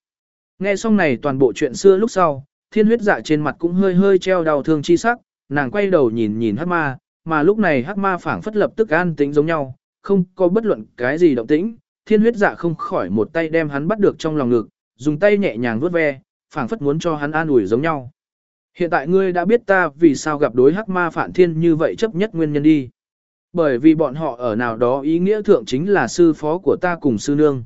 Nghe xong này toàn bộ chuyện xưa lúc sau, thiên huyết dạ trên mặt cũng hơi hơi treo đau thương chi sắc, nàng quay đầu nhìn nhìn hắc ma, mà lúc này hắc ma phảng phất lập tức an tĩnh giống nhau, không có bất luận cái gì động tĩnh, thiên huyết dạ không khỏi một tay đem hắn bắt được trong lòng ngực, dùng tay nhẹ nhàng vuốt ve, phảng phất muốn cho hắn an ủi giống nhau. Hiện tại ngươi đã biết ta vì sao gặp đối hắc ma phản thiên như vậy chấp nhất nguyên nhân đi. Bởi vì bọn họ ở nào đó ý nghĩa thượng chính là sư phó của ta cùng sư nương.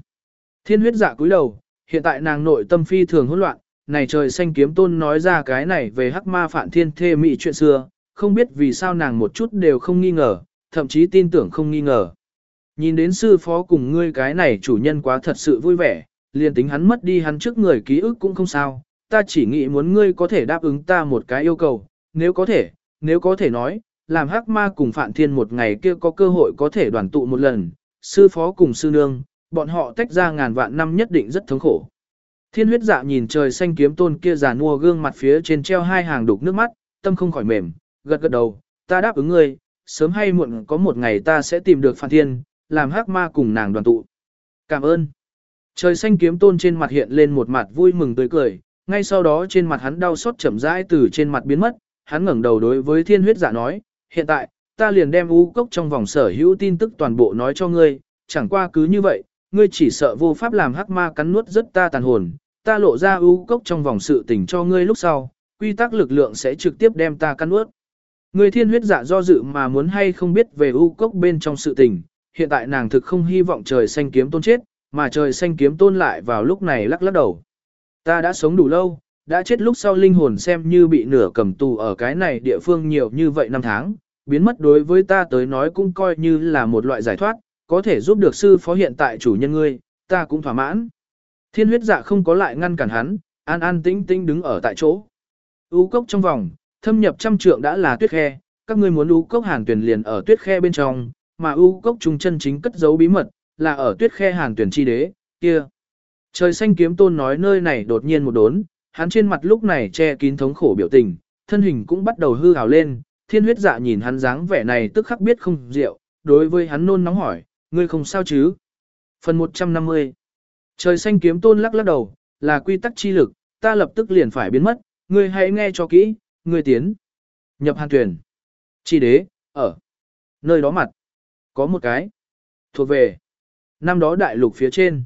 Thiên huyết dạ cúi đầu, hiện tại nàng nội tâm phi thường hỗn loạn, này trời xanh kiếm tôn nói ra cái này về hắc ma phản thiên thê mị chuyện xưa, không biết vì sao nàng một chút đều không nghi ngờ, thậm chí tin tưởng không nghi ngờ. Nhìn đến sư phó cùng ngươi cái này chủ nhân quá thật sự vui vẻ, liền tính hắn mất đi hắn trước người ký ức cũng không sao, ta chỉ nghĩ muốn ngươi có thể đáp ứng ta một cái yêu cầu, nếu có thể, nếu có thể nói, làm hắc ma cùng Phạn Thiên một ngày kia có cơ hội có thể đoàn tụ một lần, sư phó cùng sư nương, bọn họ tách ra ngàn vạn năm nhất định rất thống khổ. Thiên huyết dạ nhìn trời xanh kiếm tôn kia già nua gương mặt phía trên treo hai hàng đục nước mắt, tâm không khỏi mềm, gật gật đầu, ta đáp ứng ngươi, sớm hay muộn có một ngày ta sẽ tìm được Phạn Thiên, làm hắc ma cùng nàng đoàn tụ. Cảm ơn. Trời xanh kiếm tôn trên mặt hiện lên một mặt vui mừng tươi cười, ngay sau đó trên mặt hắn đau xót chậm rãi từ trên mặt biến mất, hắn ngẩng đầu đối với thiên huyết dạ nói, hiện tại, ta liền đem u cốc trong vòng sở hữu tin tức toàn bộ nói cho ngươi, chẳng qua cứ như vậy, ngươi chỉ sợ vô pháp làm hắc ma cắn nuốt rất ta tàn hồn, ta lộ ra u cốc trong vòng sự tình cho ngươi lúc sau, quy tắc lực lượng sẽ trực tiếp đem ta cắn nuốt. Ngươi thiên huyết dạ do dự mà muốn hay không biết về u cốc bên trong sự tình, hiện tại nàng thực không hy vọng trời xanh kiếm tôn chết, mà trời xanh kiếm tôn lại vào lúc này lắc lắc đầu. Ta đã sống đủ lâu, đã chết lúc sau linh hồn xem như bị nửa cầm tù ở cái này địa phương nhiều như vậy năm tháng, biến mất đối với ta tới nói cũng coi như là một loại giải thoát, có thể giúp được sư phó hiện tại chủ nhân ngươi, ta cũng thỏa mãn. Thiên huyết dạ không có lại ngăn cản hắn, an an tĩnh tĩnh đứng ở tại chỗ. U cốc trong vòng, thâm nhập trăm trượng đã là tuyết khe, các ngươi muốn u cốc hàn tuyển liền ở tuyết khe bên trong, mà u cốc trung chân chính cất giấu bí mật, là ở tuyết khe hàn tuyển chi đế, kia. Trời xanh kiếm tôn nói nơi này đột nhiên một đốn, hắn trên mặt lúc này che kín thống khổ biểu tình, thân hình cũng bắt đầu hư hào lên, thiên huyết dạ nhìn hắn dáng vẻ này tức khắc biết không rượu, đối với hắn nôn nóng hỏi, ngươi không sao chứ? Phần 150 Trời xanh kiếm tôn lắc lắc đầu, là quy tắc chi lực, ta lập tức liền phải biến mất, ngươi hãy nghe cho kỹ, ngươi tiến. Nhập hàn tuyển. Chi đế, ở. Nơi đó mặt. Có một cái. Thuộc về. Năm đó đại lục phía trên.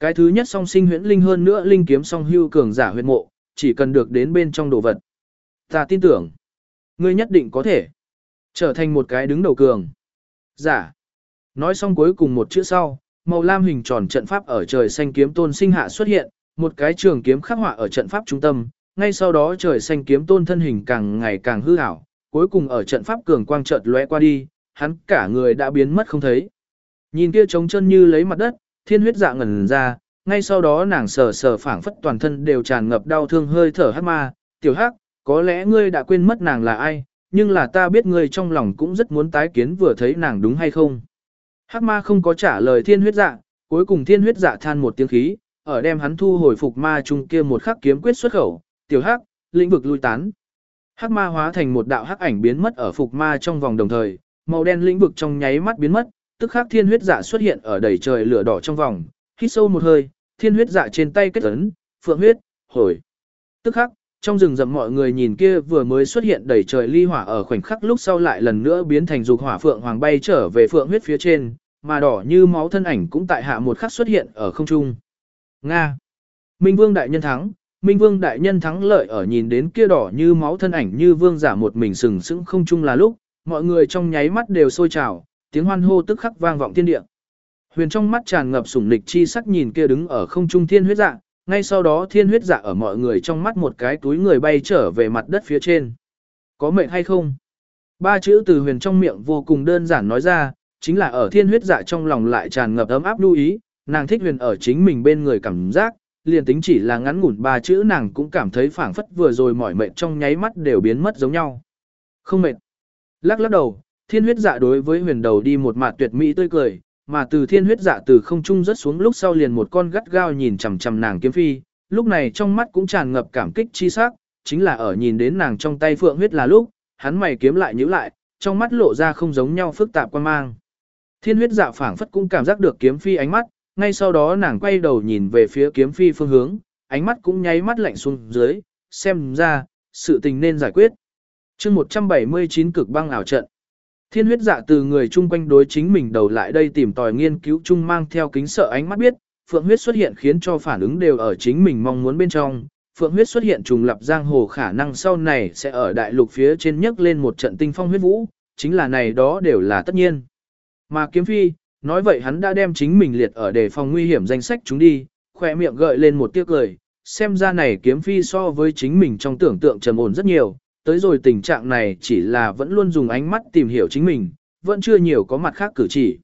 Cái thứ nhất song sinh huyễn linh hơn nữa linh kiếm song hưu cường giả huyệt mộ, chỉ cần được đến bên trong đồ vật. Ta tin tưởng, ngươi nhất định có thể trở thành một cái đứng đầu cường. Giả. Nói xong cuối cùng một chữ sau, màu lam hình tròn trận pháp ở trời xanh kiếm tôn sinh hạ xuất hiện, một cái trường kiếm khắc họa ở trận pháp trung tâm, ngay sau đó trời xanh kiếm tôn thân hình càng ngày càng hư ảo, cuối cùng ở trận pháp cường quang chợt lóe qua đi, hắn cả người đã biến mất không thấy. Nhìn kia trống chân như lấy mặt đất, thiên huyết dạ ngẩn ra, ngay sau đó nàng sờ sờ phảng phất toàn thân đều tràn ngập đau thương hơi thở hát ma, tiểu hắc, có lẽ ngươi đã quên mất nàng là ai, nhưng là ta biết ngươi trong lòng cũng rất muốn tái kiến vừa thấy nàng đúng hay không. Hắc ma không có trả lời thiên huyết dạ, cuối cùng thiên huyết dạ than một tiếng khí, ở đem hắn thu hồi phục ma trung kia một khắc kiếm quyết xuất khẩu, tiểu hắc, lĩnh vực lui tán. Hắc ma hóa thành một đạo hắc ảnh biến mất ở phục ma trong vòng đồng thời, màu đen lĩnh vực trong nháy mắt biến mất, tức khắc thiên huyết dạ xuất hiện ở đầy trời lửa đỏ trong vòng, hít sâu một hơi, thiên huyết dạ trên tay kết ấn, phượng huyết, hồi. Tức khắc, trong rừng rậm mọi người nhìn kia vừa mới xuất hiện đầy trời ly hỏa ở khoảnh khắc lúc sau lại lần nữa biến thành dục hỏa phượng hoàng bay trở về phượng huyết phía trên, mà đỏ như máu thân ảnh cũng tại hạ một khắc xuất hiện ở không trung. Nga. Minh Vương đại nhân thắng, Minh Vương đại nhân thắng lợi ở nhìn đến kia đỏ như máu thân ảnh như vương giả một mình sừng sững không trung là lúc, mọi người trong nháy mắt đều sôi trào, tiếng hoan hô tức khắc vang vọng thiên địa. Huyền trong mắt tràn ngập sủng nịch chi sắc nhìn kia đứng ở không trung thiên huyết dạ, ngay sau đó thiên huyết dạ ở mọi người trong mắt một cái túi người bay trở về mặt đất phía trên. Có mệnh hay không? Ba chữ từ huyền trong miệng vô cùng đơn giản nói ra, chính là ở thiên huyết dạ trong lòng lại tràn ngập ấm áp lưu ý, nàng thích huyền ở chính mình bên người cảm giác, liền tính chỉ là ngắn ngủn ba chữ nàng cũng cảm thấy phảng phất vừa rồi mỏi mệt trong nháy mắt đều biến mất giống nhau. Không mệt. Lắc lắc đầu, thiên huyết dạ đối với huyền đầu đi một mặt tuyệt mỹ tươi cười, mà từ thiên huyết dạ từ không trung rớt xuống lúc sau liền một con gắt gao nhìn chằm chằm nàng kiếm phi, lúc này trong mắt cũng tràn ngập cảm kích chi sắc, chính là ở nhìn đến nàng trong tay phượng huyết là lúc, hắn mày kiếm lại nhíu lại, trong mắt lộ ra không giống nhau phức tạp quan mang. Thiên huyết dạ phảng phất cũng cảm giác được kiếm phi ánh mắt, ngay sau đó nàng quay đầu nhìn về phía kiếm phi phương hướng, ánh mắt cũng nháy mắt lạnh xuống dưới, xem ra, sự tình nên giải quyết. chương 179 cực băng ảo trận. Thiên huyết dạ từ người chung quanh đối chính mình đầu lại đây tìm tòi nghiên cứu chung mang theo kính sợ ánh mắt biết, phượng huyết xuất hiện khiến cho phản ứng đều ở chính mình mong muốn bên trong. Phượng huyết xuất hiện trùng lập giang hồ khả năng sau này sẽ ở đại lục phía trên nhấc lên một trận tinh phong huyết vũ, chính là này đó đều là tất nhiên. Mà kiếm phi, nói vậy hắn đã đem chính mình liệt ở đề phòng nguy hiểm danh sách chúng đi, khỏe miệng gợi lên một tiếc cười, xem ra này kiếm phi so với chính mình trong tưởng tượng trầm ổn rất nhiều, tới rồi tình trạng này chỉ là vẫn luôn dùng ánh mắt tìm hiểu chính mình, vẫn chưa nhiều có mặt khác cử chỉ.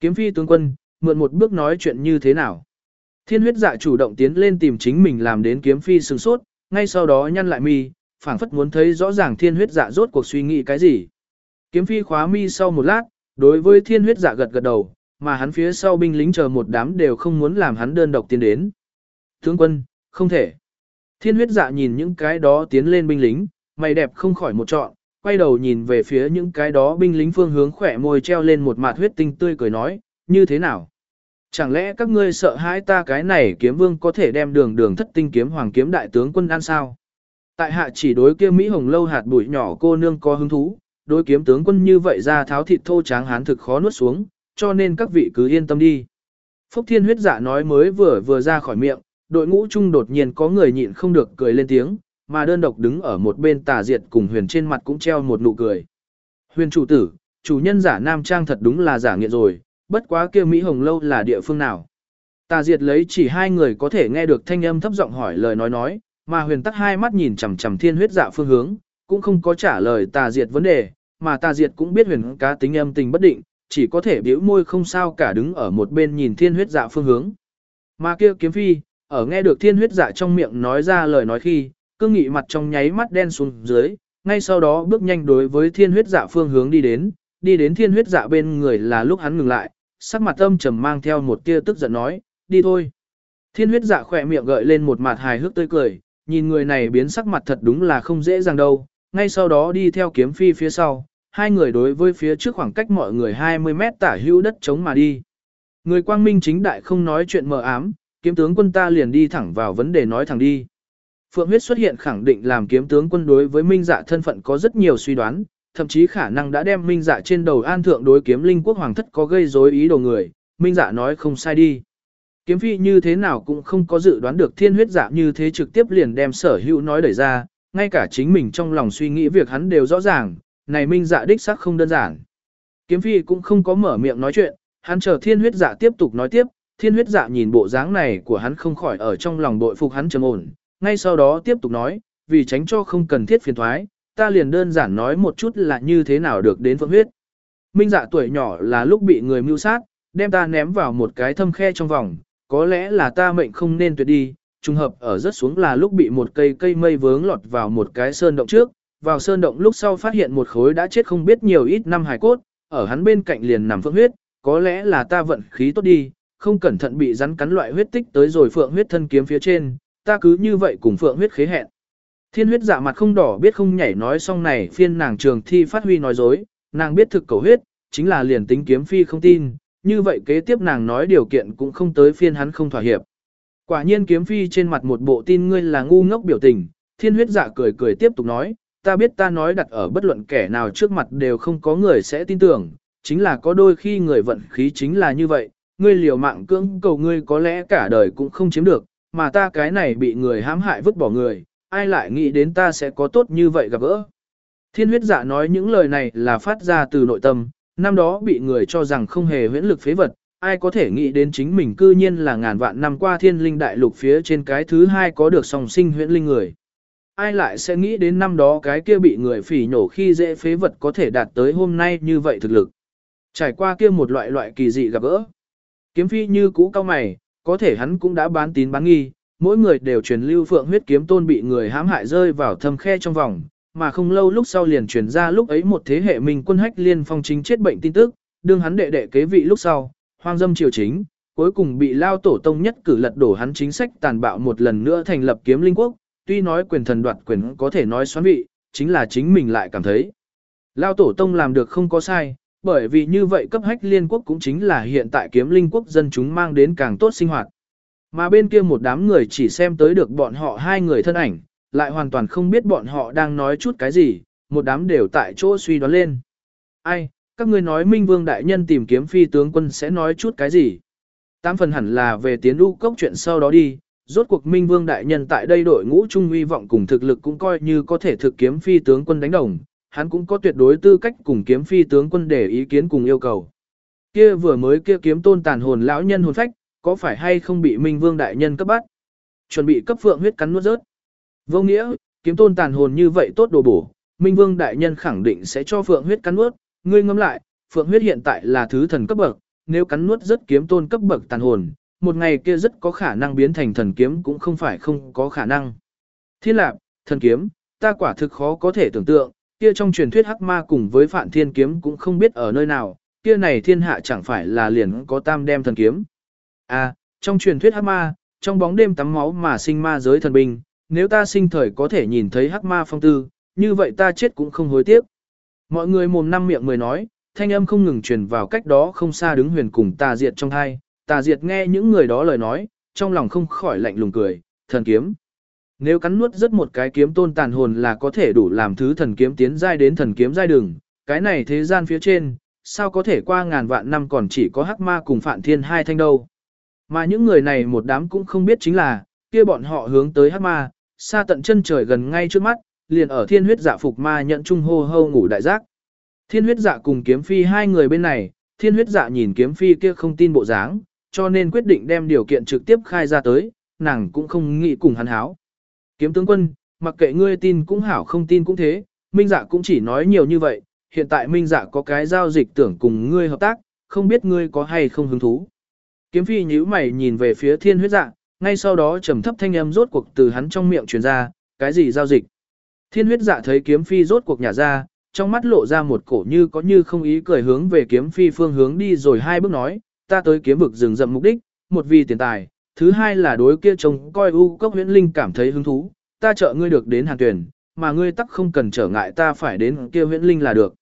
Kiếm phi tướng quân, mượn một bước nói chuyện như thế nào. Thiên huyết dạ chủ động tiến lên tìm chính mình làm đến kiếm phi sừng sốt, ngay sau đó nhăn lại mi, phảng phất muốn thấy rõ ràng thiên huyết dạ rốt cuộc suy nghĩ cái gì. Kiếm phi khóa mi sau một lát, đối với thiên huyết dạ gật gật đầu, mà hắn phía sau binh lính chờ một đám đều không muốn làm hắn đơn độc tiến đến. Tướng quân, không thể. Thiên huyết dạ nhìn những cái đó tiến lên binh lính, mày đẹp không khỏi một trọn, quay đầu nhìn về phía những cái đó binh lính phương hướng khỏe môi treo lên một mặt huyết tinh tươi cười nói, như thế nào? Chẳng lẽ các ngươi sợ hãi ta cái này kiếm vương có thể đem đường đường thất tinh kiếm hoàng kiếm đại tướng quân ăn sao? Tại hạ chỉ đối kia Mỹ hồng lâu hạt bụi nhỏ cô nương có hứng thú, đối kiếm tướng quân như vậy ra tháo thịt thô tráng hán thực khó nuốt xuống, cho nên các vị cứ yên tâm đi. Phúc Thiên huyết dạ nói mới vừa vừa ra khỏi miệng, đội ngũ chung đột nhiên có người nhịn không được cười lên tiếng, mà đơn độc đứng ở một bên tà diệt cùng huyền trên mặt cũng treo một nụ cười. Huyền chủ tử, chủ nhân giả nam trang thật đúng là giả nghiện rồi, bất quá kia Mỹ Hồng Lâu là địa phương nào. Tà diệt lấy chỉ hai người có thể nghe được thanh âm thấp giọng hỏi lời nói nói, mà huyền tắt hai mắt nhìn chằm chằm thiên huyết dạ phương hướng, cũng không có trả lời tà diệt vấn đề, mà tà diệt cũng biết huyền cá tính âm tình bất định, chỉ có thể biểu môi không sao cả đứng ở một bên nhìn thiên huyết dạ phương hướng. Mà kia kiếm phi, ở nghe được thiên huyết dạ trong miệng nói ra lời nói khi, cương nghị mặt trong nháy mắt đen xuống dưới, ngay sau đó bước nhanh đối với thiên huyết dạ phương hướng đi đến, đi đến thiên huyết dạ bên người là lúc hắn ngừng lại, sắc mặt âm trầm mang theo một tia tức giận nói, đi thôi. Thiên huyết dạ khỏe miệng gợi lên một mặt hài hước tươi cười, nhìn người này biến sắc mặt thật đúng là không dễ dàng đâu, ngay sau đó đi theo kiếm phi phía sau, hai người đối với phía trước khoảng cách mọi người 20 mét tả hữu đất chống mà đi. Người quang minh chính đại không nói chuyện mờ ám, kiếm tướng quân ta liền đi thẳng vào vấn đề nói thẳng đi. Phượng huyết xuất hiện khẳng định làm kiếm tướng quân đối với minh dạ thân phận có rất nhiều suy đoán, thậm chí khả năng đã đem minh dạ trên đầu an thượng đối kiếm linh quốc hoàng thất có gây rối ý đồ người, minh dạ nói không sai đi. Kiếm phi như thế nào cũng không có dự đoán được thiên huyết dạ như thế trực tiếp liền đem sở hữu nói đẩy ra, ngay cả chính mình trong lòng suy nghĩ việc hắn đều rõ ràng, này minh dạ đích xác không đơn giản. Kiếm phi cũng không có mở miệng nói chuyện, hắn chờ thiên huyết dạ tiếp tục nói tiếp, thiên huyết dạ nhìn bộ dáng này của hắn không khỏi ở trong lòng bội phục hắn trầm ổn, ngay sau đó tiếp tục nói, vì tránh cho không cần thiết phiền thoái, ta liền đơn giản nói một chút là như thế nào được đến phượng huyết. Minh dạ tuổi nhỏ là lúc bị người mưu sát, đem ta ném vào một cái thâm khe trong vòng, có lẽ là ta mệnh không nên tuyệt đi, trùng hợp ở rất xuống là lúc bị một cây cây mây vướng lọt vào một cái sơn động trước, vào sơn động lúc sau phát hiện một khối đã chết không biết nhiều ít năm hài cốt, ở hắn bên cạnh liền nằm phượng huyết, có lẽ là ta vận khí tốt đi, không cẩn thận bị rắn cắn loại huyết tích tới rồi phượng huyết thân kiếm phía trên, ta cứ như vậy cùng phượng huyết khế hẹn. Thiên huyết dạ mặt không đỏ biết không nhảy nói xong này phiên nàng trường thi phát huy nói dối, nàng biết thực cầu huyết, chính là liền tính kiếm phi không tin, như vậy kế tiếp nàng nói điều kiện cũng không tới phiên hắn không thỏa hiệp. Quả nhiên kiếm phi trên mặt một bộ tin ngươi là ngu ngốc biểu tình, thiên huyết dạ cười cười tiếp tục nói, ta biết ta nói đặt ở bất luận kẻ nào trước mặt đều không có người sẽ tin tưởng, chính là có đôi khi người vận khí chính là như vậy, ngươi liều mạng cưỡng cầu ngươi có lẽ cả đời cũng không chiếm được, mà ta cái này bị người hãm hại vứt bỏ người, ai lại nghĩ đến ta sẽ có tốt như vậy gặp gỡ. Thiên huyết dạ nói những lời này là phát ra từ nội tâm, năm đó bị người cho rằng không hề huyễn lực phế vật, ai có thể nghĩ đến chính mình cư nhiên là ngàn vạn năm qua thiên linh đại lục phía trên cái thứ hai có được song sinh huyễn linh người. Ai lại sẽ nghĩ đến năm đó cái kia bị người phỉ nhổ khi dễ phế vật có thể đạt tới hôm nay như vậy thực lực. Trải qua kia một loại loại kỳ dị gặp gỡ. Kiếm phi như cũ cao mày, có thể hắn cũng đã bán tín bán nghi, mỗi người đều truyền lưu phượng huyết kiếm tôn bị người hãm hại rơi vào thâm khe trong vòng, mà không lâu lúc sau liền truyền ra lúc ấy một thế hệ minh quân hách liên phong chính chết bệnh tin tức, đương hắn đệ đệ kế vị lúc sau, hoang dâm triều chính, cuối cùng bị lao tổ tông nhất cử lật đổ hắn chính sách tàn bạo một lần nữa thành lập kiếm linh quốc, tuy nói quyền thần đoạt quyền có thể nói xoắn vị, chính là chính mình lại cảm thấy. Lao tổ tông làm được không có sai, bởi vì như vậy cấp hách liên quốc cũng chính là hiện tại kiếm linh quốc dân chúng mang đến càng tốt sinh hoạt. Mà bên kia một đám người chỉ xem tới được bọn họ hai người thân ảnh, lại hoàn toàn không biết bọn họ đang nói chút cái gì, một đám đều tại chỗ suy đoán lên. Ai, các ngươi nói Minh Vương Đại Nhân tìm kiếm phi tướng quân sẽ nói chút cái gì? Tám phần hẳn là về tiến đu cốc chuyện sau đó đi, rốt cuộc Minh Vương Đại Nhân tại đây đội ngũ trung uy vọng cùng thực lực cũng coi như có thể thực kiếm phi tướng quân đánh đồng, hắn cũng có tuyệt đối tư cách cùng kiếm phi tướng quân để ý kiến cùng yêu cầu. Kia vừa mới kia kiếm tôn tàn hồn lão nhân hồn phách, có phải hay không bị Minh Vương đại nhân cấp bắt? Chuẩn bị cấp phượng huyết cắn nuốt rớt. Vô nghĩa, kiếm tôn tàn hồn như vậy tốt đồ bổ, Minh Vương đại nhân khẳng định sẽ cho phượng huyết cắn nuốt, ngươi ngẫm lại, phượng huyết hiện tại là thứ thần cấp bậc, nếu cắn nuốt rất kiếm tôn cấp bậc tàn hồn, một ngày kia rất có khả năng biến thành thần kiếm cũng không phải không có khả năng. Thiên lạc, thần kiếm, ta quả thực khó có thể tưởng tượng, kia trong truyền thuyết hắc ma cùng với phạn thiên kiếm cũng không biết ở nơi nào, kia này thiên hạ chẳng phải là liền có tam đem thần kiếm. À, trong truyền thuyết hắc ma, trong bóng đêm tắm máu mà sinh ma giới thần binh, nếu ta sinh thời có thể nhìn thấy hắc ma phong tư, như vậy ta chết cũng không hối tiếc. Mọi người mồm năm miệng mười nói, thanh âm không ngừng truyền vào cách đó không xa đứng huyền cùng tà diệt trong hai, tà diệt nghe những người đó lời nói, trong lòng không khỏi lạnh lùng cười, thần kiếm. Nếu cắn nuốt rất một cái kiếm tôn tàn hồn là có thể đủ làm thứ thần kiếm tiến giai đến thần kiếm giai đường, cái này thế gian phía trên, sao có thể qua ngàn vạn năm còn chỉ có hắc ma cùng phạn thiên hai thanh đâu. Mà những người này một đám cũng không biết chính là, kia bọn họ hướng tới hắc ma, xa tận chân trời gần ngay trước mắt, liền ở thiên huyết dạ phục ma nhận trung hô hô ngủ đại giác. Thiên huyết dạ cùng kiếm phi hai người bên này, thiên huyết dạ nhìn kiếm phi kia không tin bộ dáng, cho nên quyết định đem điều kiện trực tiếp khai ra tới, nàng cũng không nghĩ cùng hắn háo. Kiếm tướng quân, mặc kệ ngươi tin cũng hảo không tin cũng thế, minh dạ cũng chỉ nói nhiều như vậy, hiện tại minh dạ có cái giao dịch tưởng cùng ngươi hợp tác, không biết ngươi có hay không hứng thú. Kiếm phi nhíu mày nhìn về phía thiên huyết dạ, ngay sau đó trầm thấp thanh âm rốt cuộc từ hắn trong miệng truyền ra, cái gì giao dịch. Thiên huyết dạ thấy kiếm phi rốt cuộc nhả ra, trong mắt lộ ra một cổ như có như không ý cười hướng về kiếm phi phương hướng đi rồi hai bước nói, ta tới kiếm vực rừng rậm mục đích, một vì tiền tài, thứ hai là đối kia trông coi u cốc huyễn linh cảm thấy hứng thú, ta trợ ngươi được đến hàng tuyển, mà ngươi tắc không cần trở ngại ta phải đến kia huyễn linh là được.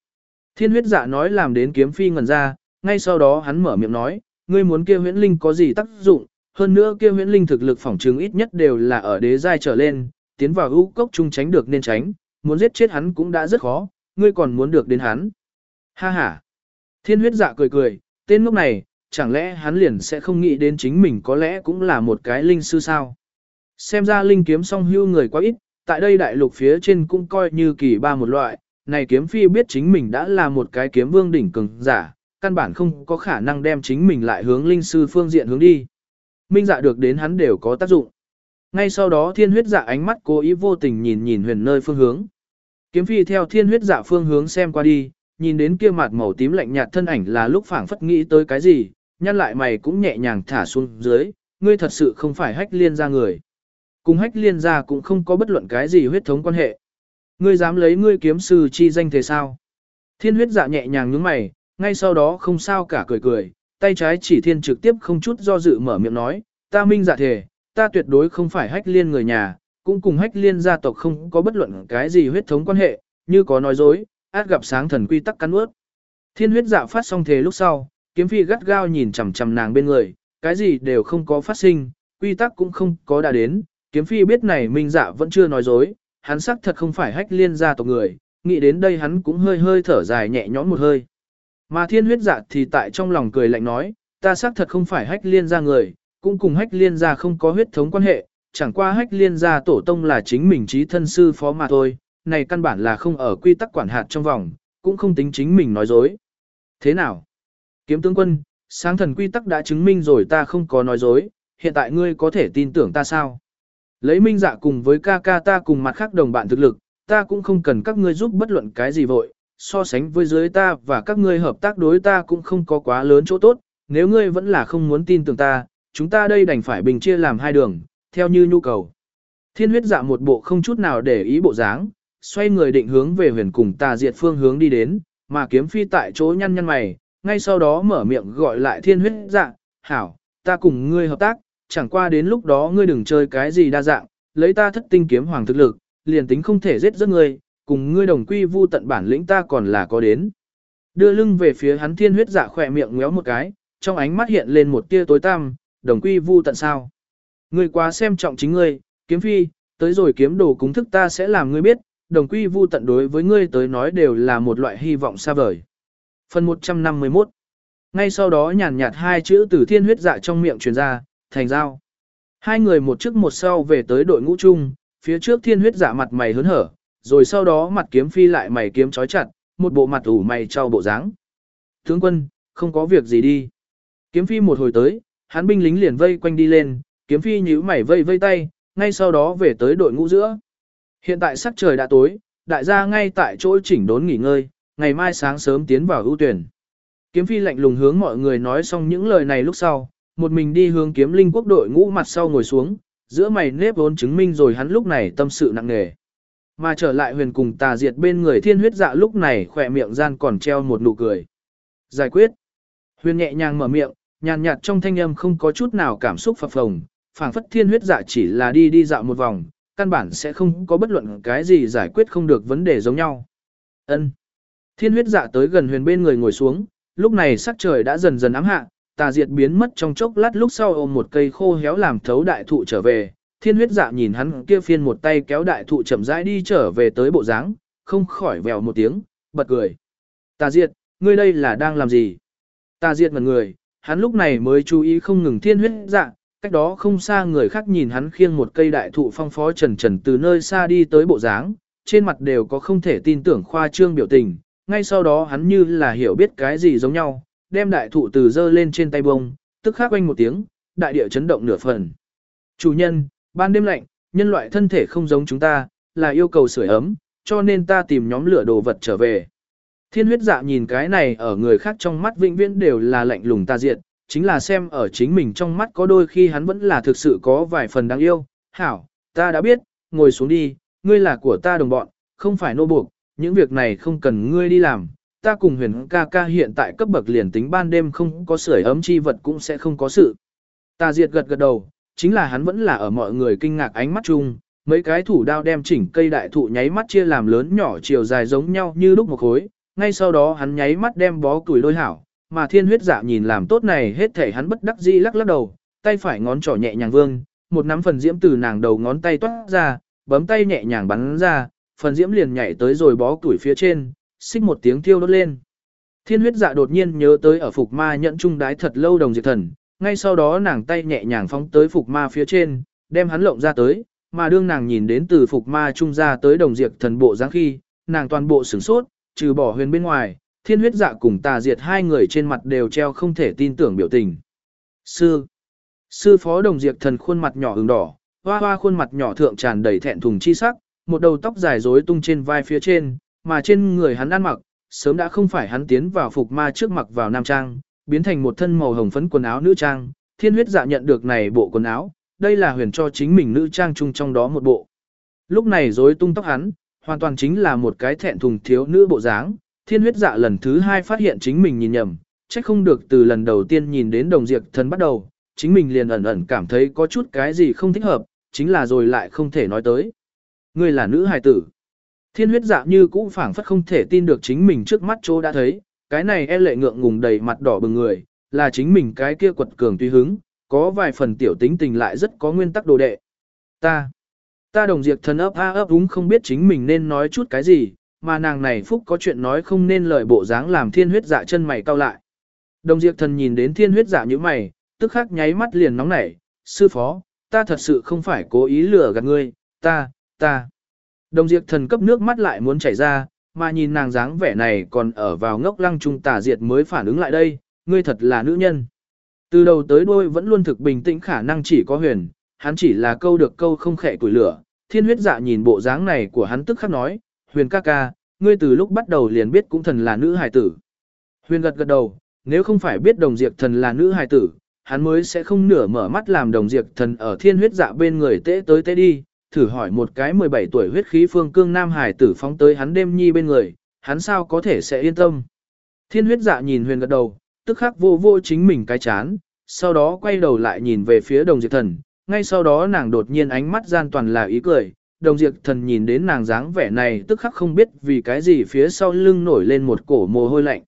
Thiên huyết dạ nói làm đến kiếm phi ngần ra, ngay sau đó hắn mở miệng nói, ngươi muốn kia huyễn linh có gì tác dụng, hơn nữa kia huyễn linh thực lực phỏng chứng ít nhất đều là ở đế giai trở lên, tiến vào u cốc chung tránh được nên tránh, muốn giết chết hắn cũng đã rất khó, ngươi còn muốn được đến hắn. Ha ha. Thiên huyết dạ cười cười, tên ngốc này, chẳng lẽ hắn liền sẽ không nghĩ đến chính mình có lẽ cũng là một cái linh sư sao. Xem ra linh kiếm song hưu người quá ít, tại đây đại lục phía trên cũng coi như kỳ ba một loại, này kiếm phi biết chính mình đã là một cái kiếm vương đỉnh cường giả, căn bản không có khả năng đem chính mình lại hướng linh sư phương diện hướng đi. Minh dạ được đến hắn đều có tác dụng. Ngay sau đó thiên huyết dạ ánh mắt cố ý vô tình nhìn nhìn huyền nơi phương hướng. Kiếm phi theo thiên huyết dạ phương hướng xem qua đi, nhìn đến kia mặt màu tím lạnh nhạt thân ảnh là lúc phảng phất nghĩ tới cái gì, nhăn lại mày cũng nhẹ nhàng thả xuống dưới, ngươi thật sự không phải hách liên gia người. Cùng hách liên gia cũng không có bất luận cái gì huyết thống quan hệ. Ngươi dám lấy ngươi kiếm sư chi danh thế sao? Thiên huyết dạ nhẹ nhàng nhướng mày, ngay sau đó không sao cả cười cười, tay trái chỉ thiên trực tiếp không chút do dự mở miệng nói, ta minh dạ thể, ta tuyệt đối không phải hách liên người nhà, cũng cùng hách liên gia tộc không có bất luận cái gì huyết thống quan hệ, như có nói dối, át gặp sáng thần quy tắc cắn ướt. Thiên huyết dạ phát xong thế lúc sau, kiếm phi gắt gao nhìn chằm chằm nàng bên người, cái gì đều không có phát sinh, quy tắc cũng không có đã đến, kiếm phi biết này minh dạ vẫn chưa nói dối, hắn xác thật không phải hách liên gia tộc người, nghĩ đến đây hắn cũng hơi hơi thở dài nhẹ nhõm một hơi. Mà thiên huyết dạ thì tại trong lòng cười lạnh nói, ta xác thật không phải hách liên gia người, cũng cùng hách liên gia không có huyết thống quan hệ, chẳng qua hách liên gia tổ tông là chính mình trí thân sư phó mà thôi, này căn bản là không ở quy tắc quản hạt trong vòng, cũng không tính chính mình nói dối. Thế nào? Kiếm tướng quân, sáng thần quy tắc đã chứng minh rồi ta không có nói dối, hiện tại ngươi có thể tin tưởng ta sao? Lấy minh dạ cùng với ca ca ta cùng mặt khác đồng bạn thực lực, ta cũng không cần các ngươi giúp bất luận cái gì vội, so sánh với dưới ta và các ngươi hợp tác đối ta cũng không có quá lớn chỗ tốt, nếu ngươi vẫn là không muốn tin tưởng ta, chúng ta đây đành phải bình chia làm hai đường, theo như nhu cầu. Thiên huyết dạ một bộ không chút nào để ý bộ dáng, xoay người định hướng về huyền cùng tà diệt phương hướng đi đến, mà kiếm phi tại chỗ nhăn nhăn mày, ngay sau đó mở miệng gọi lại thiên huyết dạ, hảo, ta cùng ngươi hợp tác, chẳng qua đến lúc đó ngươi đừng chơi cái gì đa dạng, lấy ta thất tinh kiếm hoàng thực lực, liền tính không thể giết giấc ngươi, cùng ngươi đồng quy vu tận bản lĩnh ta còn là có đến. Đưa lưng về phía hắn thiên huyết dạ khỏe miệng ngéo một cái, trong ánh mắt hiện lên một tia tối tăm, đồng quy vu tận sao. Ngươi quá xem trọng chính ngươi, kiếm phi, tới rồi kiếm đồ cúng thức ta sẽ làm ngươi biết, đồng quy vu tận đối với ngươi tới nói đều là một loại hy vọng xa vời. Phần 151 Ngay sau đó nhàn nhạt hai chữ từ thiên huyết dạ trong miệng truyền ra, thành giao. Hai người một trước một sau về tới đội ngũ chung, phía trước thiên huyết dạ mặt mày hớn hở, rồi sau đó mặt kiếm phi lại mày kiếm chói chặt, một bộ mặt ủ mày trao bộ dáng. Tướng quân, không có việc gì đi. Kiếm phi một hồi tới, hắn binh lính liền vây quanh đi lên, kiếm phi nhíu mày vây vây tay, ngay sau đó về tới đội ngũ giữa. Hiện tại sắc trời đã tối, đại gia ngay tại chỗ chỉnh đốn nghỉ ngơi, ngày mai sáng sớm tiến vào ưu tuyển. Kiếm phi lạnh lùng hướng mọi người nói xong những lời này lúc sau, một mình đi hướng kiếm linh quốc đội ngũ mặt sau ngồi xuống, giữa mày nếp vốn chứng minh rồi hắn lúc này tâm sự nặng nề. Mà trở lại huyền cùng tà diệt bên người thiên huyết dạ lúc này khỏe miệng gian còn treo một nụ cười. Giải quyết. Huyền nhẹ nhàng mở miệng, nhàn nhạt trong thanh âm không có chút nào cảm xúc phập phồng, phảng phất thiên huyết dạ chỉ là đi đi dạo một vòng, căn bản sẽ không có bất luận cái gì giải quyết không được vấn đề giống nhau. Ân. Thiên huyết dạ tới gần huyền bên người ngồi xuống, lúc này sắc trời đã dần dần ám hạ, tà diệt biến mất trong chốc lát lúc sau ôm một cây khô héo làm thấu đại thụ trở về. Thiên huyết dạ nhìn hắn kia phiên một tay kéo đại thụ chậm rãi đi trở về tới bộ dáng, không khỏi vèo một tiếng, bật cười. Tà diệt, ngươi đây là đang làm gì? Tà diệt ngần người, hắn lúc này mới chú ý không ngừng thiên huyết dạ, cách đó không xa người khác nhìn hắn khiêng một cây đại thụ phong phó trần trần từ nơi xa đi tới bộ dáng, trên mặt đều có không thể tin tưởng khoa trương biểu tình, ngay sau đó hắn như là hiểu biết cái gì giống nhau, đem đại thụ từ dơ lên trên tay bông, tức khắc quanh một tiếng, đại địa chấn động nửa phần. Chủ nhân, ban đêm lạnh, nhân loại thân thể không giống chúng ta, là yêu cầu sưởi ấm, cho nên ta tìm nhóm lửa đồ vật trở về. Thiên huyết dạ nhìn cái này ở người khác trong mắt vĩnh viễn đều là lạnh lùng ta diện, chính là xem ở chính mình trong mắt có đôi khi hắn vẫn là thực sự có vài phần đáng yêu. Hảo, ta đã biết, ngồi xuống đi, ngươi là của ta đồng bọn, không phải nô buộc, những việc này không cần ngươi đi làm. Ta cùng huyền ca ca hiện tại cấp bậc liền tính ban đêm không có sưởi ấm chi vật cũng sẽ không có sự. Ta diệt gật gật đầu, chính là hắn vẫn là ở mọi người kinh ngạc ánh mắt chung, mấy cái thủ đao đem chỉnh cây đại thụ nháy mắt chia làm lớn nhỏ chiều dài giống nhau như lúc một khối, ngay sau đó hắn nháy mắt đem bó củi lôi hảo, mà thiên huyết dạ nhìn làm tốt này hết thể hắn bất đắc dĩ lắc lắc đầu, tay phải ngón trỏ nhẹ nhàng vương, một nắm phần diễm từ nàng đầu ngón tay toát ra, bấm tay nhẹ nhàng bắn ra, phần diễm liền nhảy tới rồi bó củi phía trên, xích một tiếng thiêu đốt lên. Thiên huyết dạ đột nhiên nhớ tới ở phục ma nhận trung đái thật lâu đồng diệt thần, ngay sau đó nàng tay nhẹ nhàng phóng tới phục ma phía trên, đem hắn lộng ra tới, mà đương nàng nhìn đến từ phục ma trung ra tới đồng diệt thần bộ dáng khi, nàng toàn bộ sửng sốt, trừ bỏ huyền bên ngoài, thiên huyết dạ cùng tà diệt hai người trên mặt đều treo không thể tin tưởng biểu tình. Sư Sư phó đồng diệt thần khuôn mặt nhỏ ửng đỏ, hoa hoa khuôn mặt nhỏ thượng tràn đầy thẹn thùng chi sắc, một đầu tóc dài rối tung trên vai phía trên, mà trên người hắn ăn mặc, sớm đã không phải hắn tiến vào phục ma trước mặc vào nam trang, biến thành một thân màu hồng phấn quần áo nữ trang, thiên huyết dạ nhận được này bộ quần áo, đây là huyền cho chính mình nữ trang chung trong đó một bộ. Lúc này rối tung tóc hắn, hoàn toàn chính là một cái thẹn thùng thiếu nữ bộ dáng, thiên huyết dạ lần thứ hai phát hiện chính mình nhìn nhầm, trách không được từ lần đầu tiên nhìn đến đồng diệt thần bắt đầu, chính mình liền ẩn ẩn cảm thấy có chút cái gì không thích hợp, chính là rồi lại không thể nói tới. Ngươi là nữ hài tử. Thiên huyết dạ như cũ phảng phất không thể tin được chính mình trước mắt chỗ đã thấy, cái này e lệ ngượng ngùng đầy mặt đỏ bừng người, là chính mình cái kia quật cường tùy hứng, có vài phần tiểu tính tình lại rất có nguyên tắc đồ đệ. Ta, ta đồng diệt thần ấp a ấp đúng không biết chính mình nên nói chút cái gì, mà nàng này phúc có chuyện nói không nên lời bộ dáng làm thiên huyết dạ chân mày cau lại. Đồng diệt thần nhìn đến thiên huyết dạ như mày, tức khắc nháy mắt liền nóng nảy, sư phó, ta thật sự không phải cố ý lừa gạt ngươi, ta, ta. Đồng diệt thần cấp nước mắt lại muốn chảy ra, mà nhìn nàng dáng vẻ này còn ở vào ngốc lăng trung tà diệt mới phản ứng lại đây, ngươi thật là nữ nhân. Từ đầu tới đuôi vẫn luôn thực bình tĩnh khả năng chỉ có huyền, hắn chỉ là câu được câu không khẽ củi lửa. Thiên huyết dạ nhìn bộ dáng này của hắn tức khắc nói, huyền ca ca, ngươi từ lúc bắt đầu liền biết cũng thần là nữ hài tử. Huyền gật gật đầu, nếu không phải biết đồng diệt thần là nữ hài tử, hắn mới sẽ không nửa mở mắt làm đồng diệt thần ở thiên huyết dạ bên người tễ tới tễ đi, thử hỏi một cái 17 tuổi huyết khí phương cương nam hải tử phóng tới hắn đêm nhi bên người, hắn sao có thể sẽ yên tâm. Thiên huyết dạ nhìn huyền gật đầu, tức khắc vô vô chính mình cái chán, sau đó quay đầu lại nhìn về phía đồng diệt thần, ngay sau đó nàng đột nhiên ánh mắt gian toàn là ý cười, đồng diệt thần nhìn đến nàng dáng vẻ này tức khắc không biết vì cái gì phía sau lưng nổi lên một cổ mồ hôi lạnh.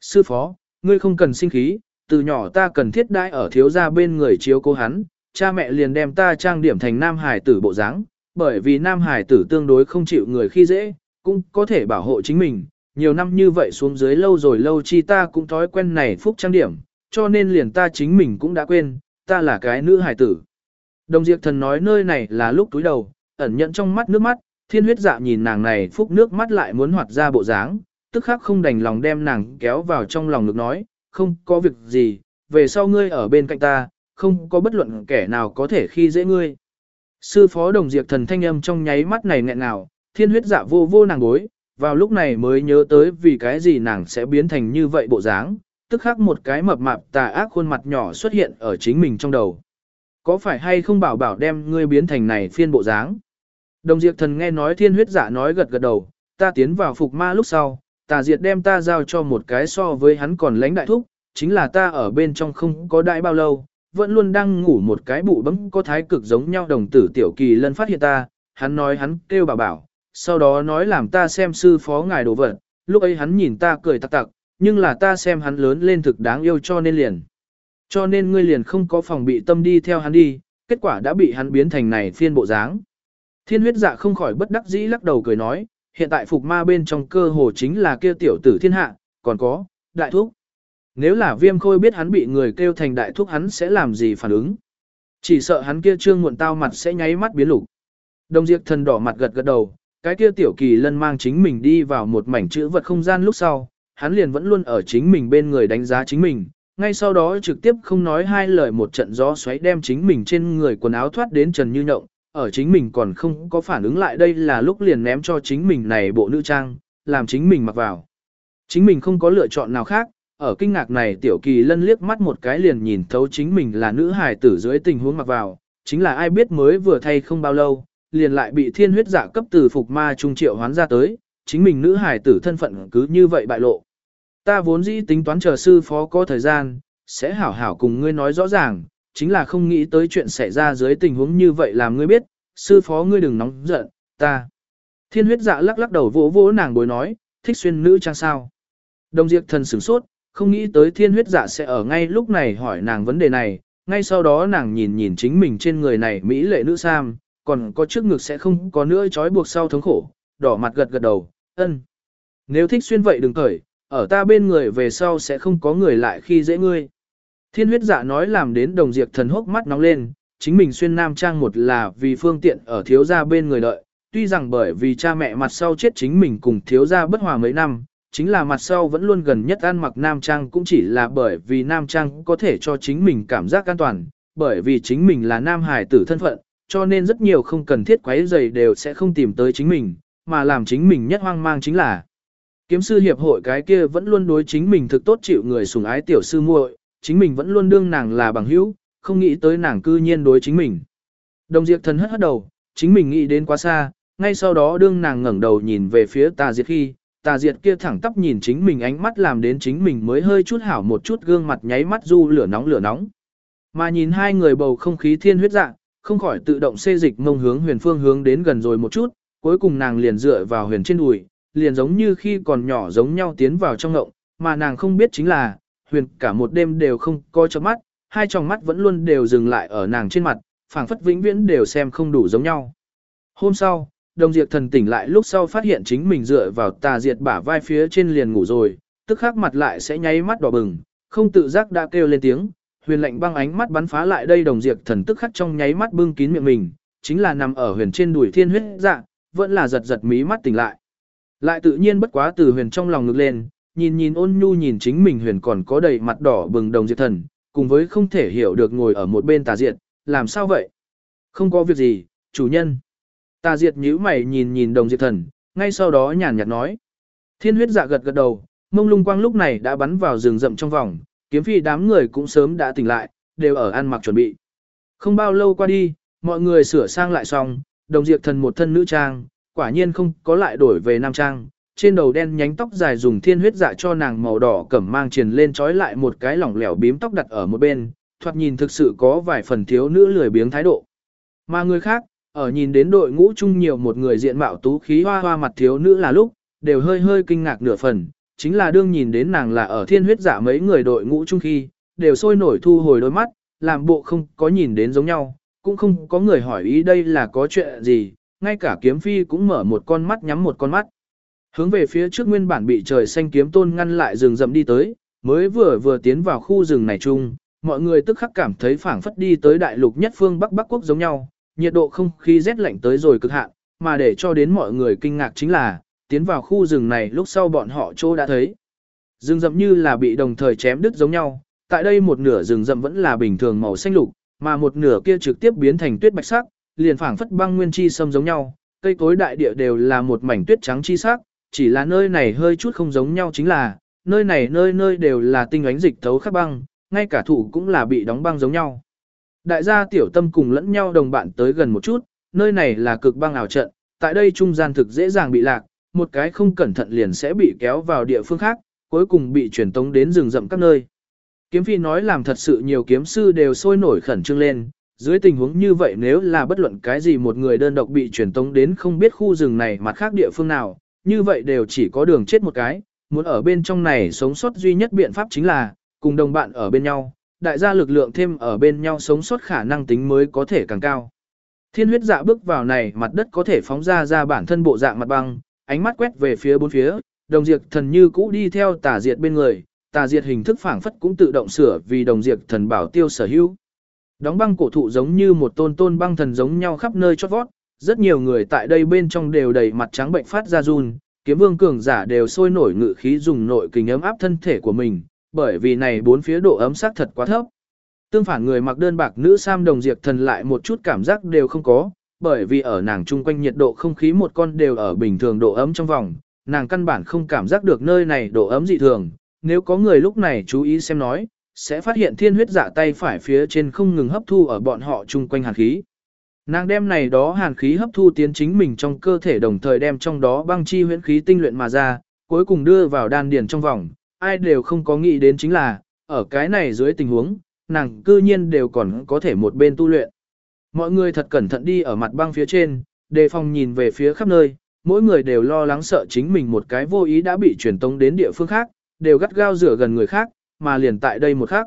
Sư phó, ngươi không cần sinh khí, từ nhỏ ta cần thiết đãi ở thiếu gia bên người chiếu cố hắn, cha mẹ liền đem ta trang điểm thành nam hải tử bộ dáng, bởi vì nam hải tử tương đối không chịu người khi dễ, cũng có thể bảo hộ chính mình. Nhiều năm như vậy xuống dưới lâu rồi lâu chi ta cũng thói quen này phúc trang điểm, cho nên liền ta chính mình cũng đã quên, ta là cái nữ hải tử. Đồng Diệp Thần nói nơi này là lúc túi đầu, ẩn nhận trong mắt nước mắt, thiên huyết dạ nhìn nàng này phúc nước mắt lại muốn hoạt ra bộ dáng, tức khắc không đành lòng đem nàng kéo vào trong lòng ngực nói, không có việc gì, về sau ngươi ở bên cạnh ta, không có bất luận kẻ nào có thể khi dễ ngươi. Sư phó đồng diệt thần thanh âm trong nháy mắt này nghẹn nào, thiên huyết dạ vô vô nàng gối, vào lúc này mới nhớ tới vì cái gì nàng sẽ biến thành như vậy bộ dáng, tức khắc một cái mập mạp tà ác khuôn mặt nhỏ xuất hiện ở chính mình trong đầu. Có phải hay không bảo bảo đem ngươi biến thành này phiên bộ dáng? Đồng diệt thần nghe nói thiên huyết dạ nói gật gật đầu, ta tiến vào phục ma lúc sau, tà diệt đem ta giao cho một cái so với hắn còn lãnh đại thúc, chính là ta ở bên trong không có đại bao lâu, vẫn luôn đang ngủ một cái bụ bấm có thái cực giống nhau đồng tử tiểu kỳ lân phát hiện ta, hắn nói hắn kêu bảo bảo, sau đó nói làm ta xem sư phó ngài đồ vật, lúc ấy hắn nhìn ta cười tặc tặc, nhưng là ta xem hắn lớn lên thực đáng yêu cho nên liền. Cho nên ngươi liền không có phòng bị tâm đi theo hắn đi, kết quả đã bị hắn biến thành này phiên bộ dáng. Thiên huyết dạ không khỏi bất đắc dĩ lắc đầu cười nói, hiện tại phục ma bên trong cơ hồ chính là kia tiểu tử thiên hạ, còn có, đại thúc. Nếu là viêm khôi biết hắn bị người kêu thành đại thúc hắn sẽ làm gì phản ứng. Chỉ sợ hắn kia trương muộn tao mặt sẽ nháy mắt biến lục. Đồng diệt thần đỏ mặt gật gật đầu, cái kia tiểu kỳ lân mang chính mình đi vào một mảnh chữ vật không gian lúc sau, hắn liền vẫn luôn ở chính mình bên người đánh giá chính mình, ngay sau đó trực tiếp không nói hai lời một trận gió xoáy đem chính mình trên người quần áo thoát đến trần như nhộng, ở chính mình còn không có phản ứng lại đây là lúc liền ném cho chính mình này bộ nữ trang, làm chính mình mặc vào. Chính mình không có lựa chọn nào khác, ở kinh ngạc này tiểu kỳ lân liếc mắt một cái liền nhìn thấu chính mình là nữ hài tử dưới tình huống mặc vào, chính là ai biết mới vừa thay không bao lâu, liền lại bị thiên huyết giả cấp từ phục ma trung triệu hoán ra tới, chính mình nữ hài tử thân phận cứ như vậy bại lộ. Ta vốn dĩ tính toán chờ sư phó có thời gian, sẽ hảo hảo cùng ngươi nói rõ ràng, chính là không nghĩ tới chuyện xảy ra dưới tình huống như vậy làm ngươi biết, sư phó ngươi đừng nóng giận, ta. Thiên huyết dạ lắc lắc đầu vỗ vỗ nàng bối nói, thích xuyên nữ trang sao. Đồng diệt thần sửng sốt, không nghĩ tới thiên huyết dạ sẽ ở ngay lúc này hỏi nàng vấn đề này, ngay sau đó nàng nhìn nhìn chính mình trên người này mỹ lệ nữ sam, còn có trước ngực sẽ không có nữa trói buộc sau thống khổ, đỏ mặt gật gật đầu, ân. Nếu thích xuyên vậy đừng cởi, ở ta bên người về sau sẽ không có người lại khi dễ ngươi. Thiên huyết dạ nói làm đến đồng diệt thần hốc mắt nóng lên, chính mình xuyên nam trang một là vì phương tiện ở thiếu gia bên người đợi, tuy rằng bởi vì cha mẹ mặt sau chết chính mình cùng thiếu gia bất hòa mấy năm, chính là mặt sau vẫn luôn gần nhất ăn mặc nam trang cũng chỉ là bởi vì nam trang có thể cho chính mình cảm giác an toàn, bởi vì chính mình là nam hải tử thân phận, cho nên rất nhiều không cần thiết quấy giày đều sẽ không tìm tới chính mình, mà làm chính mình nhất hoang mang chính là kiếm sư hiệp hội cái kia vẫn luôn đối chính mình thực tốt chịu người sủng ái tiểu sư muội, chính mình vẫn luôn đương nàng là bằng hữu, không nghĩ tới nàng cư nhiên đối chính mình. Đồng diệt thần hất hất đầu, chính mình nghĩ đến quá xa, ngay sau đó đương nàng ngẩng đầu nhìn về phía tà diệt khi, tà diệt kia thẳng tắp nhìn chính mình ánh mắt làm đến chính mình mới hơi chút hảo một chút gương mặt nháy mắt du lửa nóng lửa nóng. Mà nhìn hai người bầu không khí thiên huyết dạ, không khỏi tự động xê dịch mông hướng huyền phương hướng đến gần rồi một chút, cuối cùng nàng liền dựa vào huyền trên đùi, liền giống như khi còn nhỏ giống nhau tiến vào trong ngộng, mà nàng không biết chính là, huyền cả một đêm đều không coi cho mắt, hai tròng mắt vẫn luôn đều dừng lại ở nàng trên mặt, phảng phất vĩnh viễn đều xem không đủ giống nhau. Hôm sau, đồng diệt thần tỉnh lại lúc sau phát hiện chính mình dựa vào tà diệt bả vai phía trên liền ngủ rồi, tức khắc mặt lại sẽ nháy mắt đỏ bừng, không tự giác đã kêu lên tiếng, huyền lạnh băng ánh mắt bắn phá lại đây đồng diệt thần tức khắc trong nháy mắt bưng kín miệng mình, chính là nằm ở huyền trên đùi thiên huyết dạ, vẫn là giật giật mí mắt tỉnh lại. Lại tự nhiên bất quá từ huyền trong lòng ngực lên, nhìn nhìn ôn nhu nhìn chính mình huyền còn có đầy mặt đỏ bừng đồng diệt thần, cùng với không thể hiểu được ngồi ở một bên tà diệt, làm sao vậy? Không có việc gì, chủ nhân. Tà diệt nhíu mày nhìn nhìn đồng diệt thần, ngay sau đó nhàn nhạt nói. Thiên huyết dạ gật gật đầu, mông lung quang lúc này đã bắn vào rừng rậm trong vòng, kiếm phi đám người cũng sớm đã tỉnh lại, đều ở ăn mặc chuẩn bị. Không bao lâu qua đi, mọi người sửa sang lại xong, đồng diệt thần một thân nữ trang, quả nhiên không có lại đổi về nam trang. Trên đầu đen nhánh tóc dài dùng thiên huyết dạ cho nàng màu đỏ cẩm mang truyền lên trói lại một cái lỏng lẻo bím tóc đặt ở một bên, thoạt nhìn thực sự có vài phần thiếu nữ lười biếng thái độ. Mà người khác, ở nhìn đến đội ngũ chung nhiều một người diện mạo tú khí hoa hoa mặt thiếu nữ là lúc, đều hơi hơi kinh ngạc nửa phần, chính là đương nhìn đến nàng là ở thiên huyết giả mấy người đội ngũ chung khi, đều sôi nổi thu hồi đôi mắt, làm bộ không có nhìn đến giống nhau, cũng không có người hỏi ý đây là có chuyện gì, ngay cả kiếm phi cũng mở một con mắt nhắm một con mắt. Hướng về phía trước nguyên bản bị trời xanh kiếm tôn ngăn lại rừng rậm đi tới, mới vừa vừa tiến vào khu rừng này chung, mọi người tức khắc cảm thấy phảng phất đi tới đại lục nhất phương Bắc Bắc quốc giống nhau, nhiệt độ không khí rét lạnh tới rồi cực hạn, mà để cho đến mọi người kinh ngạc chính là, tiến vào khu rừng này lúc sau bọn họ chỗ đã thấy. Rừng rậm như là bị đồng thời chém đứt giống nhau, tại đây một nửa rừng rậm vẫn là bình thường màu xanh lục, mà một nửa kia trực tiếp biến thành tuyết bạch sắc, liền phảng phất băng nguyên chi sâm giống nhau, cây cối đại địa đều là một mảnh tuyết trắng chi sắc, chỉ là nơi này hơi chút không giống nhau chính là, nơi này nơi nơi đều là tinh ánh dịch thấu khắc băng, ngay cả thủ cũng là bị đóng băng giống nhau. Đại gia tiểu tâm cùng lẫn nhau đồng bạn tới gần một chút, nơi này là cực băng ảo trận, tại đây trung gian thực dễ dàng bị lạc, một cái không cẩn thận liền sẽ bị kéo vào địa phương khác, cuối cùng bị truyền tống đến rừng rậm các nơi. Kiếm phi nói làm thật sự nhiều kiếm sư đều sôi nổi khẩn trương lên, dưới tình huống như vậy nếu là bất luận cái gì một người đơn độc bị truyền tống đến không biết khu rừng này mặt khác địa phương nào, như vậy đều chỉ có đường chết một cái, muốn ở bên trong này sống sót duy nhất biện pháp chính là, cùng đồng bạn ở bên nhau, đại gia lực lượng thêm ở bên nhau sống sót khả năng tính mới có thể càng cao. Thiên huyết dạ bước vào này mặt đất có thể phóng ra ra bản thân bộ dạng mặt băng, ánh mắt quét về phía bốn phía, đồng diệt thần như cũ đi theo tà diệt bên người, tà diệt hình thức phảng phất cũng tự động sửa vì đồng diệt thần bảo tiêu sở hữu. Đóng băng cổ thụ giống như một tôn tôn băng thần giống nhau khắp nơi chót vót, rất nhiều người tại đây bên trong đều đầy mặt trắng bệnh phát ra run, kiếm vương cường giả đều sôi nổi ngự khí dùng nội kình ấm áp thân thể của mình, bởi vì này bốn phía độ ấm sắc thật quá thấp. Tương phản người mặc đơn bạc nữ sam đồng diệt thần lại một chút cảm giác đều không có, bởi vì ở nàng chung quanh nhiệt độ không khí một con đều ở bình thường độ ấm trong vòng, nàng căn bản không cảm giác được nơi này độ ấm dị thường, nếu có người lúc này chú ý xem nói, sẽ phát hiện thiên huyết dạ tay phải phía trên không ngừng hấp thu ở bọn họ chung quanh hàn khí. Nàng đem này đó hàn khí hấp thu tiến chính mình trong cơ thể đồng thời đem trong đó băng chi huyễn khí tinh luyện mà ra, cuối cùng đưa vào đan điền trong vòng, ai đều không có nghĩ đến chính là, ở cái này dưới tình huống, nàng cư nhiên đều còn có thể một bên tu luyện. Mọi người thật cẩn thận đi ở mặt băng phía trên, đề phòng nhìn về phía khắp nơi, mỗi người đều lo lắng sợ chính mình một cái vô ý đã bị truyền tống đến địa phương khác, đều gắt gao rửa gần người khác, mà liền tại đây một khác.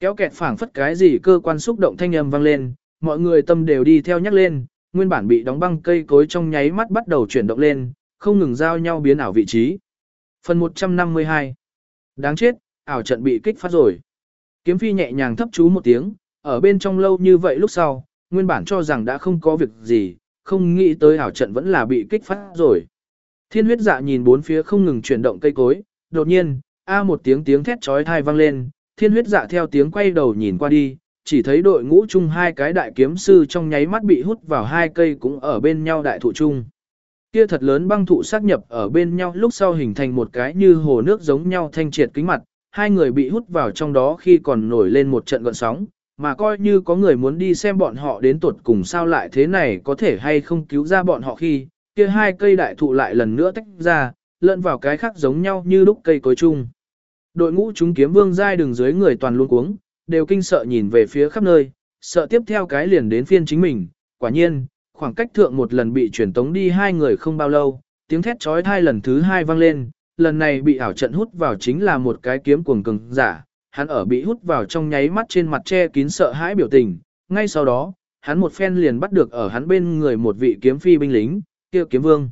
Kéo kẹt phảng phất cái gì cơ quan xúc động thanh âm vang lên, mọi người tâm đều đi theo nhắc lên, nguyên bản bị đóng băng cây cối trong nháy mắt bắt đầu chuyển động lên, không ngừng giao nhau biến ảo vị trí. Phần 152 Đáng chết, ảo trận bị kích phát rồi. Kiếm phi nhẹ nhàng thấp chú một tiếng, ở bên trong lâu như vậy lúc sau, nguyên bản cho rằng đã không có việc gì, không nghĩ tới ảo trận vẫn là bị kích phát rồi. Thiên huyết dạ nhìn bốn phía không ngừng chuyển động cây cối, đột nhiên, a một tiếng tiếng thét chói tai vang lên, thiên huyết dạ theo tiếng quay đầu nhìn qua đi, chỉ thấy đội ngũ chung hai cái đại kiếm sư trong nháy mắt bị hút vào hai cây cũng ở bên nhau đại thụ chung. Kia thật lớn băng thụ xác nhập ở bên nhau lúc sau hình thành một cái như hồ nước giống nhau thanh triệt kính mặt, hai người bị hút vào trong đó khi còn nổi lên một trận gọn sóng, mà coi như có người muốn đi xem bọn họ đến tuột cùng sao lại thế này có thể hay không cứu ra bọn họ khi, kia hai cây đại thụ lại lần nữa tách ra, lẫn vào cái khác giống nhau như lúc cây cối chung. Đội ngũ chúng kiếm vương giai đường dưới người toàn luôn cuống, đều kinh sợ nhìn về phía khắp nơi, sợ tiếp theo cái liền đến phiên chính mình. Quả nhiên, khoảng cách thượng một lần bị chuyển tống đi hai người không bao lâu, tiếng thét trói thai lần thứ hai vang lên, lần này bị ảo trận hút vào chính là một cái kiếm cuồng cường giả, hắn ở bị hút vào trong nháy mắt trên mặt che kín sợ hãi biểu tình, ngay sau đó, hắn một phen liền bắt được ở hắn bên người một vị kiếm phi binh lính, kia kiếm vương.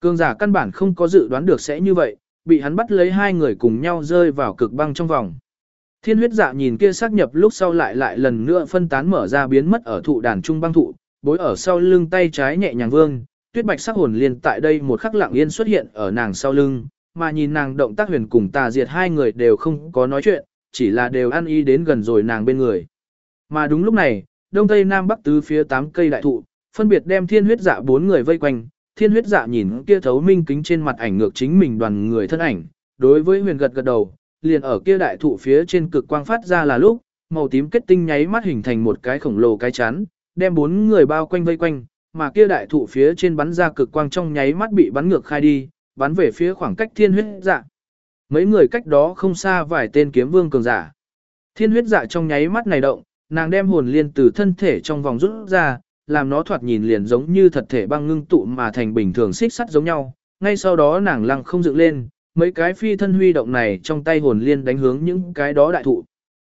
Cường giả căn bản không có dự đoán được sẽ như vậy, bị hắn bắt lấy hai người cùng nhau rơi vào cực băng trong vòng. Thiên huyết dạ nhìn kia xác nhập lúc sau lại lại lần nữa phân tán mở ra biến mất ở thụ đàn trung băng thụ, bối ở sau lưng tay trái nhẹ nhàng vương, tuyết bạch sắc hồn liền tại đây một khắc lặng yên xuất hiện ở nàng sau lưng, mà nhìn nàng động tác huyền cùng tà diệt hai người đều không có nói chuyện, chỉ là đều ăn y đến gần rồi nàng bên người. Mà đúng lúc này, đông tây nam bắc tứ phía tám cây đại thụ, phân biệt đem thiên huyết dạ bốn người vây quanh, thiên huyết dạ nhìn kia thấu minh kính trên mặt ảnh ngược chính mình đoàn người thân ảnh, đối với huyền gật gật đầu, liền ở kia đại thụ phía trên cực quang phát ra là lúc, màu tím kết tinh nháy mắt hình thành một cái khổng lồ cái chắn, đem bốn người bao quanh vây quanh, mà kia đại thụ phía trên bắn ra cực quang trong nháy mắt bị bắn ngược khai đi, bắn về phía khoảng cách thiên huyết dạ. Mấy người cách đó không xa vài tên kiếm vương cường giả. Thiên huyết dạ trong nháy mắt này động, nàng đem hồn liên từ thân thể trong vòng rút ra, làm nó thoạt nhìn liền giống như thật thể băng ngưng tụ mà thành bình thường xích sắt giống nhau. Ngay sau đó nàng lăng không dựng lên, mấy cái phi thân huy động này trong tay hồn liên đánh hướng những cái đó đại thụ.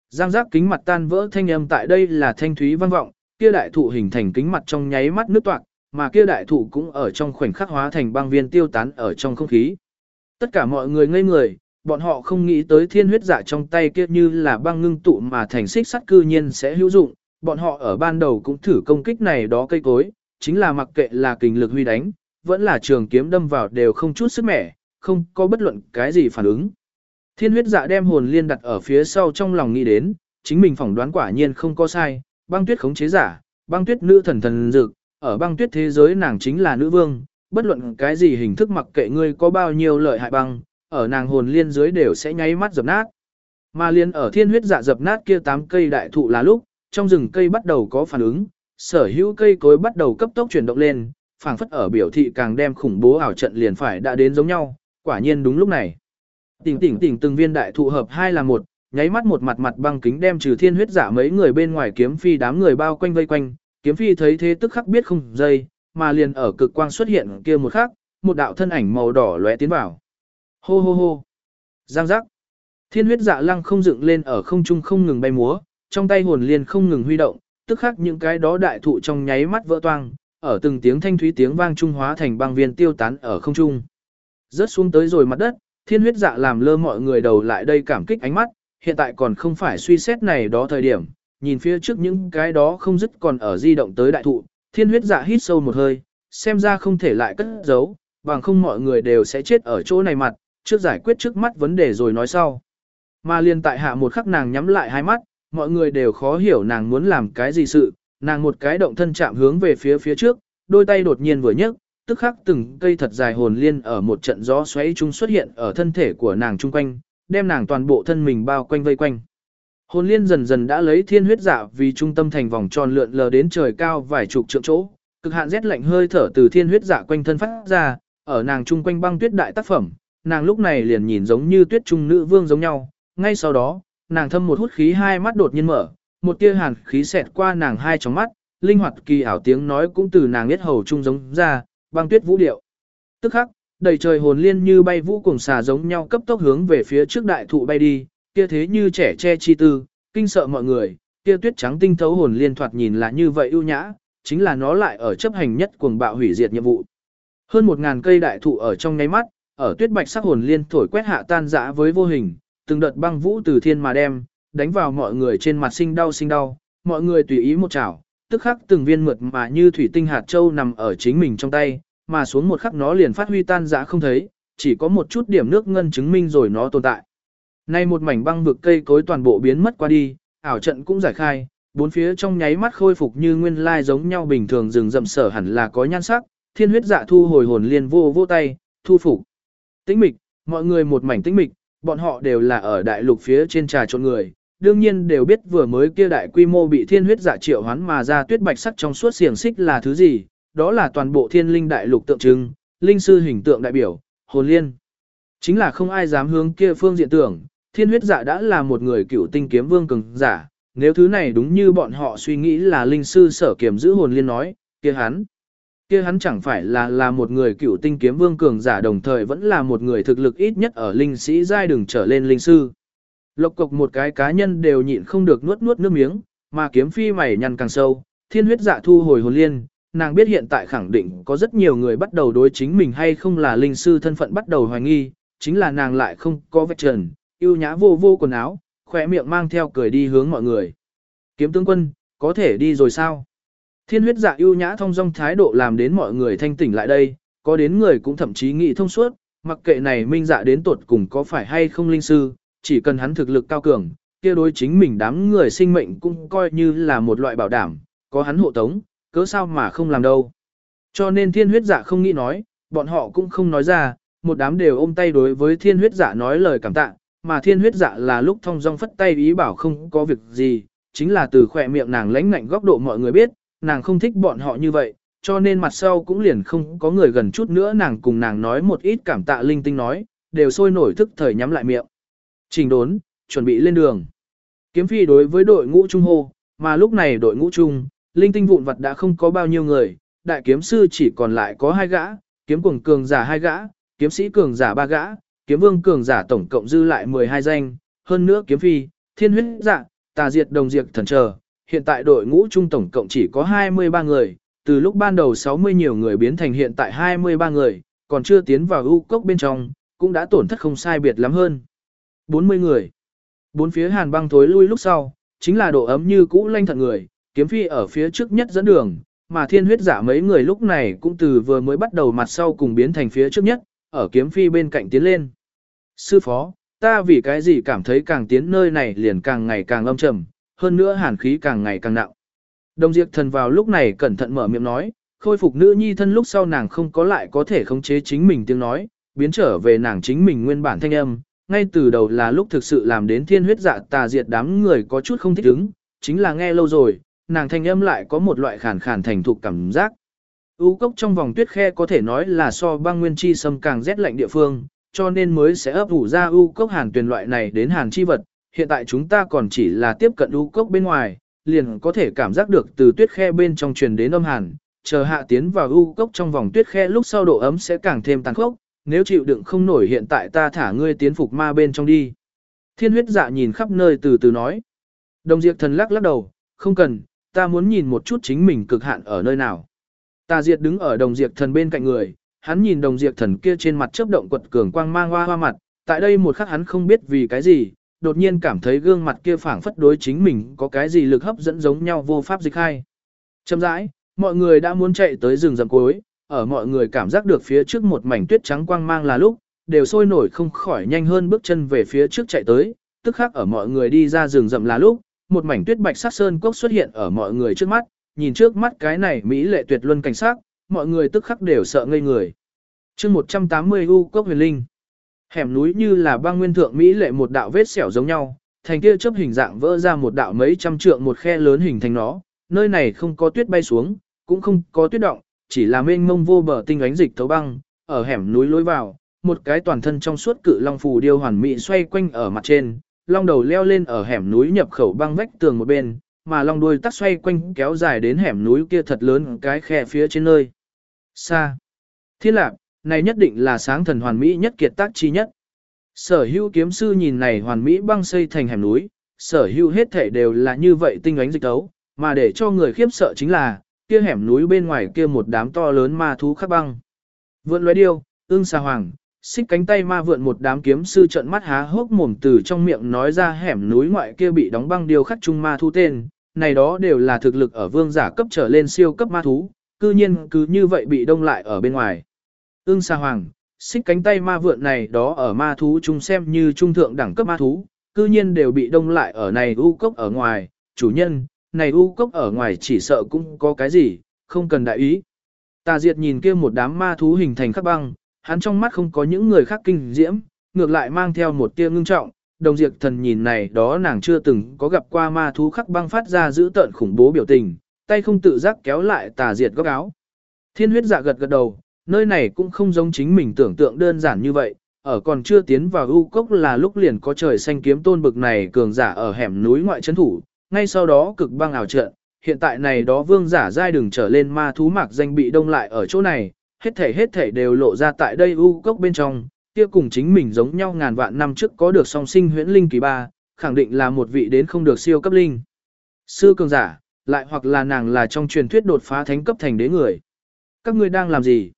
Giang giác kính mặt tan vỡ thanh âm tại đây là thanh thúy văn vọng, kia đại thụ hình thành kính mặt trong nháy mắt nước toạc, mà kia đại thụ cũng ở trong khoảnh khắc hóa thành băng viên tiêu tán ở trong không khí. Tất cả mọi người ngây người, bọn họ không nghĩ tới thiên huyết dạ trong tay kia như là băng ngưng tụ mà thành xích sắt cư nhiên sẽ hữu dụng, bọn họ ở ban đầu cũng thử công kích này đó cây cối, chính là mặc kệ là kình lực huy đánh, vẫn là trường kiếm đâm vào đều không chút sức mẻ, không có bất luận cái gì phản ứng. Thiên huyết dạ đem hồn liên đặt ở phía sau trong lòng nghĩ đến, chính mình phỏng đoán quả nhiên không có sai, băng tuyết khống chế giả, băng tuyết nữ thần thần dược, ở băng tuyết thế giới nàng chính là nữ vương, bất luận cái gì hình thức mặc kệ ngươi có bao nhiêu lợi hại băng, ở nàng hồn liên dưới đều sẽ nháy mắt dập nát. Mà liên ở thiên huyết dạ dập nát kia tám cây đại thụ là lúc, trong rừng cây bắt đầu có phản ứng, sở hữu cây cối bắt đầu cấp tốc chuyển động lên, phảng phất ở biểu thị càng đem khủng bố ảo trận liền phải đã đến giống nhau, quả nhiên đúng lúc này. Tỉnh tỉnh tỉnh từng viên đại thụ hợp hai là một, nháy mắt một mặt mặt băng kính đem trừ thiên huyết giả mấy người bên ngoài kiếm phi đám người bao quanh vây quanh, kiếm phi thấy thế tức khắc biết không dây, mà liền ở cực quang xuất hiện kia một khắc, một đạo thân ảnh màu đỏ lóe tiến vào. Hô hô hô. Giang giác. Thiên huyết dạ lăng không dựng lên ở không trung không ngừng bay múa, trong tay hồn liên không ngừng huy động, tức khắc những cái đó đại thụ trong nháy mắt vỡ toang, ở từng tiếng thanh thúy tiếng vang trung hóa thành băng viên tiêu tán ở không trung. Rớt xuống tới rồi mặt đất, thiên huyết dạ làm lơ mọi người đầu lại đây cảm kích ánh mắt, hiện tại còn không phải suy xét này đó thời điểm, nhìn phía trước những cái đó không dứt còn ở di động tới đại thụ, thiên huyết dạ hít sâu một hơi, xem ra không thể lại cất giấu, bằng không mọi người đều sẽ chết ở chỗ này mặt, trước giải quyết trước mắt vấn đề rồi nói sau. Mà liền tại hạ một khắc nàng nhắm lại hai mắt, mọi người đều khó hiểu nàng muốn làm cái gì sự, nàng một cái động thân chạm hướng về phía phía trước, đôi tay đột nhiên vừa nhấc, tức khắc từng cây thật dài hồn liên ở một trận gió xoáy chung xuất hiện ở thân thể của nàng chung quanh, đem nàng toàn bộ thân mình bao quanh vây quanh. Hồn liên dần dần đã lấy thiên huyết dạ vì trung tâm thành vòng tròn lượn lờ đến trời cao vài chục trượng chỗ, cực hạn rét lạnh hơi thở từ thiên huyết dạ quanh thân phát ra, ở nàng trung quanh băng tuyết đại tác phẩm, nàng lúc này liền nhìn giống như tuyết trung nữ vương giống nhau, ngay sau đó, nàng thâm một hút khí hai mắt đột nhiên mở, một tia hàn khí xẹt qua nàng hai tròng mắt, linh hoạt kỳ ảo tiếng nói cũng từ nàng biết hầu trung giống ra, băng tuyết vũ điệu. Tức khắc, đầy trời hồn liên như bay vũ cùng xà giống nhau cấp tốc hướng về phía trước đại thụ bay đi, kia thế như trẻ che chi tư, kinh sợ mọi người, kia tuyết trắng tinh thấu hồn liên thoạt nhìn là như vậy ưu nhã, chính là nó lại ở chấp hành nhất cuồng bạo hủy diệt nhiệm vụ. Hơn một ngàn cây đại thụ ở trong nháy mắt, ở tuyết bạch sắc hồn liên thổi quét hạ tan dã với vô hình, từng đợt băng vũ từ thiên mà đem, đánh vào mọi người trên mặt sinh đau sinh đau, mọi người tùy ý một chảo, tức khắc từng viên mượt mà như thủy tinh hạt châu nằm ở chính mình trong tay, mà xuống một khắc nó liền phát huy tan dã không thấy, chỉ có một chút điểm nước ngân chứng minh rồi nó tồn tại. Nay một mảnh băng vực cây cối toàn bộ biến mất qua đi, ảo trận cũng giải khai, bốn phía trong nháy mắt khôi phục như nguyên lai giống nhau bình thường rừng rậm sở hẳn là có nhan sắc, thiên huyết dạ thu hồi hồn liên vô vô tay, thu phục. Tĩnh mịch, mọi người một mảnh tĩnh mịch, bọn họ đều là ở đại lục phía trên trà trộn người, đương nhiên đều biết vừa mới kia đại quy mô bị thiên huyết dạ triệu hoán mà ra tuyết bạch sắc trong suốt xiềng xích là thứ gì, đó là toàn bộ thiên linh đại lục tượng trưng, linh sư hình tượng đại biểu, hồn liên. Chính là không ai dám hướng kia phương diện tưởng, thiên huyết dạ đã là một người cựu tinh kiếm vương cường giả, nếu thứ này đúng như bọn họ suy nghĩ là linh sư sở kiểm giữ hồn liên nói, kia hắn. Kia hắn chẳng phải là là một người cựu tinh kiếm vương cường giả đồng thời vẫn là một người thực lực ít nhất ở linh sĩ giai đường trở lên linh sư. Lộc cục một cái cá nhân đều nhịn không được nuốt nuốt nước miếng, mà kiếm phi mày nhăn càng sâu, thiên huyết dạ thu hồi hồn liên, nàng biết hiện tại khẳng định có rất nhiều người bắt đầu đối chính mình hay không là linh sư thân phận bắt đầu hoài nghi, chính là nàng lại không có vết trần, yêu nhã vô vô quần áo, khỏe miệng mang theo cười đi hướng mọi người. Kiếm tướng quân, có thể đi rồi sao? Thiên huyết dạ yêu nhã thông dong thái độ làm đến mọi người thanh tỉnh lại đây, có đến người cũng thậm chí nghĩ thông suốt, mặc kệ này minh dạ đến tuột cùng có phải hay không linh sư, chỉ cần hắn thực lực cao cường, kia đối chính mình đám người sinh mệnh cũng coi như là một loại bảo đảm, có hắn hộ tống, cớ sao mà không làm đâu. Cho nên thiên huyết dạ không nghĩ nói, bọn họ cũng không nói ra, một đám đều ôm tay đối với thiên huyết dạ nói lời cảm tạ, mà thiên huyết dạ là lúc thông dong phất tay ý bảo không có việc gì, chính là từ khỏe miệng nàng lãnh ngạnh góc độ mọi người biết, nàng không thích bọn họ như vậy, cho nên mặt sau cũng liền không có người gần chút nữa nàng cùng nàng nói một ít cảm tạ linh tinh nói, đều sôi nổi thức thời nhắm lại miệng. Trình đốn, chuẩn bị lên đường. Kiếm phi đối với đội ngũ trung hô, mà lúc này đội ngũ trung, linh tinh vụn vật đã không có bao nhiêu người, đại kiếm sư chỉ còn lại có hai gã, kiếm cuồng cường giả hai gã, kiếm sĩ cường giả ba gã, kiếm vương cường giả tổng cộng dư lại 12 danh, hơn nữa kiếm phi, thiên huyết dạ, tà diệt đồng diệt thần chờ. Hiện tại đội ngũ trung tổng cộng chỉ có 23 người, từ lúc ban đầu 60 nhiều người biến thành hiện tại 23 người, còn chưa tiến vào u cốc bên trong, cũng đã tổn thất không sai biệt lắm hơn. 40 người. Bốn phía hàn băng thối lui lúc sau, chính là độ ấm như cũ lanh thận người, kiếm phi ở phía trước nhất dẫn đường, mà thiên huyết giả mấy người lúc này cũng từ vừa mới bắt đầu mặt sau cùng biến thành phía trước nhất, ở kiếm phi bên cạnh tiến lên. Sư phó, ta vì cái gì cảm thấy càng tiến nơi này liền càng ngày càng âm trầm, hơn nữa hàn khí càng ngày càng nặng. Đồng diệt thần vào lúc này cẩn thận mở miệng nói, khôi phục nữ nhi thân lúc sau nàng không có lại có thể khống chế chính mình tiếng nói, biến trở về nàng chính mình nguyên bản thanh âm, ngay từ đầu là lúc thực sự làm đến thiên huyết dạ tà diệt đám người có chút không thích ứng, chính là nghe lâu rồi, nàng thanh âm lại có một loại khàn khàn thành thục cảm giác. U cốc trong vòng tuyết khe có thể nói là so băng nguyên chi sâm càng rét lạnh địa phương, cho nên mới sẽ ấp ủ ra u cốc hàn tuyển loại này đến hàn chi vật. Hiện tại chúng ta còn chỉ là tiếp cận u cốc bên ngoài, liền có thể cảm giác được từ tuyết khe bên trong truyền đến âm hàn, chờ hạ tiến vào u cốc trong vòng tuyết khe lúc sau độ ấm sẽ càng thêm tàn khốc, nếu chịu đựng không nổi hiện tại ta thả ngươi tiến phục ma bên trong đi. Thiên huyết dạ nhìn khắp nơi từ từ nói. Đồng diệt thần lắc lắc đầu, không cần, ta muốn nhìn một chút chính mình cực hạn ở nơi nào. Tà diệt đứng ở đồng diệt thần bên cạnh người, hắn nhìn đồng diệt thần kia trên mặt chớp động quật cường quang mang hoa hoa mặt, tại đây một khắc hắn không biết vì cái gì, đột nhiên cảm thấy gương mặt kia phảng phất đối chính mình có cái gì lực hấp dẫn giống nhau vô pháp dịch hay. Chậm rãi, mọi người đã muốn chạy tới rừng rậm cuối, ở mọi người cảm giác được phía trước một mảnh tuyết trắng quang mang là lúc, đều sôi nổi không khỏi nhanh hơn bước chân về phía trước chạy tới, tức khắc ở mọi người đi ra rừng rậm là lúc, một mảnh tuyết bạch sắc sơn cốc xuất hiện ở mọi người trước mắt, nhìn trước mắt cái này mỹ lệ tuyệt luân cảnh sắc, mọi người tức khắc đều sợ ngây người. chương 180 U Cốc Huyền Linh Hẻm núi như là băng nguyên thượng Mỹ lệ một đạo vết xẻo giống nhau, thành kia chớp hình dạng vỡ ra một đạo mấy trăm trượng một khe lớn hình thành nó, nơi này không có tuyết bay xuống, cũng không có tuyết động, chỉ là mênh mông vô bờ tinh ánh dịch thấu băng, ở hẻm núi lối vào, một cái toàn thân trong suốt cự long phù điêu hoàn mỹ xoay quanh ở mặt trên, long đầu leo lên ở hẻm núi nhập khẩu băng vách tường một bên, mà long đuôi tắt xoay quanh kéo dài đến hẻm núi kia thật lớn cái khe phía trên nơi. Xa. Thiên lạc, này nhất định là sáng thần hoàn mỹ nhất kiệt tác chi nhất. Sở hữu kiếm sư nhìn này hoàn mỹ băng xây thành hẻm núi, sở hữu hết thể đều là như vậy tinh ánh dịch tấu, mà để cho người khiếp sợ chính là, kia hẻm núi bên ngoài kia một đám to lớn ma thú khắc băng. Vượn lóe điêu, ưng xà hoàng, xích cánh tay ma vượn một đám kiếm sư trợn mắt há hốc mồm từ trong miệng nói ra hẻm núi ngoại kia bị đóng băng điều khắc trung ma thú tên, này đó đều là thực lực ở vương giả cấp trở lên siêu cấp ma thú, cư nhiên cứ như vậy bị đông lại ở bên ngoài. Ưng xa hoàng, xích cánh tay ma vượn này đó ở ma thú chung xem như trung thượng đẳng cấp ma thú, cư nhiên đều bị đông lại ở này u cốc ở ngoài, chủ nhân, này u cốc ở ngoài chỉ sợ cũng có cái gì, không cần đại ý. Tà diệt nhìn kia một đám ma thú hình thành khắc băng, hắn trong mắt không có những người khác kinh diễm, ngược lại mang theo một tia ngưng trọng, đồng diệt thần nhìn này đó nàng chưa từng có gặp qua ma thú khắc băng phát ra giữ tợn khủng bố biểu tình, tay không tự giác kéo lại tà diệt góc áo. Thiên huyết dạ gật gật đầu, nơi này cũng không giống chính mình tưởng tượng đơn giản như vậy, ở còn chưa tiến vào u cốc là lúc liền có trời xanh kiếm tôn bực này cường giả ở hẻm núi ngoại trấn thủ, ngay sau đó cực băng ảo trận, hiện tại này đó vương giả giai đường trở lên ma thú mạc danh bị đông lại ở chỗ này, hết thể hết thể đều lộ ra tại đây u cốc bên trong, kia cùng chính mình giống nhau ngàn vạn năm trước có được song sinh huyễn linh kỳ ba, khẳng định là một vị đến không được siêu cấp linh. Sư cường giả, lại hoặc là nàng là trong truyền thuyết đột phá thánh cấp thành đế người. Các ngươi đang làm gì?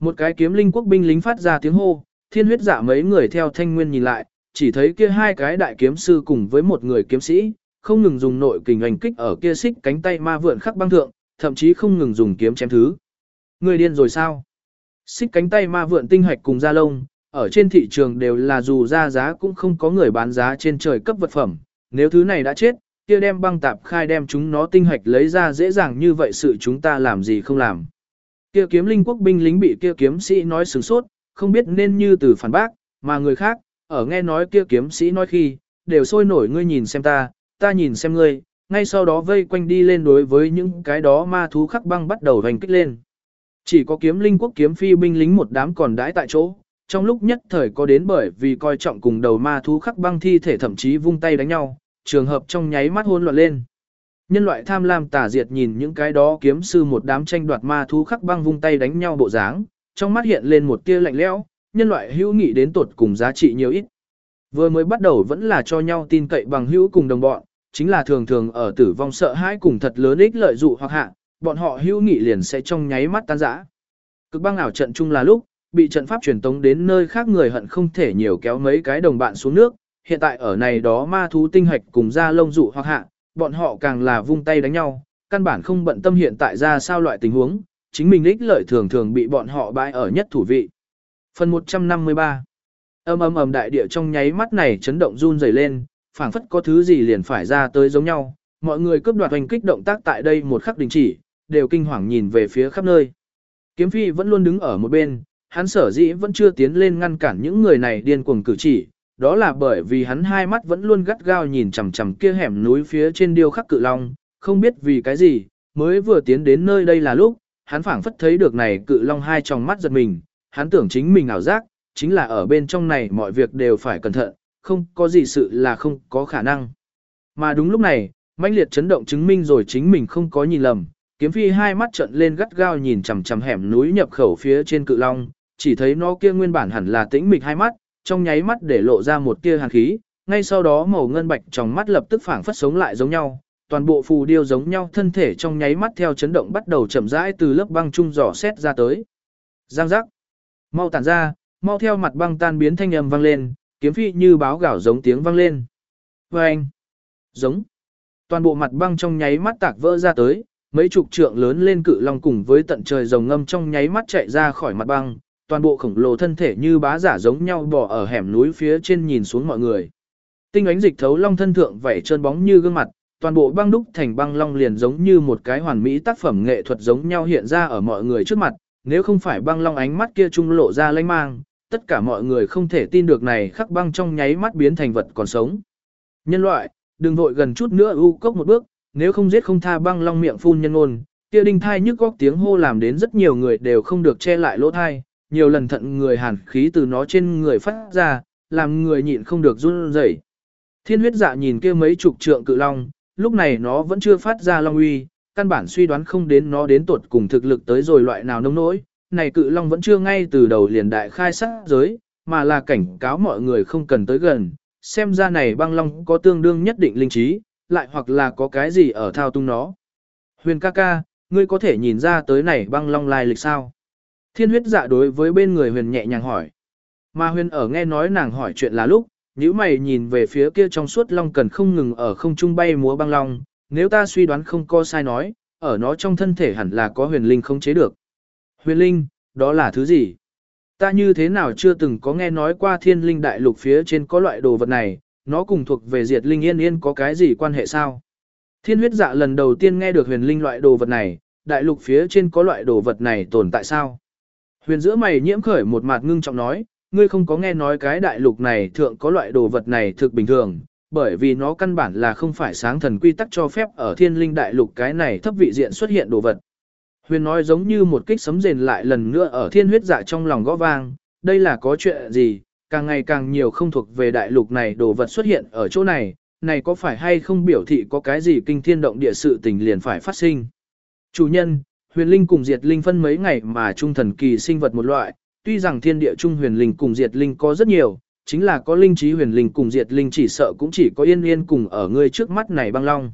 Một cái kiếm linh quốc binh lính phát ra tiếng hô, thiên huyết giả mấy người theo thanh nguyên nhìn lại, chỉ thấy kia hai cái đại kiếm sư cùng với một người kiếm sĩ, không ngừng dùng nội kình hành kích ở kia xích cánh tay ma vượn khắc băng thượng, thậm chí không ngừng dùng kiếm chém thứ. Người điên rồi sao? Xích cánh tay ma vượn tinh hạch cùng da lông, ở trên thị trường đều là dù ra giá cũng không có người bán giá trên trời cấp vật phẩm, nếu thứ này đã chết, kia đem băng tạp khai đem chúng nó tinh hạch lấy ra dễ dàng như vậy sự chúng ta làm gì không làm. Kia kiếm linh quốc binh lính bị kia kiếm sĩ nói sừng sốt, không biết nên như từ phản bác, mà người khác, ở nghe nói kia kiếm sĩ nói khi, đều sôi nổi ngươi nhìn xem ta, ta nhìn xem ngươi, ngay sau đó vây quanh đi lên đối với những cái đó ma thú khắc băng bắt đầu hành kích lên. Chỉ có kiếm linh quốc kiếm phi binh lính một đám còn đãi tại chỗ, trong lúc nhất thời có đến bởi vì coi trọng cùng đầu ma thú khắc băng thi thể thậm chí vung tay đánh nhau, trường hợp trong nháy mắt hôn loạn lên. Nhân loại tham lam tà diệt nhìn những cái đó kiếm sư một đám tranh đoạt ma thú khắc băng vung tay đánh nhau bộ dáng, trong mắt hiện lên một tia lạnh lẽo, nhân loại hữu nghị đến tột cùng giá trị nhiều ít. Vừa mới bắt đầu vẫn là cho nhau tin cậy bằng hữu cùng đồng bọn, chính là thường thường ở tử vong sợ hãi cùng thật lớn ích lợi dụ hoặc hạ, bọn họ hữu nghị liền sẽ trong nháy mắt tan rã. Cực băng ảo trận chung là lúc, bị trận pháp truyền tống đến nơi khác người hận không thể nhiều kéo mấy cái đồng bạn xuống nước, hiện tại ở này đó ma thú tinh hạch cùng ra lông dụ hoặc hạ, bọn họ càng là vung tay đánh nhau, căn bản không bận tâm hiện tại ra sao loại tình huống, chính mình ích lợi thường thường bị bọn họ bãi ở nhất thủ vị. Phần 153 Âm âm ầm đại địa trong nháy mắt này chấn động run rẩy lên, phảng phất có thứ gì liền phải ra tới giống nhau, mọi người cướp đoạt hành kích động tác tại đây một khắc đình chỉ, đều kinh hoàng nhìn về phía khắp nơi. Kiếm phi vẫn luôn đứng ở một bên, hắn sở dĩ vẫn chưa tiến lên ngăn cản những người này điên cuồng cử chỉ, đó là bởi vì hắn hai mắt vẫn luôn gắt gao nhìn chằm chằm kia hẻm núi phía trên điêu khắc cự long, không biết vì cái gì, mới vừa tiến đến nơi đây là lúc, hắn phảng phất thấy được này cự long hai tròng mắt giật mình, hắn tưởng chính mình ảo giác, chính là ở bên trong này mọi việc đều phải cẩn thận, không có gì sự là không có khả năng. Mà đúng lúc này, mãnh liệt chấn động chứng minh rồi chính mình không có nhìn lầm, kiếm phi hai mắt trợn lên gắt gao nhìn chằm chằm hẻm núi nhập khẩu phía trên cự long, chỉ thấy nó kia nguyên bản hẳn là tĩnh mịch hai mắt, trong nháy mắt để lộ ra một tia hàn khí, ngay sau đó màu ngân bạch trong mắt lập tức phảng phất sống lại giống nhau, toàn bộ phù điêu giống nhau thân thể trong nháy mắt theo chấn động bắt đầu chậm rãi từ lớp băng trung dò xét ra tới. Giang giác. Mau tản ra, mau theo mặt băng tan biến thanh âm vang lên, kiếm phi như báo gạo giống tiếng vang lên. Vâng. Giống. Toàn bộ mặt băng trong nháy mắt tạc vỡ ra tới, mấy chục trượng lớn lên cự long cùng với tận trời rồng ngâm trong nháy mắt chạy ra khỏi mặt băng, toàn bộ khổng lồ thân thể như bá giả giống nhau bò ở hẻm núi phía trên nhìn xuống mọi người. Tinh ánh dịch thấu long thân thượng vảy trơn bóng như gương mặt, toàn bộ băng đúc thành băng long liền giống như một cái hoàn mỹ tác phẩm nghệ thuật giống nhau hiện ra ở mọi người trước mặt, nếu không phải băng long ánh mắt kia trung lộ ra lanh mang, tất cả mọi người không thể tin được này khắc băng trong nháy mắt biến thành vật còn sống. Nhân loại, đừng vội gần chút nữa u cốc một bước, nếu không giết không tha băng long miệng phun nhân ngôn, kia đinh thai nhức góc tiếng hô làm đến rất nhiều người đều không được che lại lỗ thai, nhiều lần thận người hàn khí từ nó trên người phát ra, làm người nhịn không được run rẩy. Thiên huyết dạ nhìn kia mấy chục trượng cự long, lúc này nó vẫn chưa phát ra long uy, căn bản suy đoán không đến nó đến tuột cùng thực lực tới rồi loại nào nông nỗi, này cự long vẫn chưa ngay từ đầu liền đại khai sát giới, mà là cảnh cáo mọi người không cần tới gần, xem ra này băng long có tương đương nhất định linh trí, lại hoặc là có cái gì ở thao tung nó. Huyền ca ca, ngươi có thể nhìn ra tới này băng long lai lịch sao? Thiên huyết dạ đối với bên người huyền nhẹ nhàng hỏi. Mà huyền ở nghe nói nàng hỏi chuyện là lúc, nếu mày nhìn về phía kia trong suốt long cần không ngừng ở không trung bay múa băng long, nếu ta suy đoán không có sai nói, ở nó trong thân thể hẳn là có huyền linh không chế được. Huyền linh, đó là thứ gì? Ta như thế nào chưa từng có nghe nói qua thiên linh đại lục phía trên có loại đồ vật này, nó cùng thuộc về diệt linh yên yên có cái gì quan hệ sao? Thiên huyết dạ lần đầu tiên nghe được huyền linh loại đồ vật này, đại lục phía trên có loại đồ vật này tồn tại sao? Huyền giữa mày nhiễm khởi một mặt ngưng trọng nói, ngươi không có nghe nói cái đại lục này thượng có loại đồ vật này thực bình thường, bởi vì nó căn bản là không phải sáng thần quy tắc cho phép ở thiên linh đại lục cái này thấp vị diện xuất hiện đồ vật. Huyền nói giống như một kích sấm rền lại lần nữa ở thiên huyết dạ trong lòng gõ vang, đây là có chuyện gì, càng ngày càng nhiều không thuộc về đại lục này đồ vật xuất hiện ở chỗ này, này có phải hay không biểu thị có cái gì kinh thiên động địa sự tình liền phải phát sinh. Chủ nhân, huyền linh cùng diệt linh phân mấy ngày mà trung thần kỳ sinh vật một loại, tuy rằng thiên địa trung huyền linh cùng diệt linh có rất nhiều, chính là có linh trí huyền linh cùng diệt linh chỉ sợ cũng chỉ có yên yên cùng ở ngươi trước mắt này băng long.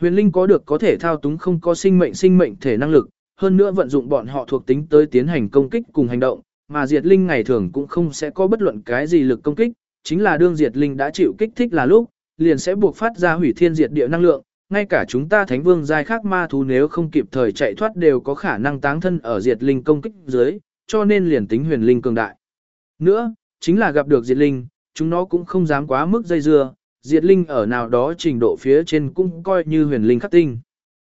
Huyền linh có được có thể thao túng không có sinh mệnh sinh mệnh thể năng lực, hơn nữa vận dụng bọn họ thuộc tính tới tiến hành công kích cùng hành động, mà diệt linh ngày thường cũng không sẽ có bất luận cái gì lực công kích, chính là đương diệt linh đã chịu kích thích là lúc, liền sẽ buộc phát ra hủy thiên diệt địa năng lượng, ngay cả chúng ta thánh vương giai khác ma thú nếu không kịp thời chạy thoát đều có khả năng táng thân ở diệt linh công kích dưới, cho nên liền tính huyền linh cường đại. Nữa, chính là gặp được diệt linh, chúng nó cũng không dám quá mức dây dưa, diệt linh ở nào đó trình độ phía trên cũng coi như huyền linh khắc tinh.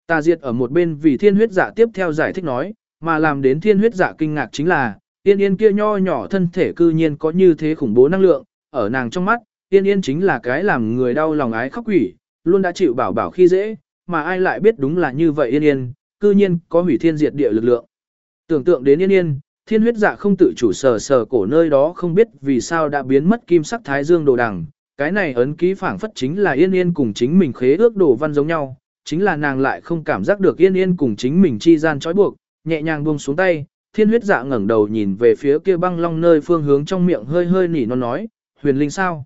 Ta diệt ở một bên vì thiên huyết giả tiếp theo giải thích nói, mà làm đến thiên huyết giả kinh ngạc chính là, Yên yên kia nho nhỏ thân thể cư nhiên có như thế khủng bố năng lượng, ở nàng trong mắt, yên yên chính là cái làm người đau lòng ái khóc quỷ, luôn đã chịu bảo bảo khi dễ, mà ai lại biết đúng là như vậy yên yên, cư nhiên có hủy thiên diệt địa lực lượng. Tưởng tượng đến yên yên, thiên huyết dạ không tự chủ sờ sờ cổ nơi đó không biết vì sao đã biến mất kim sắc thái dương đồ đằng, cái này ấn ký phảng phất chính là yên yên cùng chính mình khế ước đồ văn giống nhau, chính là nàng lại không cảm giác được yên yên cùng chính mình chi gian trói buộc, nhẹ nhàng buông xuống tay, thiên huyết dạ ngẩng đầu nhìn về phía kia băng long nơi phương hướng trong miệng hơi hơi nỉ non nói, huyền linh sao?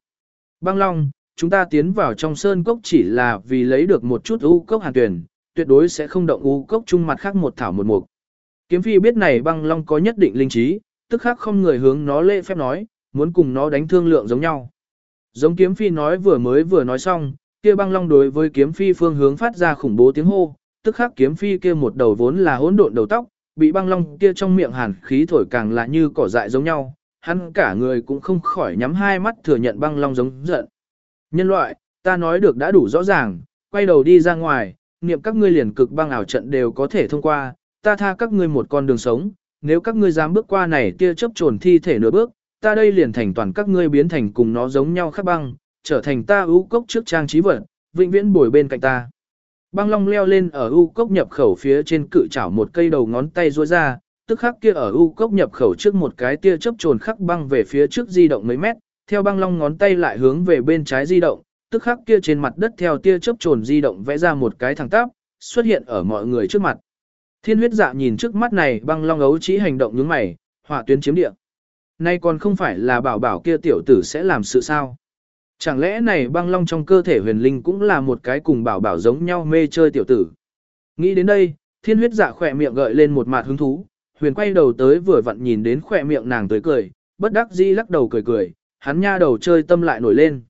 Băng long, chúng ta tiến vào trong sơn cốc chỉ là vì lấy được một chút u cốc hàn tuyển, tuyệt đối sẽ không động u cốc chung mặt khác một thảo một mục. Kiếm phi biết này băng long có nhất định linh trí, tức khác không người hướng nó lễ phép nói, muốn cùng nó đánh thương lượng giống nhau. Giống kiếm phi nói vừa mới vừa nói xong, kia băng long đối với kiếm phi phương hướng phát ra khủng bố tiếng hô, tức khắc kiếm phi kia một đầu vốn là hỗn độn đầu tóc, bị băng long kia trong miệng hàn khí thổi càng là như cỏ dại giống nhau, hắn cả người cũng không khỏi nhắm hai mắt thừa nhận băng long giống giận. Nhân loại, ta nói được đã đủ rõ ràng, quay đầu đi ra ngoài, niệm các ngươi liền cực băng ảo trận đều có thể thông qua, ta tha các ngươi một con đường sống, nếu các ngươi dám bước qua này tia chấp trồn thi thể nửa bước, ta đây liền thành toàn các ngươi biến thành cùng nó giống nhau khắc băng, trở thành ta ưu cốc trước trang trí vật, vĩnh viễn bồi bên cạnh ta. Băng long leo lên ở u cốc nhập khẩu phía trên cự chảo một cây đầu ngón tay duỗi ra, tức khắc kia ở u cốc nhập khẩu trước một cái tia chớp trồn khắc băng về phía trước di động mấy mét, theo băng long ngón tay lại hướng về bên trái di động, tức khắc kia trên mặt đất theo tia chớp trồn di động vẽ ra một cái thẳng tắp, xuất hiện ở mọi người trước mặt. Thiên huyết dạ nhìn trước mắt này băng long ấu trí hành động nhướng mày, hỏa tuyến chiếm địa. Nay còn không phải là bảo bảo kia tiểu tử sẽ làm sự sao. Chẳng lẽ này băng long trong cơ thể huyền linh cũng là một cái cùng bảo bảo giống nhau mê chơi tiểu tử. Nghĩ đến đây, thiên huyết dạ khỏe miệng gợi lên một mặt hứng thú, huyền quay đầu tới vừa vặn nhìn đến khỏe miệng nàng tới cười, bất đắc dĩ lắc đầu cười cười, hắn nha đầu chơi tâm lại nổi lên.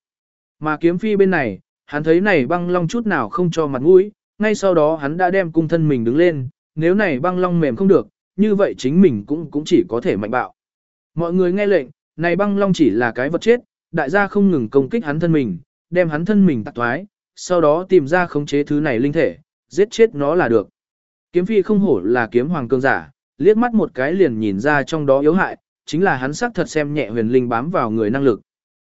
Mà kiếm phi bên này, hắn thấy này băng long chút nào không cho mặt mũi, ngay sau đó hắn đã đem cung thân mình đứng lên, nếu này băng long mềm không được, như vậy chính mình cũng cũng chỉ có thể mạnh bạo. Mọi người nghe lệnh, này băng long chỉ là cái vật chết, đại gia không ngừng công kích hắn thân mình, đem hắn thân mình tạc thoái, sau đó tìm ra khống chế thứ này linh thể, giết chết nó là được. Kiếm phi không hổ là kiếm hoàng cương giả, liếc mắt một cái liền nhìn ra trong đó yếu hại, chính là hắn xác thật xem nhẹ huyền linh bám vào người năng lực.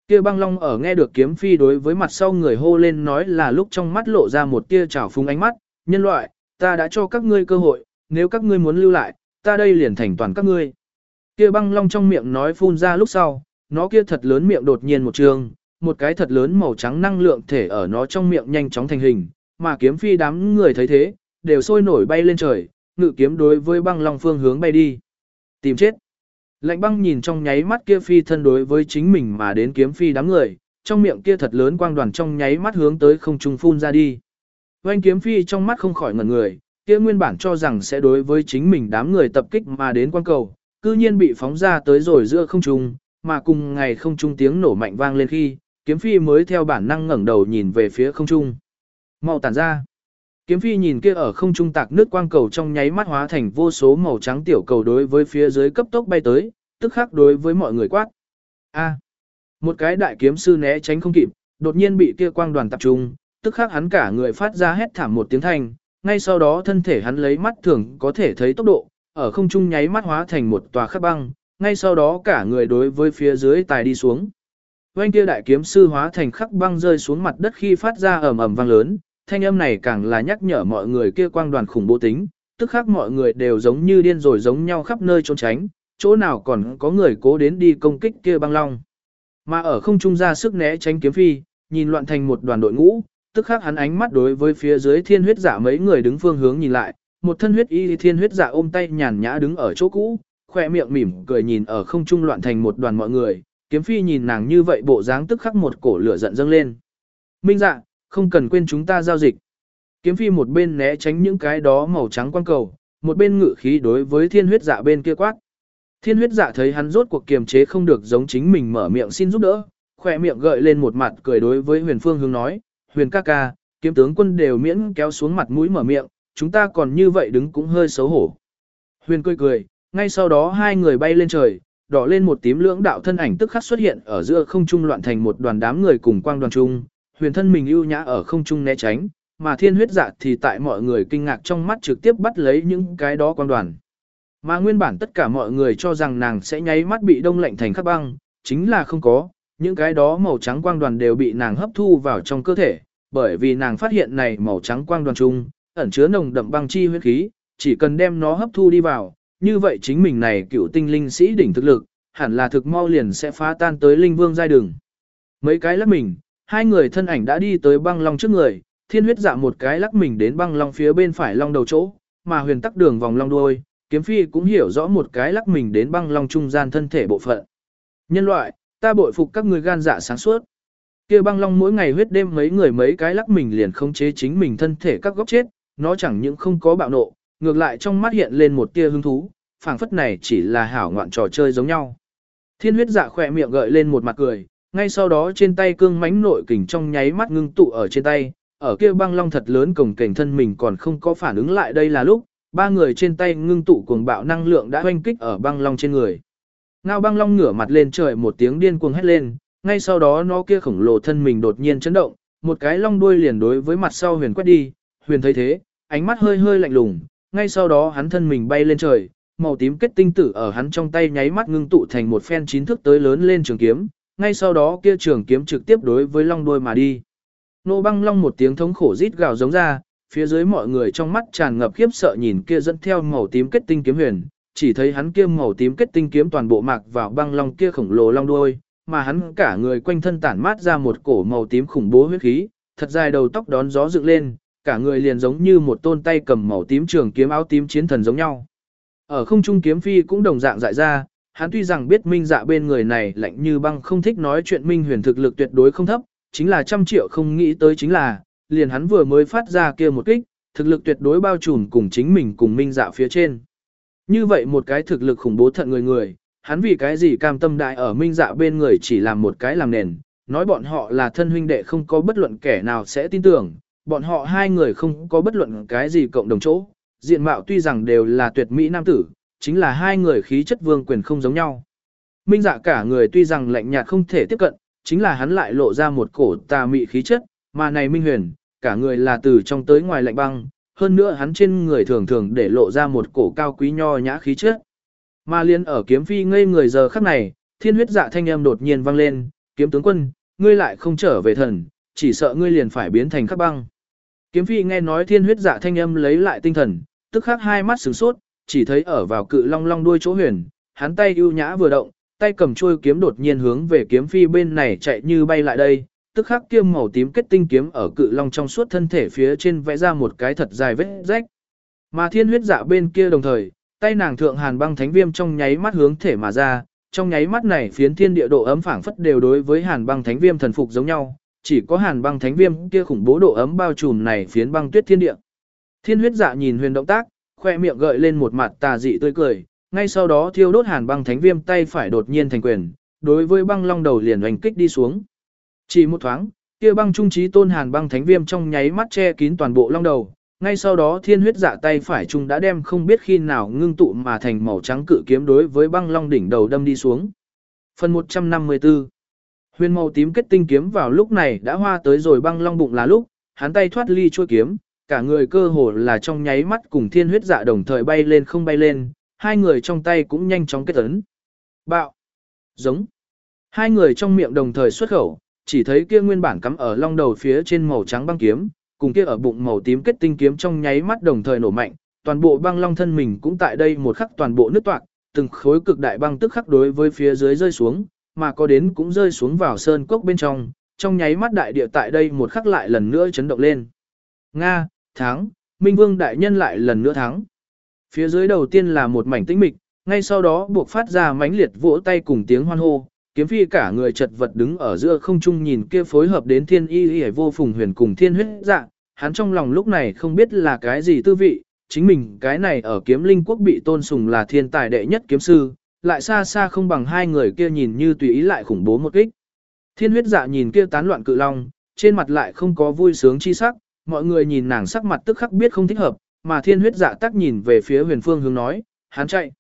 Kia băng long ở nghe được kiếm phi đối với mặt sau người hô lên nói là lúc trong mắt lộ ra một tia trào phúng ánh mắt, nhân loại, ta đã cho các ngươi cơ hội, nếu các ngươi muốn lưu lại, ta đây liền thành toàn các ngươi. Kia băng long trong miệng nói phun ra lúc sau, nó kia thật lớn miệng đột nhiên một trường, một cái thật lớn màu trắng năng lượng thể ở nó trong miệng nhanh chóng thành hình, mà kiếm phi đám người thấy thế, đều sôi nổi bay lên trời, ngự kiếm đối với băng long phương hướng bay đi. Tìm chết. Lạnh băng nhìn trong nháy mắt kia phi thân đối với chính mình mà đến kiếm phi đám người, trong miệng kia thật lớn quang đoàn trong nháy mắt hướng tới không trung phun ra đi. Oanh kiếm phi trong mắt không khỏi ngẩn người, kia nguyên bản cho rằng sẽ đối với chính mình đám người tập kích mà đến quan cầu, cư nhiên bị phóng ra tới rồi giữa không trung, mà cùng ngày không trung tiếng nổ mạnh vang lên khi, kiếm phi mới theo bản năng ngẩng đầu nhìn về phía không trung. Mau tản ra. Kiếm phi nhìn kia ở không trung tạc nước quang cầu trong nháy mắt hóa thành vô số màu trắng tiểu cầu đối với phía dưới cấp tốc bay tới, tức khắc đối với mọi người quát. A. một cái đại kiếm sư né tránh không kịp, đột nhiên bị kia quang đoàn tập trung, tức khắc hắn cả người phát ra hét thảm một tiếng thanh, ngay sau đó thân thể hắn lấy mắt thường có thể thấy tốc độ, ở không trung nháy mắt hóa thành một tòa khắc băng, ngay sau đó cả người đối với phía dưới tài đi xuống. Oanh kia đại kiếm sư hóa thành khắc băng rơi xuống mặt đất khi phát ra ầm ầm vang lớn, thanh âm này càng là nhắc nhở mọi người kia quang đoàn khủng bố tính, tức khác mọi người đều giống như điên rồi giống nhau khắp nơi trốn tránh, chỗ nào còn có người cố đến đi công kích kia băng long. Mà ở không trung ra sức né tránh kiếm phi, nhìn loạn thành một đoàn đội ngũ, tức khắc hắn ánh mắt đối với phía dưới thiên huyết giả mấy người đứng phương hướng nhìn lại, một thân huyết y thiên huyết giả ôm tay nhàn nhã đứng ở chỗ cũ, khoe miệng mỉm cười nhìn ở không trung loạn thành một đoàn mọi người, kiếm phi nhìn nàng như vậy bộ dáng tức khắc một cổ lửa giận dâng lên. Minh dạ, không cần quên chúng ta giao dịch. Kiếm phi một bên né tránh những cái đó màu trắng quan cầu, một bên ngự khí đối với thiên huyết dạ bên kia quát. Thiên huyết dạ thấy hắn rốt cuộc kiềm chế không được giống chính mình mở miệng xin giúp đỡ, khoe miệng gợi lên một mặt cười đối với huyền phương hướng nói, huyền ca ca, kiếm tướng quân đều miễn kéo xuống mặt mũi mở miệng, chúng ta còn như vậy đứng cũng hơi xấu hổ. Huyền cười cười, ngay sau đó hai người bay lên trời, đỏ lên một tím lưỡng đạo thân ảnh tức khắc xuất hiện ở giữa không trung loạn thành một đoàn đám người cùng quang đoàn trung, huyền thân mình ưu nhã ở không trung né tránh, mà thiên huyết dạ thì tại mọi người kinh ngạc trong mắt trực tiếp bắt lấy những cái đó quang đoàn. Mà nguyên bản tất cả mọi người cho rằng nàng sẽ nháy mắt bị đông lạnh thành khắc băng, chính là không có, những cái đó màu trắng quang đoàn đều bị nàng hấp thu vào trong cơ thể, bởi vì nàng phát hiện này màu trắng quang đoàn trung ẩn chứa nồng đậm băng chi huyết khí, chỉ cần đem nó hấp thu đi vào, như vậy chính mình này cựu tinh linh sĩ đỉnh thực lực, hẳn là thực mau liền sẽ phá tan tới linh vương giai đường. Mấy cái lắc mình, hai người thân ảnh đã đi tới băng long trước người, thiên huyết dạ một cái lắc mình đến băng long phía bên phải long đầu chỗ, mà huyền tắc đường vòng long đuôi, kiếm phi cũng hiểu rõ một cái lắc mình đến băng long trung gian thân thể bộ phận. Nhân loại, ta bội phục các người gan dạ sáng suốt. Kia băng long mỗi ngày huyết đêm mấy người mấy cái lắc mình liền không chế chính mình thân thể các góc chết, nó chẳng những không có bạo nộ, ngược lại trong mắt hiện lên một tia hứng thú, phảng phất này chỉ là hảo ngoạn trò chơi giống nhau. Thiên huyết dạ khỏe miệng gợi lên một mặt cười, ngay sau đó trên tay cương mánh nội kình trong nháy mắt ngưng tụ ở trên tay, ở kia băng long thật lớn cổng cảnh thân mình còn không có phản ứng lại đây là lúc, ba người trên tay ngưng tụ cuồng bạo năng lượng đã hoanh kích ở băng long trên người. Ngao băng long ngửa mặt lên trời một tiếng điên cuồng hét lên, ngay sau đó nó kia khổng lồ thân mình đột nhiên chấn động, một cái long đuôi liền đối với mặt sau huyền quét đi, huyền thấy thế, ánh mắt hơi hơi lạnh lùng, ngay sau đó hắn thân mình bay lên trời, màu tím kết tinh tử ở hắn trong tay nháy mắt ngưng tụ thành một phen chín thước tới lớn lên trường kiếm, ngay sau đó kia trường kiếm trực tiếp đối với long đuôi mà đi. Nô băng long một tiếng thống khổ rít gào giống ra, phía dưới mọi người trong mắt tràn ngập khiếp sợ nhìn kia dẫn theo màu tím kết tinh kiếm huyền, chỉ thấy hắn kia màu tím kết tinh kiếm toàn bộ mạc vào băng long kia khổng lồ long đuôi, mà hắn cả người quanh thân tản mát ra một cổ màu tím khủng bố huyết khí, thật dài đầu tóc đón gió dựng lên, cả người liền giống như một tôn tay cầm màu tím trường kiếm áo tím chiến thần giống nhau. Ở không trung kiếm phi cũng đồng dạng dại ra, hắn tuy rằng biết minh dạ bên người này lạnh như băng không thích nói chuyện minh huyền thực lực tuyệt đối không thấp, chính là trăm triệu không nghĩ tới chính là, liền hắn vừa mới phát ra kia một kích, thực lực tuyệt đối bao trùm cùng chính mình cùng minh dạ phía trên. Như vậy một cái thực lực khủng bố thận người người, hắn vì cái gì cam tâm đại ở minh dạ bên người chỉ làm một cái làm nền, nói bọn họ là thân huynh đệ không có bất luận kẻ nào sẽ tin tưởng, bọn họ hai người không có bất luận cái gì cộng đồng chỗ, diện mạo tuy rằng đều là tuyệt mỹ nam tử, chính là hai người khí chất vương quyền không giống nhau. Minh dạ cả người tuy rằng lạnh nhạt không thể tiếp cận, chính là hắn lại lộ ra một cổ tà mị khí chất, mà này Minh Huyền, cả người là từ trong tới ngoài lạnh băng, hơn nữa hắn trên người thường thường để lộ ra một cổ cao quý nho nhã khí chất. Mà liên ở kiếm phi ngây người giờ khắc này, thiên huyết dạ thanh âm đột nhiên vang lên, kiếm tướng quân, ngươi lại không trở về thần, chỉ sợ ngươi liền phải biến thành khắc băng. Kiếm phi nghe nói thiên huyết dạ thanh âm lấy lại tinh thần, tức khắc hai mắt sửng sốt, chỉ thấy ở vào cự long long đuôi chỗ huyền, hắn tay ưu nhã vừa động, tay cầm chuôi kiếm đột nhiên hướng về kiếm phi bên này chạy như bay lại đây, tức khắc kiêm màu tím kết tinh kiếm ở cự long trong suốt thân thể phía trên vẽ ra một cái thật dài vết rách. Mà thiên huyết dạ bên kia đồng thời, tay nàng thượng hàn băng thánh viêm trong nháy mắt hướng thể mà ra, trong nháy mắt này phiến thiên địa độ ấm phảng phất đều đối với hàn băng thánh viêm thần phục giống nhau, chỉ có hàn băng thánh viêm kia khủng bố độ ấm bao trùm này phiến băng tuyết thiên địa. Thiên huyết dạ nhìn huyền động tác, khoe miệng gợi lên một mặt tà dị tươi cười, ngay sau đó thiêu đốt hàn băng thánh viêm tay phải đột nhiên thành quyền, đối với băng long đầu liền oanh kích đi xuống. Chỉ một thoáng, kia băng trung trí tôn hàn băng thánh viêm trong nháy mắt che kín toàn bộ long đầu, ngay sau đó thiên huyết dạ tay phải trung đã đem không biết khi nào ngưng tụ mà thành màu trắng cự kiếm đối với băng long đỉnh đầu đâm đi xuống. Phần 154 Huyền màu tím kết tinh kiếm vào lúc này đã hoa tới rồi băng long bụng là lúc, hắn tay thoát ly chuôi kiếm, cả người cơ hồ là trong nháy mắt cùng thiên huyết dạ đồng thời bay lên không bay lên, hai người trong tay cũng nhanh chóng kết ấn. Bạo! Giống! Hai người trong miệng đồng thời xuất khẩu, chỉ thấy kia nguyên bản cắm ở long đầu phía trên màu trắng băng kiếm, cùng kia ở bụng màu tím kết tinh kiếm trong nháy mắt đồng thời nổ mạnh, toàn bộ băng long thân mình cũng tại đây một khắc toàn bộ nước toạc, từng khối cực đại băng tức khắc đối với phía dưới rơi xuống, mà có đến cũng rơi xuống vào sơn cốc bên trong, trong nháy mắt đại địa tại đây một khắc lại lần nữa chấn động lên. Nga, thắng, Minh Vương đại nhân lại lần nữa thắng. Phía dưới đầu tiên là một mảnh tĩnh mịch, ngay sau đó buộc phát ra mãnh liệt vỗ tay cùng tiếng hoan hô, kiếm phi cả người chật vật đứng ở giữa không trung nhìn kia phối hợp đến thiên y y vô phùng huyền cùng thiên huyết dạ, hắn trong lòng lúc này không biết là cái gì tư vị, chính mình cái này ở kiếm linh quốc bị tôn sùng là thiên tài đệ nhất kiếm sư, lại xa xa không bằng hai người kia nhìn như tùy ý lại khủng bố một kích. Thiên huyết dạ nhìn kia tán loạn cự long, trên mặt lại không có vui sướng chi sắc, mọi người nhìn nàng sắc mặt tức khắc biết không thích hợp, mà thiên huyết dạ tắc nhìn về phía huyền phương hướng nói, hắn chạy.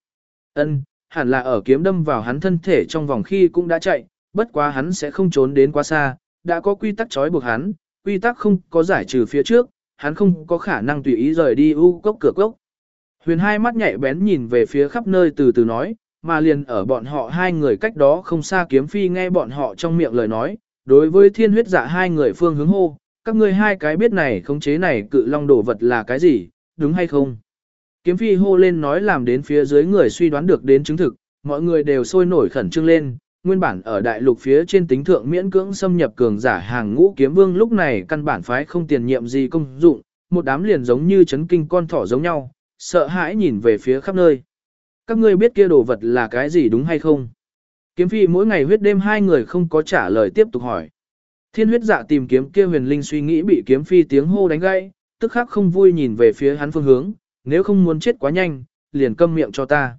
ân hẳn là ở kiếm đâm vào hắn thân thể trong vòng khi cũng đã chạy, bất quá hắn sẽ không trốn đến quá xa, đã có quy tắc trói buộc hắn, quy tắc không có giải trừ phía trước, hắn không có khả năng tùy ý rời đi u cốc cửa cốc. Huyền hai mắt nhạy bén nhìn về phía khắp nơi từ từ nói, mà liền ở bọn họ hai người cách đó không xa kiếm phi nghe bọn họ trong miệng lời nói, đối với thiên huyết dạ hai người phương hướng hô, các ngươi hai cái biết này khống chế này cự long đổ vật là cái gì, đúng hay không? Kiếm phi hô lên nói làm đến phía dưới người suy đoán được đến chứng thực, mọi người đều sôi nổi khẩn trương lên, nguyên bản ở đại lục phía trên tính thượng miễn cưỡng xâm nhập cường giả hàng ngũ kiếm vương lúc này căn bản phái không tiền nhiệm gì công dụng, một đám liền giống như chấn kinh con thỏ giống nhau, sợ hãi nhìn về phía khắp nơi. Các ngươi biết kia đồ vật là cái gì đúng hay không? Kiếm phi mỗi ngày huyết đêm hai người không có trả lời tiếp tục hỏi. Thiên huyết dạ tìm kiếm kia huyền linh suy nghĩ bị kiếm phi tiếng hô đánh gãy, tức khắc không vui nhìn về phía hắn phương hướng, nếu không muốn chết quá nhanh, liền câm miệng cho ta.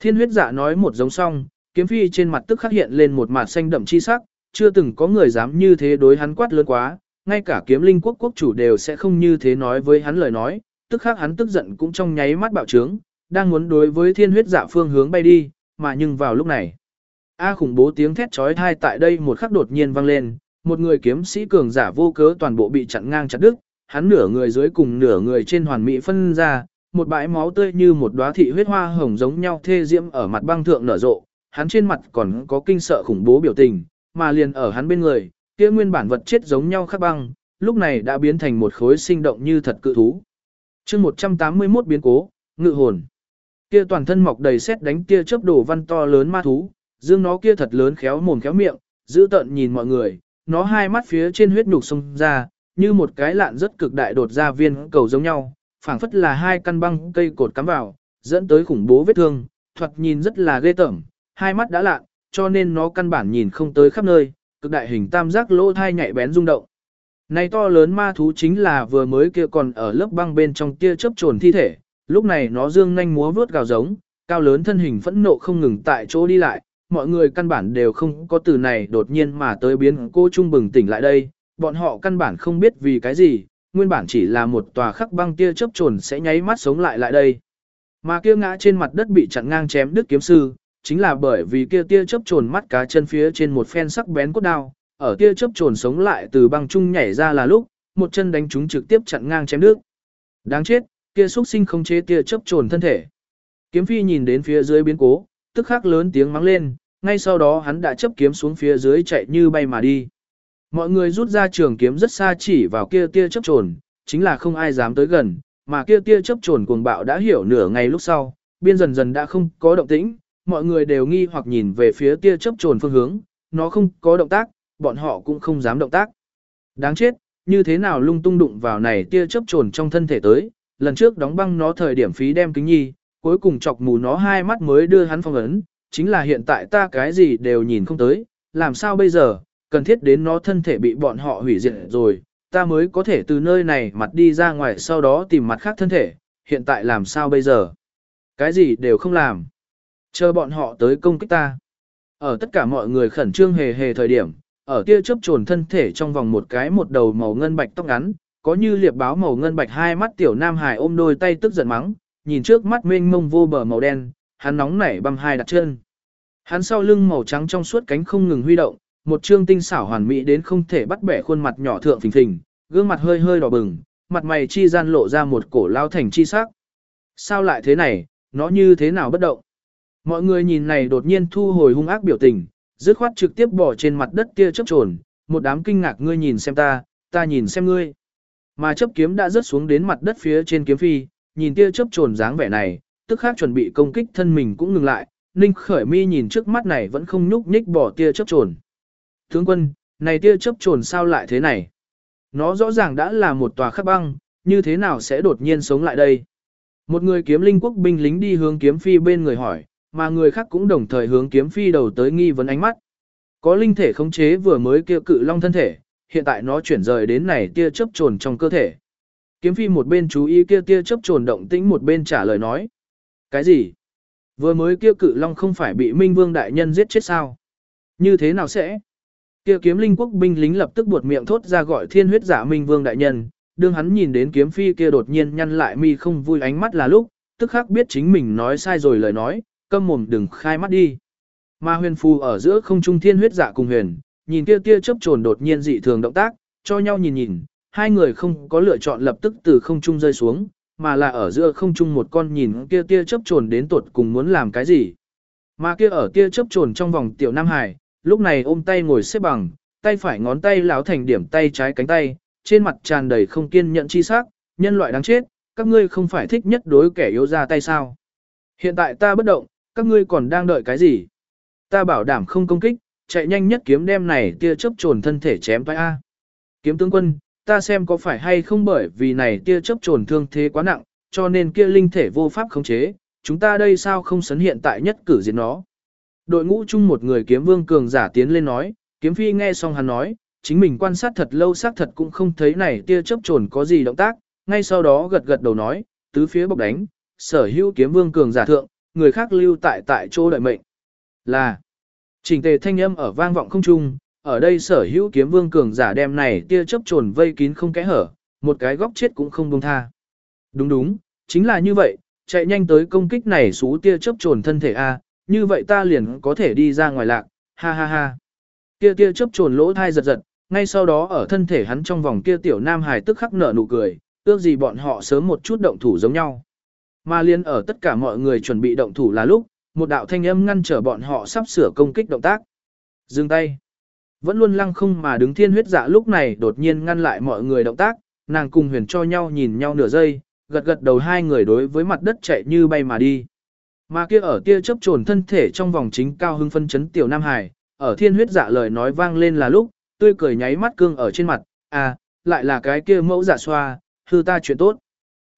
Thiên huyết dạ nói một giống xong, kiếm phi trên mặt tức khắc hiện lên một mặt xanh đậm chi sắc, chưa từng có người dám như thế đối hắn quát lớn quá, ngay cả kiếm linh quốc quốc chủ đều sẽ không như thế nói với hắn lời nói, tức khắc hắn tức giận cũng trong nháy mắt bạo trướng, đang muốn đối với thiên huyết dạ phương hướng bay đi, mà nhưng vào lúc này. A khủng bố tiếng thét chói tai tại đây một khắc đột nhiên vang lên, một người kiếm sĩ cường giả vô cớ toàn bộ bị chặn ngang chặt đứt, hắn nửa người dưới cùng nửa người trên hoàn mỹ phân ra, một bãi máu tươi như một đóa thị huyết hoa hồng giống nhau thê diễm ở mặt băng thượng nở rộ, hắn trên mặt còn có kinh sợ khủng bố biểu tình, mà liền ở hắn bên người, kia nguyên bản vật chết giống nhau khắc băng, lúc này đã biến thành một khối sinh động như thật cự thú. chương 181 biến cố, ngự hồn. Kia toàn thân mọc đầy sét đánh kia chớp đổ văn to lớn ma thú, dương nó kia thật lớn khéo mồm khéo miệng, giữ tận nhìn mọi người, nó hai mắt phía trên huyết nhục xông ra, như một cái lạn rất cực đại đột ra viên cầu giống nhau, phảng phất là hai căn băng cây cột cắm vào, dẫn tới khủng bố vết thương, thoạt nhìn rất là ghê tởm, hai mắt đã lạ, cho nên nó căn bản nhìn không tới khắp nơi, cực đại hình tam giác lỗ thai nhạy bén rung động. Này to lớn ma thú chính là vừa mới kia còn ở lớp băng bên trong kia chớp trồn thi thể, lúc này nó dương nhanh múa vuốt gào giống, cao lớn thân hình phẫn nộ không ngừng tại chỗ đi lại, mọi người căn bản đều không có từ này đột nhiên mà tới biến cô trung bừng tỉnh lại đây, bọn họ căn bản không biết vì cái gì, nguyên bản chỉ là một tòa khắc băng kia chớp trồn sẽ nháy mắt sống lại lại đây. Mà kia ngã trên mặt đất bị chặn ngang chém đứt kiếm sư, chính là bởi vì kia tia chớp trồn mắt cá chân phía trên một phen sắc bén cốt đao, ở tia chớp trồn sống lại từ băng trung nhảy ra là lúc, một chân đánh chúng trực tiếp chặn ngang chém đứt. Đáng chết, kia xuất sinh không chế tia chớp trồn thân thể. Kiếm phi nhìn đến phía dưới biến cố, tức khắc lớn tiếng mắng lên, ngay sau đó hắn đã chấp kiếm xuống phía dưới chạy như bay mà đi. Mọi người rút ra trường kiếm rất xa chỉ vào kia tia chớp trồn, chính là không ai dám tới gần, mà kia tia chớp trồn cuồng bạo đã hiểu nửa ngày lúc sau, biên dần dần đã không có động tĩnh, mọi người đều nghi hoặc nhìn về phía tia chớp trồn phương hướng, nó không có động tác, bọn họ cũng không dám động tác. Đáng chết, như thế nào lung tung đụng vào này tia chớp trồn trong thân thể tới, lần trước đóng băng nó thời điểm phí đem kính nhi, cuối cùng chọc mù nó hai mắt mới đưa hắn phong ấn, chính là hiện tại ta cái gì đều nhìn không tới, làm sao bây giờ, cần thiết đến nó thân thể bị bọn họ hủy diệt rồi, ta mới có thể từ nơi này mặt đi ra ngoài sau đó tìm mặt khác thân thể, hiện tại làm sao bây giờ? Cái gì đều không làm. Chờ bọn họ tới công kích ta. Ở tất cả mọi người khẩn trương hề hề thời điểm, ở tia chớp trồn thân thể trong vòng một cái một đầu màu ngân bạch tóc ngắn, có như liệp báo màu ngân bạch hai mắt tiểu nam hải ôm đôi tay tức giận mắng, nhìn trước mắt mênh mông vô bờ màu đen, hắn nóng nảy băm hai đặt chân. Hắn sau lưng màu trắng trong suốt cánh không ngừng huy động, một trương tinh xảo hoàn mỹ đến không thể bắt bẻ khuôn mặt nhỏ thượng phình phình, gương mặt hơi hơi đỏ bừng, mặt mày chi gian lộ ra một cổ lao thành chi sắc. Sao lại thế này, nó như thế nào bất động? Mọi người nhìn này đột nhiên thu hồi hung ác biểu tình, dứt khoát trực tiếp bỏ trên mặt đất kia chớp trồn, một đám kinh ngạc ngươi nhìn xem ta, ta nhìn xem ngươi. Mà chấp kiếm đã rớt xuống đến mặt đất phía trên kiếm phi, nhìn tia chớp trồn dáng vẻ này, tức khác chuẩn bị công kích thân mình cũng ngừng lại, Ninh Khởi Mi nhìn trước mắt này vẫn không nhúc nhích bỏ tia chớp trồn. Tướng quân, này tia chớp trồn sao lại thế này? Nó rõ ràng đã là một tòa khắc băng, như thế nào sẽ đột nhiên sống lại đây? Một người kiếm linh quốc binh lính đi hướng kiếm phi bên người hỏi, mà người khác cũng đồng thời hướng kiếm phi đầu tới nghi vấn ánh mắt. Có linh thể khống chế vừa mới kia cự long thân thể, hiện tại nó chuyển rời đến này tia chớp trồn trong cơ thể. Kiếm phi một bên chú ý kia tia chớp trồn động tĩnh một bên trả lời nói. Cái gì? Vừa mới kia cự long không phải bị Minh Vương đại nhân giết chết sao? Như thế nào sẽ? Kia kiếm linh quốc binh lính lập tức buột miệng thốt ra gọi thiên huyết giả Minh Vương đại nhân, đương hắn nhìn đến kiếm phi kia đột nhiên nhăn lại mi không vui ánh mắt là lúc, tức khắc biết chính mình nói sai rồi lời nói, câm mồm đừng khai mắt đi. Mà huyền phù ở giữa không trung thiên huyết giả cùng huyền, nhìn kia tia chớp trồn đột nhiên dị thường động tác, cho nhau nhìn nhìn, hai người không có lựa chọn lập tức từ không trung rơi xuống, mà là ở giữa không trung một con nhìn kia tia chớp trồn đến tuột cùng muốn làm cái gì. Mà kia ở tia chớp trồn trong vòng tiểu Nam Hải, lúc này ôm tay ngồi xếp bằng, tay phải ngón tay láo thành điểm tay trái cánh tay, trên mặt tràn đầy không kiên nhẫn chi sắc, nhân loại đáng chết, các ngươi không phải thích nhất đối kẻ yếu ra tay sao. Hiện tại ta bất động, các ngươi còn đang đợi cái gì? Ta bảo đảm không công kích, chạy nhanh nhất kiếm đem này tia chớp trồn thân thể chém toái A. Kiếm tướng quân, ta xem có phải hay không bởi vì này tia chớp trồn thương thế quá nặng, cho nên kia linh thể vô pháp khống chế, chúng ta đây sao không sấn hiện tại nhất cử diệt nó. Đội ngũ chung một người kiếm vương cường giả tiến lên nói, kiếm phi nghe xong hắn nói, chính mình quan sát thật lâu xác thật cũng không thấy này tia chớp trồn có gì động tác, ngay sau đó gật gật đầu nói, tứ phía bọc đánh, sở hữu kiếm vương cường giả thượng, người khác lưu tại tại chỗ đợi mệnh. Là, chỉnh tề thanh âm ở vang vọng không trung, ở đây sở hữu kiếm vương cường giả đem này tia chớp trồn vây kín không kẽ hở, một cái góc chết cũng không buông tha. Đúng đúng, chính là như vậy, chạy nhanh tới công kích này xú tia chớp trồn thân thể A, như vậy ta liền có thể đi ra ngoài lạc, ha ha ha. Tia tia chớp trồn lỗ thai giật giật, ngay sau đó ở thân thể hắn trong vòng kia tiểu nam hài tức khắc nở nụ cười, ước gì bọn họ sớm một chút động thủ giống nhau. Mà liên ở tất cả mọi người chuẩn bị động thủ là lúc, một đạo thanh âm ngăn trở bọn họ sắp sửa công kích động tác. Dừng tay. Vẫn luôn lăng không mà đứng thiên huyết dạ lúc này đột nhiên ngăn lại mọi người động tác, nàng cùng huyền cho nhau nhìn nhau nửa giây, gật gật đầu hai người đối với mặt đất chạy như bay mà đi. Mà kia ở tia chấp trồn thân thể trong vòng chính cao hưng phân chấn tiểu Nam Hải, ở thiên huyết dạ lời nói vang lên là lúc, tươi cười nháy mắt cương ở trên mặt, à, lại là cái kia mẫu dạ xoa, hư ta chuyện tốt.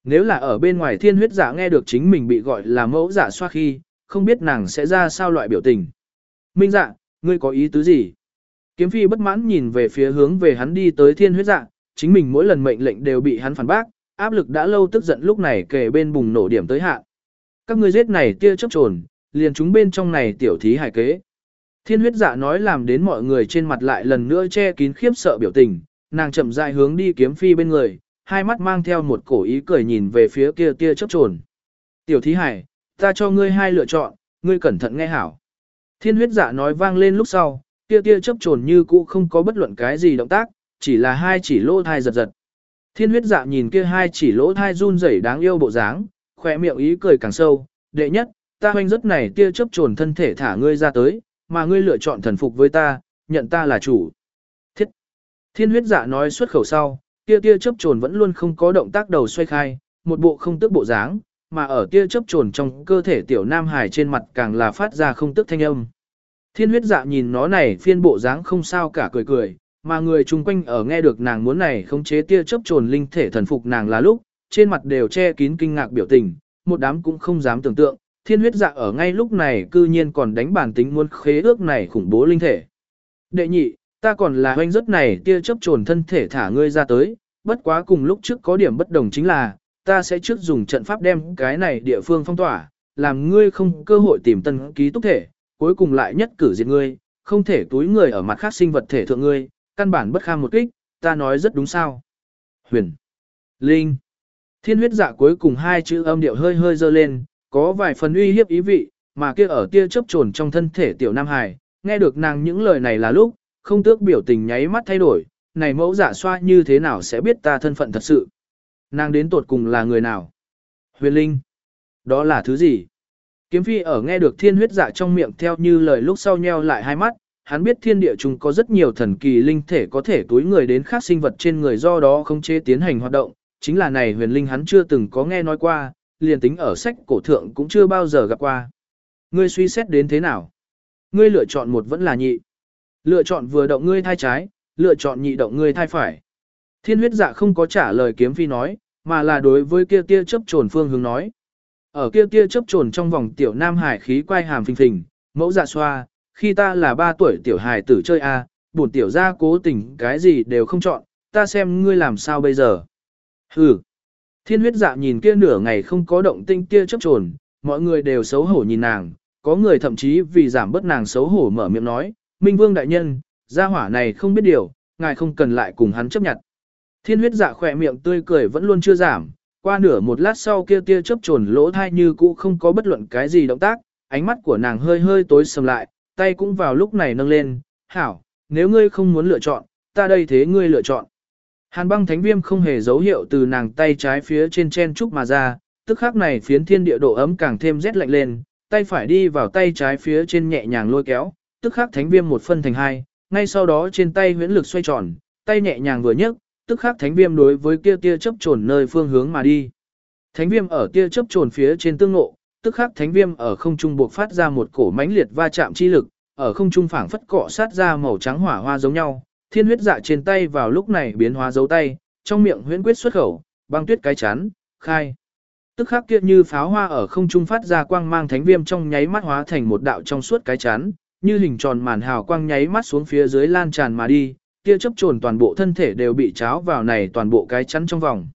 Nếu là ở bên ngoài thiên huyết dạ nghe được chính mình bị gọi là mẫu dạ xoa khi, không biết nàng sẽ ra sao loại biểu tình. Minh dạ, ngươi có ý tứ gì? Kiếm phi bất mãn nhìn về phía hướng về hắn đi tới thiên huyết dạ, chính mình mỗi lần mệnh lệnh đều bị hắn phản bác, áp lực đã lâu tức giận lúc này kề bên bùng nổ điểm tới hạn. Các ngươi giết này tia chấp trồn, liền chúng bên trong này tiểu thí hải kế. Thiên huyết dạ nói làm đến mọi người trên mặt lại lần nữa che kín khiếp sợ biểu tình, nàng chậm rãi hướng đi kiếm phi bên người, hai mắt mang theo một cổ ý cười nhìn về phía kia tia chấp trồn. Tiểu thí hải, ta cho ngươi hai lựa chọn, ngươi cẩn thận nghe hảo. Thiên huyết dạ nói vang lên lúc sau, Tia tia chấp trồn như cũ không có bất luận cái gì động tác, chỉ là hai chỉ lỗ thai giật giật. Thiên huyết dạ nhìn kia hai chỉ lỗ thai run rẩy đáng yêu bộ dáng, khỏe miệng ý cười càng sâu, đệ nhất, ta hoanh rất này tia chấp trồn thân thể thả ngươi ra tới, mà ngươi lựa chọn thần phục với ta, nhận ta là chủ. Thiết. Thiên huyết dạ nói xuất khẩu sau, tia tia chấp trồn vẫn luôn không có động tác đầu xoay khai, một bộ không tức bộ dáng, mà ở tia chấp trồn trong cơ thể tiểu nam hải trên mặt càng là phát ra không tức thanh âm. Thiên huyết dạ nhìn nó này phiên bộ dáng không sao cả cười cười, mà người chung quanh ở nghe được nàng muốn này khống chế tia chấp trồn linh thể thần phục nàng là lúc, trên mặt đều che kín kinh ngạc biểu tình, một đám cũng không dám tưởng tượng, thiên huyết dạ ở ngay lúc này cư nhiên còn đánh bản tính muốn khế ước này khủng bố linh thể. Đệ nhị, ta còn là hoanh rất này tia chấp trồn thân thể thả ngươi ra tới, bất quá cùng lúc trước có điểm bất đồng chính là, ta sẽ trước dùng trận pháp đem cái này địa phương phong tỏa, làm ngươi không cơ hội tìm tân ký túc thể, cuối cùng lại nhất cử diệt ngươi, không thể túi người ở mặt khác sinh vật thể thượng ngươi, căn bản bất kham một kích, ta nói rất đúng sao. Huyền. Linh. Thiên huyết dạ cuối cùng hai chữ âm điệu hơi hơi dơ lên, có vài phần uy hiếp ý vị, mà kia ở tia chớp trồn trong thân thể tiểu Nam Hải, nghe được nàng những lời này là lúc, không tước biểu tình nháy mắt thay đổi, này mẫu giả xoa như thế nào sẽ biết ta thân phận thật sự. Nàng đến tột cùng là người nào? Huyền Linh. Đó là thứ gì? Kiếm phi ở nghe được thiên huyết dạ trong miệng theo như lời lúc sau nheo lại hai mắt, hắn biết thiên địa chúng có rất nhiều thần kỳ linh thể có thể túi người đến khác sinh vật trên người do đó không chế tiến hành hoạt động, chính là này huyền linh hắn chưa từng có nghe nói qua, liền tính ở sách cổ thượng cũng chưa bao giờ gặp qua. Ngươi suy xét đến thế nào? Ngươi lựa chọn một vẫn là nhị. Lựa chọn vừa động ngươi thai trái, lựa chọn nhị động ngươi thai phải. Thiên huyết dạ không có trả lời kiếm phi nói, mà là đối với kia tia chấp trồn phương hướng nói. Ở kia tia chấp trồn trong vòng tiểu nam hải khí quay hàm phình phình, mẫu dạ xoa, khi ta là ba tuổi tiểu hải tử chơi a, bổn tiểu gia cố tình cái gì đều không chọn, ta xem ngươi làm sao bây giờ. Hừ. Thiên huyết dạ nhìn kia nửa ngày không có động tinh kia chấp trồn, mọi người đều xấu hổ nhìn nàng, có người thậm chí vì giảm bớt nàng xấu hổ mở miệng nói, Minh Vương đại nhân, gia hỏa này không biết điều, ngài không cần lại cùng hắn chấp nhận. Thiên huyết dạ khỏe miệng tươi cười vẫn luôn chưa giảm, qua nửa một lát sau kia tia chớp trồn lỗ thai như cũ không có bất luận cái gì động tác, ánh mắt của nàng hơi hơi tối sầm lại, tay cũng vào lúc này nâng lên, hảo, nếu ngươi không muốn lựa chọn, ta đây thế ngươi lựa chọn. Hàn băng thánh viêm không hề dấu hiệu từ nàng tay trái phía trên chen trúc mà ra, tức khắc này phiến thiên địa độ ấm càng thêm rét lạnh lên, tay phải đi vào tay trái phía trên nhẹ nhàng lôi kéo, tức khắc thánh viêm một phân thành hai, ngay sau đó trên tay huyễn lực xoay tròn, tay nhẹ nhàng vừa nhấc, tức khắc thánh viêm đối với kia tia chớp trồn nơi phương hướng mà đi. Thánh viêm ở tia chớp trồn phía trên tương ngộ, tức khắc thánh viêm ở không trung buộc phát ra một cổ mãnh liệt va chạm chi lực, ở không trung phảng phất cọ sát ra màu trắng hỏa hoa giống nhau. Thiên huyết dạ trên tay vào lúc này biến hóa dấu tay, trong miệng huyễn quyết xuất khẩu, băng tuyết cái chắn, khai. Tức khắc kia như pháo hoa ở không trung phát ra quang mang thánh viêm trong nháy mắt hóa thành một đạo trong suốt cái chắn, như hình tròn màn hào quang nháy mắt xuống phía dưới lan tràn mà đi, kia chấp trồn toàn bộ thân thể đều bị cháo vào này toàn bộ cái chắn trong vòng.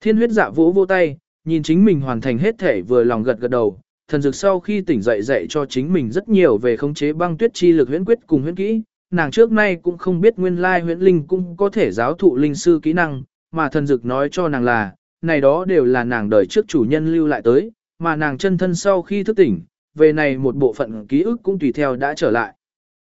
Thiên huyết dạ vỗ vô tay, nhìn chính mình hoàn thành hết thể vừa lòng gật gật đầu, thần dược sau khi tỉnh dậy dạy cho chính mình rất nhiều về khống chế băng tuyết chi lực huyễn quyết cùng huyễn kỹ, nàng trước nay cũng không biết nguyên lai huyễn linh cũng có thể giáo thụ linh sư kỹ năng, mà thần dược nói cho nàng là, này đó đều là nàng đời trước chủ nhân lưu lại tới, mà nàng chân thân sau khi thức tỉnh, về này một bộ phận ký ức cũng tùy theo đã trở lại.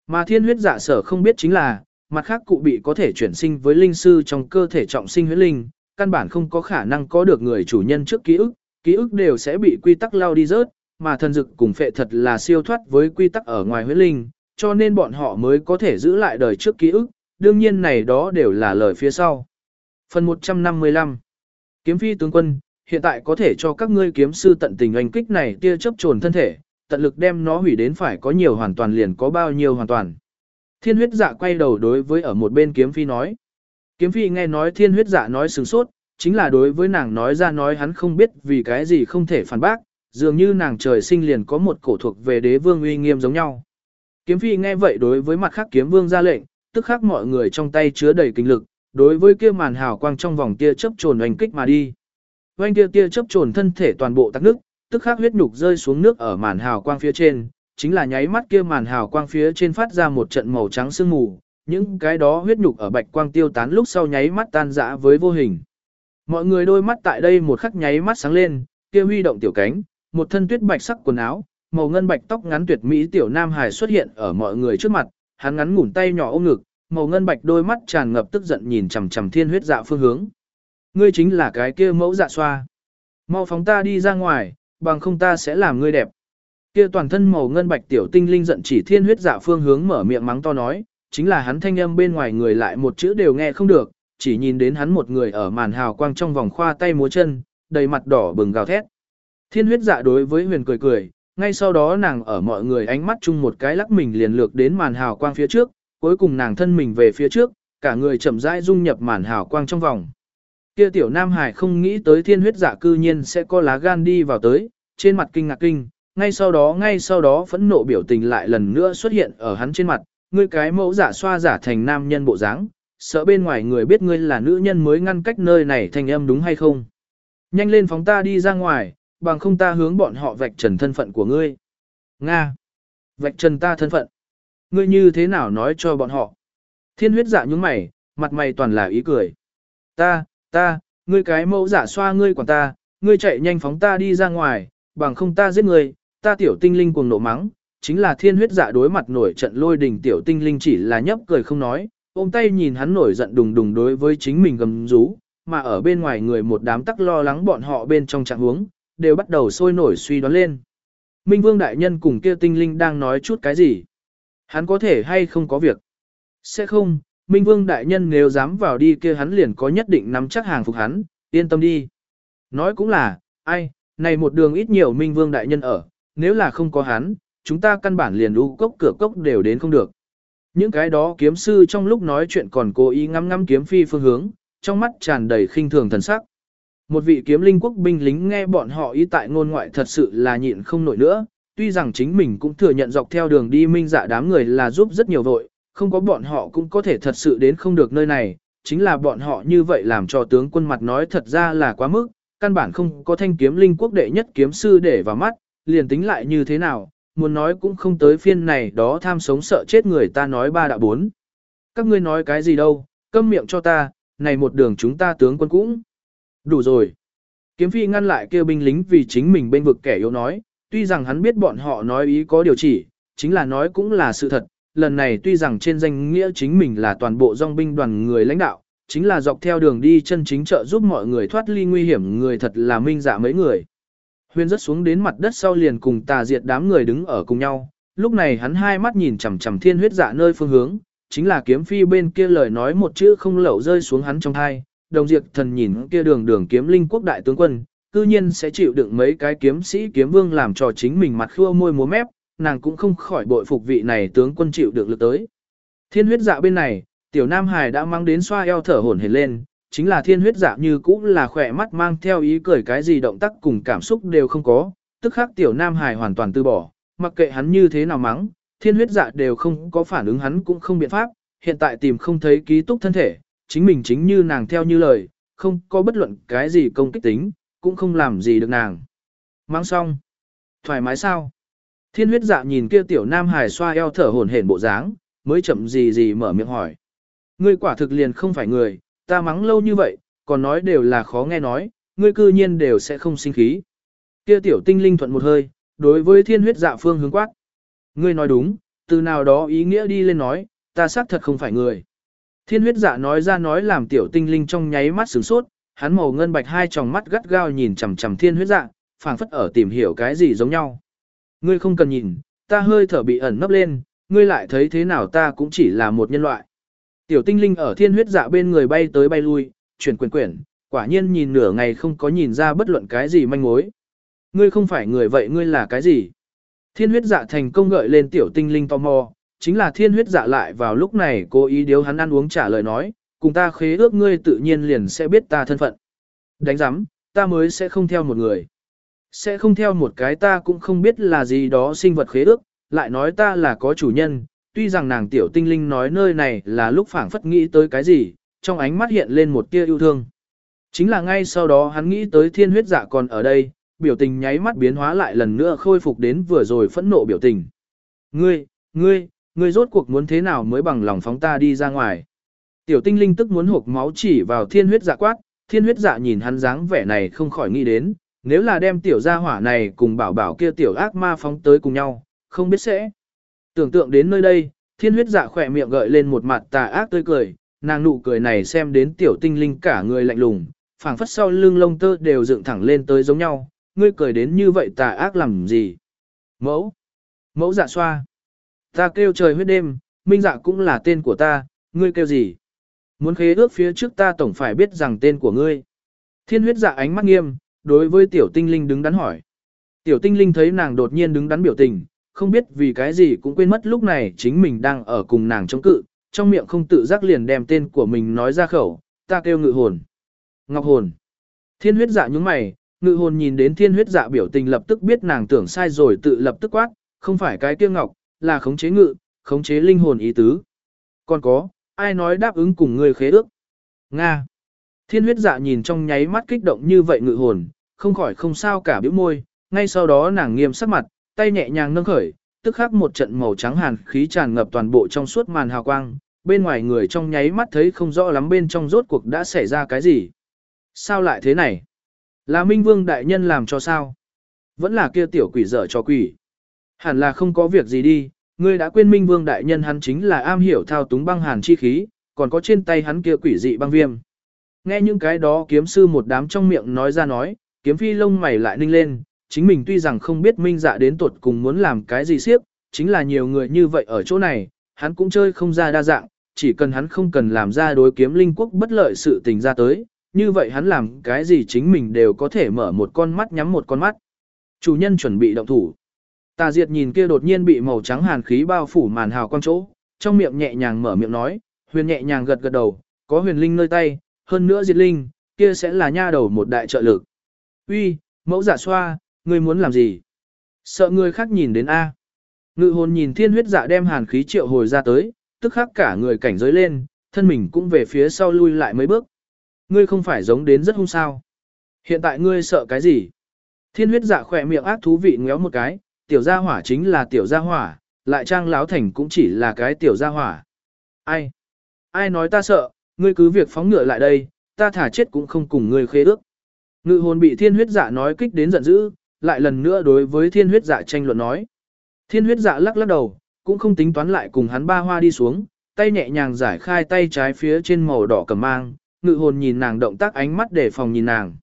Mà thiên huyết dạ sở không biết chính là, mặt khác cụ bị có thể chuyển sinh với linh sư trong cơ thể trọng sinh huyết linh, căn bản không có khả năng có được người chủ nhân trước ký ức, ký ức đều sẽ bị quy tắc lao đi rớt, mà thần dực cùng phệ thật là siêu thoát với quy tắc ở ngoài huyết linh, cho nên bọn họ mới có thể giữ lại đời trước ký ức, đương nhiên này đó đều là lời phía sau. Phần 155 Kiếm phi tướng quân, hiện tại có thể cho các ngươi kiếm sư tận tình oanh kích này tia chấp trồn thân thể, tận lực đem nó hủy đến phải có nhiều hoàn toàn liền có bao nhiêu hoàn toàn. Thiên huyết dạ quay đầu đối với ở một bên kiếm phi nói. Kiếm phi nghe nói thiên huyết dạ nói sừng sốt, chính là đối với nàng nói ra nói hắn không biết vì cái gì không thể phản bác, dường như nàng trời sinh liền có một cổ thuộc về đế vương uy nghiêm giống nhau. Kiếm phi nghe vậy đối với mặt khác kiếm vương ra lệnh, tức khắc mọi người trong tay chứa đầy kinh lực, đối với kia màn hào quang trong vòng tia chớp trồn oanh kích mà đi. Oanh kia tia chớp trồn thân thể toàn bộ tắc nước, tức khắc huyết nhục rơi xuống nước ở màn hào quang phía trên, chính là nháy mắt kia màn hào quang phía trên phát ra một trận màu trắng sương mù, những cái đó huyết nhục ở bạch quang tiêu tán lúc sau nháy mắt tan rã với vô hình. Mọi người đôi mắt tại đây một khắc nháy mắt sáng lên, kia huy động tiểu cánh, một thân tuyết bạch sắc quần áo, màu ngân bạch tóc ngắn tuyệt mỹ tiểu nam hài xuất hiện ở mọi người trước mặt, hắn ngắn ngủn tay nhỏ ôm ngực, màu ngân bạch đôi mắt tràn ngập tức giận nhìn chằm chằm thiên huyết dạ phương hướng. Ngươi chính là cái kia mẫu dạ xoa. Mau phóng ta đi ra ngoài, bằng không ta sẽ làm ngươi đẹp. Kia toàn thân màu ngân bạch tiểu tinh linh giận chỉ thiên huyết dạ phương hướng mở miệng mắng to nói, chính là hắn thanh âm bên ngoài người lại một chữ đều nghe không được, chỉ nhìn đến hắn một người ở màn hào quang trong vòng khoa tay múa chân, đầy mặt đỏ bừng gào thét. Thiên huyết dạ đối với huyền cười cười, ngay sau đó nàng ở mọi người ánh mắt chung một cái lắc mình liền lược đến màn hào quang phía trước, cuối cùng nàng thân mình về phía trước, cả người chậm rãi dung nhập màn hào quang trong vòng. Kia tiểu Nam Hải không nghĩ tới thiên huyết dạ cư nhiên sẽ có lá gan đi vào tới, trên mặt kinh ngạc kinh, ngay sau đó ngay sau đó phẫn nộ biểu tình lại lần nữa xuất hiện ở hắn trên mặt, ngươi cái mẫu giả xoa giả thành nam nhân bộ dáng, sợ bên ngoài người biết ngươi là nữ nhân mới ngăn cách nơi này thành âm đúng hay không. Nhanh lên phóng ta đi ra ngoài, bằng không ta hướng bọn họ vạch trần thân phận của ngươi. Nga! Vạch trần ta thân phận. Ngươi như thế nào nói cho bọn họ? Thiên huyết dạ nhúng mày, mặt mày toàn là ý cười. Ta, ta, ngươi cái mẫu giả xoa ngươi quản ta, ngươi chạy nhanh phóng ta đi ra ngoài, bằng không ta giết ngươi, ta tiểu tinh linh cuồng nộ mắng, chính là thiên huyết dạ đối mặt nổi trận lôi đình tiểu tinh linh chỉ là nhấp cười không nói, ôm tay nhìn hắn nổi giận đùng đùng đối với chính mình gầm rú, mà ở bên ngoài người một đám tắc lo lắng bọn họ bên trong trạng huống, đều bắt đầu sôi nổi suy đoán lên. Minh Vương Đại Nhân cùng kia tinh linh đang nói chút cái gì? Hắn có thể hay không có việc? Sẽ không, Minh Vương Đại Nhân nếu dám vào đi kia hắn liền có nhất định nắm chắc hàng phục hắn, Yên tâm đi. Nói cũng là, ai, này một đường ít nhiều minh vương đại nhân ở, nếu là không có hắn, chúng ta căn bản liền lũ cốc cửa cốc đều đến không được. Những cái đó kiếm sư trong lúc nói chuyện còn cố ý ngắm ngắm kiếm phi phương hướng, trong mắt tràn đầy khinh thường thần sắc. Một vị kiếm linh quốc binh lính nghe bọn họ ý tại ngôn ngoại thật sự là nhịn không nổi nữa, tuy rằng chính mình cũng thừa nhận dọc theo đường đi minh dạ đám người là giúp rất nhiều vội, không có bọn họ cũng có thể thật sự đến không được nơi này, chính là bọn họ như vậy làm cho tướng quân mặt nói thật ra là quá mức, căn bản không có thanh kiếm linh quốc đệ nhất kiếm sư để vào mắt, liền tính lại như thế nào, muốn nói cũng không tới phiên này đó tham sống sợ chết người ta nói ba đạo bốn. Các ngươi nói cái gì đâu, câm miệng cho ta, này một đường chúng ta tướng quân cũng. Đủ rồi. Kiếm phi ngăn lại kêu binh lính vì chính mình bên vực kẻ yếu nói, tuy rằng hắn biết bọn họ nói ý có điều chỉ, chính là nói cũng là sự thật, lần này tuy rằng trên danh nghĩa chính mình là toàn bộ dòng binh đoàn người lãnh đạo, chính là dọc theo đường đi chân chính trợ giúp mọi người thoát ly nguy hiểm người thật là minh dạ mấy người. Huyền rất xuống đến mặt đất sau liền cùng tà diệt đám người đứng ở cùng nhau, lúc này hắn hai mắt nhìn chằm chằm thiên huyết dạ nơi phương hướng, chính là kiếm phi bên kia lời nói một chữ không lẩu rơi xuống hắn trong hai, đồng diệt thần nhìn kia đường đường kiếm linh quốc đại tướng quân, cư nhiên sẽ chịu đựng mấy cái kiếm sĩ kiếm vương làm cho chính mình mặt khua môi múa mép, nàng cũng không khỏi bội phục vị này tướng quân chịu được lực tới. Thiên huyết dạ bên này, tiểu nam hải đã mang đến xoa eo thở hổn hển lên, chính là thiên huyết dạ như cũ là khỏe mắt mang theo ý cười cái gì động tác cùng cảm xúc đều không có, tức khắc tiểu nam hải hoàn toàn từ bỏ, mặc kệ hắn như thế nào mắng, thiên huyết dạ đều không có phản ứng hắn cũng không biện pháp, hiện tại tìm không thấy ký túc thân thể, chính mình chính như nàng theo như lời, không có bất luận cái gì công kích tính, cũng không làm gì được nàng. Mang xong. Thoải mái sao? Thiên huyết dạ nhìn kia tiểu nam hải xoa eo thở hổn hển bộ dáng, mới chậm gì gì mở miệng hỏi. Ngươi quả thực liền không phải người, ta mắng lâu như vậy, còn nói đều là khó nghe nói, ngươi cư nhiên đều sẽ không sinh khí. Kia tiểu tinh linh thuận một hơi, đối với thiên huyết dạ phương hướng quát. Ngươi nói đúng, từ nào đó ý nghĩa đi lên nói, ta xác thật không phải người. Thiên huyết dạ nói ra nói làm tiểu tinh linh trong nháy mắt sửng sốt, hắn màu ngân bạch hai tròng mắt gắt gao nhìn chằm chằm thiên huyết dạ, phảng phất ở tìm hiểu cái gì giống nhau. Ngươi không cần nhìn, ta hơi thở bị ẩn nấp lên, ngươi lại thấy thế nào ta cũng chỉ là một nhân loại. Tiểu tinh linh ở thiên huyết dạ bên người bay tới bay lui, chuyển quyển quyển, quả nhiên nhìn nửa ngày không có nhìn ra bất luận cái gì manh mối. Ngươi không phải người vậy ngươi là cái gì? Thiên huyết dạ thành công gợi lên tiểu tinh linh tò mò, chính là thiên huyết dạ lại vào lúc này cố ý điếu hắn ăn uống trả lời nói, cùng ta khế ước ngươi tự nhiên liền sẽ biết ta thân phận. Đánh giám, ta mới sẽ không theo một người. Sẽ không theo một cái ta cũng không biết là gì đó sinh vật khế ước, lại nói ta là có chủ nhân, tuy rằng nàng tiểu tinh linh nói nơi này là lúc phảng phất nghĩ tới cái gì, trong ánh mắt hiện lên một tia yêu thương. Chính là ngay sau đó hắn nghĩ tới thiên huyết dạ còn ở đây, biểu tình nháy mắt biến hóa lại lần nữa khôi phục đến vừa rồi phẫn nộ biểu tình. Ngươi, ngươi, ngươi rốt cuộc muốn thế nào mới bằng lòng phóng ta đi ra ngoài. Tiểu tinh linh tức muốn hộp máu chỉ vào thiên huyết dạ quát, thiên huyết dạ nhìn hắn dáng vẻ này không khỏi nghĩ đến, nếu là đem tiểu gia hỏa này cùng bảo bảo kia tiểu ác ma phóng tới cùng nhau, không biết sẽ. Tưởng tượng đến nơi đây, thiên huyết dạ khỏe miệng gợi lên một mặt tà ác tươi cười, nàng nụ cười này xem đến tiểu tinh linh cả người lạnh lùng, phảng phất sau lưng lông tơ đều dựng thẳng lên tới giống nhau, ngươi cười đến như vậy tà ác làm gì? Mẫu! Mẫu dạ xoa! Ta kêu trời huyết đêm, minh dạ cũng là tên của ta, ngươi kêu gì? Muốn khế ước phía trước ta tổng phải biết rằng tên của ngươi. Thiên huyết dạ ánh mắt nghiêm, đối với tiểu tinh linh đứng đắn hỏi. Tiểu tinh linh thấy nàng đột nhiên đứng đắn biểu tình, không biết vì cái gì cũng quên mất lúc này chính mình đang ở cùng nàng chống cự, trong miệng không tự giác liền đem tên của mình nói ra khẩu, ta kêu ngự hồn. Ngọc hồn. Thiên huyết dạ nhúng mày, ngự hồn nhìn đến thiên huyết dạ biểu tình lập tức biết nàng tưởng sai rồi tự lập tức quát, không phải cái kia ngọc, là khống chế ngự, khống chế linh hồn ý tứ. Còn có, ai nói đáp ứng cùng người khế ước? Nga. Thiên huyết dạ nhìn trong nháy mắt kích động như vậy ngự hồn, không khỏi không sao cả biểu môi, ngay sau đó nàng nghiêm sắc mặt, tay nhẹ nhàng nâng khởi, tức khắc một trận màu trắng hàn khí tràn ngập toàn bộ trong suốt màn hào quang, bên ngoài người trong nháy mắt thấy không rõ lắm bên trong rốt cuộc đã xảy ra cái gì. Sao lại thế này? Là Minh Vương Đại Nhân làm cho sao? Vẫn là kia tiểu quỷ dở cho quỷ. Hẳn là không có việc gì đi, ngươi đã quên Minh Vương Đại Nhân hắn chính là am hiểu thao túng băng hàn chi khí, còn có trên tay hắn kia quỷ dị băng viêm. Nghe những cái đó kiếm sư một đám trong miệng nói ra nói, kiếm phi lông mày lại ninh lên, chính mình tuy rằng không biết minh dạ đến tuột cùng muốn làm cái gì siếp, chính là nhiều người như vậy ở chỗ này, hắn cũng chơi không ra đa dạng, chỉ cần hắn không cần làm ra đối kiếm linh quốc bất lợi sự tình ra tới, như vậy hắn làm cái gì chính mình đều có thể mở một con mắt nhắm một con mắt. Chủ nhân chuẩn bị động thủ. Tà Diệt nhìn kia đột nhiên bị màu trắng hàn khí bao phủ màn hào quang chỗ, trong miệng nhẹ nhàng mở miệng nói, huyền nhẹ nhàng gật gật đầu, có huyền linh nơi tay, hơn nữa diệt linh, kia sẽ là nha đầu một đại trợ lực. Uy, mẫu giả xoa, ngươi muốn làm gì? Sợ người khác nhìn đến A. Ngự hồn nhìn thiên huyết dạ đem hàn khí triệu hồi ra tới, tức khắc cả người cảnh giới lên, thân mình cũng về phía sau lui lại mấy bước. Ngươi không phải giống đến rất hung sao. Hiện tại ngươi sợ cái gì? Thiên huyết dạ khỏe miệng ác thú vị ngéo một cái, tiểu gia hỏa chính là tiểu gia hỏa, lại trang láo thành cũng chỉ là cái tiểu gia hỏa. Ai? Ai nói ta sợ, ngươi cứ việc phóng ngựa lại đây, ta thả chết cũng không cùng ngươi khế ước. Ngự hồn bị thiên huyết dạ nói kích đến giận dữ, lại lần nữa đối với thiên huyết dạ tranh luận nói. Thiên huyết dạ lắc lắc đầu, cũng không tính toán lại cùng hắn ba hoa đi xuống, tay nhẹ nhàng giải khai tay trái phía trên màu đỏ cầm mang, ngự hồn nhìn nàng động tác ánh mắt để phòng nhìn nàng.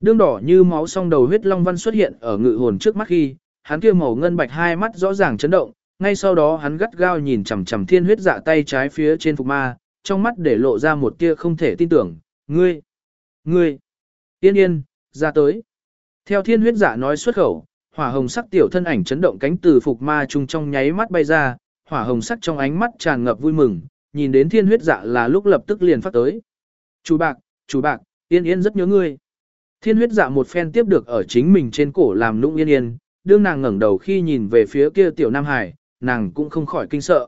Đương đỏ như máu song đầu huyết long văn xuất hiện ở ngự hồn trước mắt khi, hắn kia màu ngân bạch hai mắt rõ ràng chấn động, ngay sau đó hắn gắt gao nhìn chằm chằm thiên huyết dạ tay trái phía trên phục ma, trong mắt để lộ ra một tia không thể tin tưởng, ngươi, ngươi, yên yên, ra tới. Theo thiên huyết dạ nói xuất khẩu, hỏa hồng sắc tiểu thân ảnh chấn động cánh từ phục ma trung trong nháy mắt bay ra, hỏa hồng sắc trong ánh mắt tràn ngập vui mừng, nhìn đến thiên huyết dạ là lúc lập tức liền phát tới. Chú bạc, chú bạc, yên yên rất nhớ ngươi. Thiên huyết dạ một phen tiếp được ở chính mình trên cổ làm nũng yên yên, đương nàng ngẩng đầu khi nhìn về phía kia tiểu Nam Hải, nàng cũng không khỏi kinh sợ.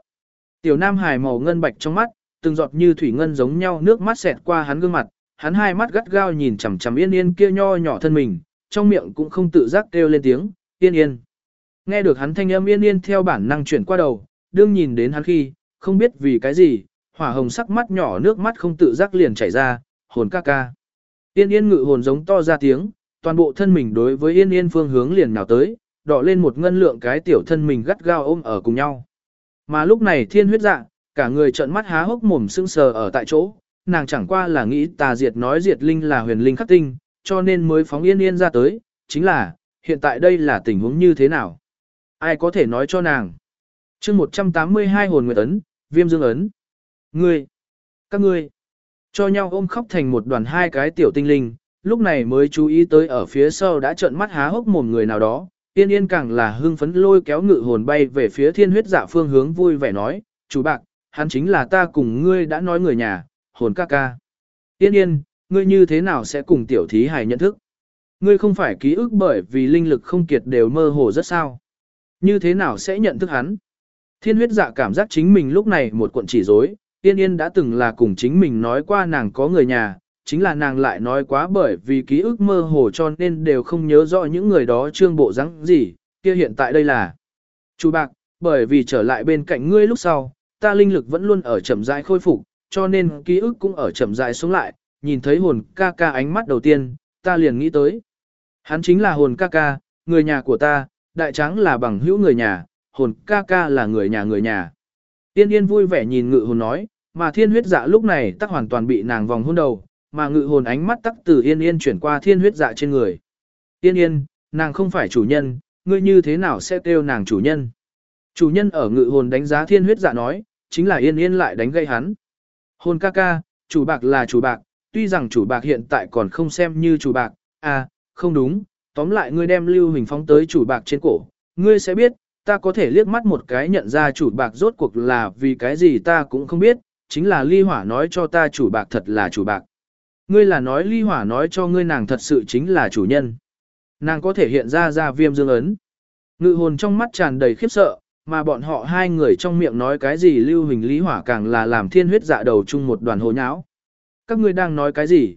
Tiểu Nam Hải màu ngân bạch trong mắt, từng giọt như thủy ngân giống nhau nước mắt xẹt qua hắn gương mặt, hắn hai mắt gắt gao nhìn chằm chằm yên yên kia nho nhỏ thân mình, trong miệng cũng không tự giác kêu lên tiếng, yên yên. Nghe được hắn thanh âm yên yên theo bản năng chuyển qua đầu, đương nhìn đến hắn khi, không biết vì cái gì, hỏa hồng sắc mắt nhỏ nước mắt không tự giác liền chảy ra, hồn ca ca. Yên yên ngự hồn giống to ra tiếng, toàn bộ thân mình đối với yên yên phương hướng liền nào tới, đỏ lên một ngân lượng cái tiểu thân mình gắt gao ôm ở cùng nhau. Mà lúc này thiên huyết dạ, cả người trợn mắt há hốc mồm sưng sờ ở tại chỗ, nàng chẳng qua là nghĩ tà diệt nói diệt linh là huyền linh khắc tinh, cho nên mới phóng yên yên ra tới, chính là, hiện tại đây là tình huống như thế nào? Ai có thể nói cho nàng? chương 182 hồn nguyệt ấn, viêm dương ấn. Ngươi, các ngươi, cho nhau ôm khóc thành một đoàn hai cái tiểu tinh linh, lúc này mới chú ý tới ở phía sau đã trợn mắt há hốc mồm người nào đó, Yên yên càng là hưng phấn lôi kéo ngự hồn bay về phía thiên huyết dạ phương hướng vui vẻ nói, chú bạc, hắn chính là ta cùng ngươi đã nói người nhà, hồn ca ca. Yên yên, ngươi như thế nào sẽ cùng tiểu thí hài nhận thức? Ngươi không phải ký ức bởi vì linh lực không kiệt đều mơ hồ rất sao? Như thế nào sẽ nhận thức hắn? Thiên huyết dạ cảm giác chính mình lúc này một cuộn chỉ rối, Yên Yên đã từng là cùng chính mình nói qua nàng có người nhà, chính là nàng lại nói quá bởi vì ký ức mơ hồ cho nên đều không nhớ rõ những người đó trương bộ rắn gì, kia hiện tại đây là. Chú bạc, bởi vì trở lại bên cạnh ngươi lúc sau, ta linh lực vẫn luôn ở chậm rãi khôi phục, cho nên ký ức cũng ở chậm rãi xuống lại, nhìn thấy hồn ca ca ánh mắt đầu tiên, ta liền nghĩ tới. Hắn chính là hồn ca ca, người nhà của ta, đại tráng là bằng hữu người nhà, hồn ca ca là người nhà người nhà. Tiên yên vui vẻ nhìn ngự hồn nói, mà thiên huyết dạ lúc này tắc hoàn toàn bị nàng vòng hôn đầu, mà ngự hồn ánh mắt tắc từ yên yên chuyển qua thiên huyết dạ trên người. Yên yên, nàng không phải chủ nhân, ngươi như thế nào sẽ kêu nàng chủ nhân? Chủ nhân ở ngự hồn đánh giá thiên huyết dạ nói, chính là yên yên lại đánh gây hắn. Hồn ca ca, chủ bạc là chủ bạc, tuy rằng chủ bạc hiện tại còn không xem như chủ bạc, à, không đúng, tóm lại ngươi đem lưu hình phóng tới chủ bạc trên cổ, ngươi sẽ biết, ta có thể liếc mắt một cái nhận ra chủ bạc rốt cuộc là vì cái gì ta cũng không biết, chính là ly hỏa nói cho ta chủ bạc thật là chủ bạc. Ngươi là nói ly hỏa nói cho ngươi nàng thật sự chính là chủ nhân. Nàng có thể hiện ra ra viêm dương ấn. Ngự hồn trong mắt tràn đầy khiếp sợ, mà bọn họ hai người trong miệng nói cái gì lưu hình lý hỏa càng là làm thiên huyết dạ đầu chung một đoàn hồ nháo. Các ngươi đang nói cái gì?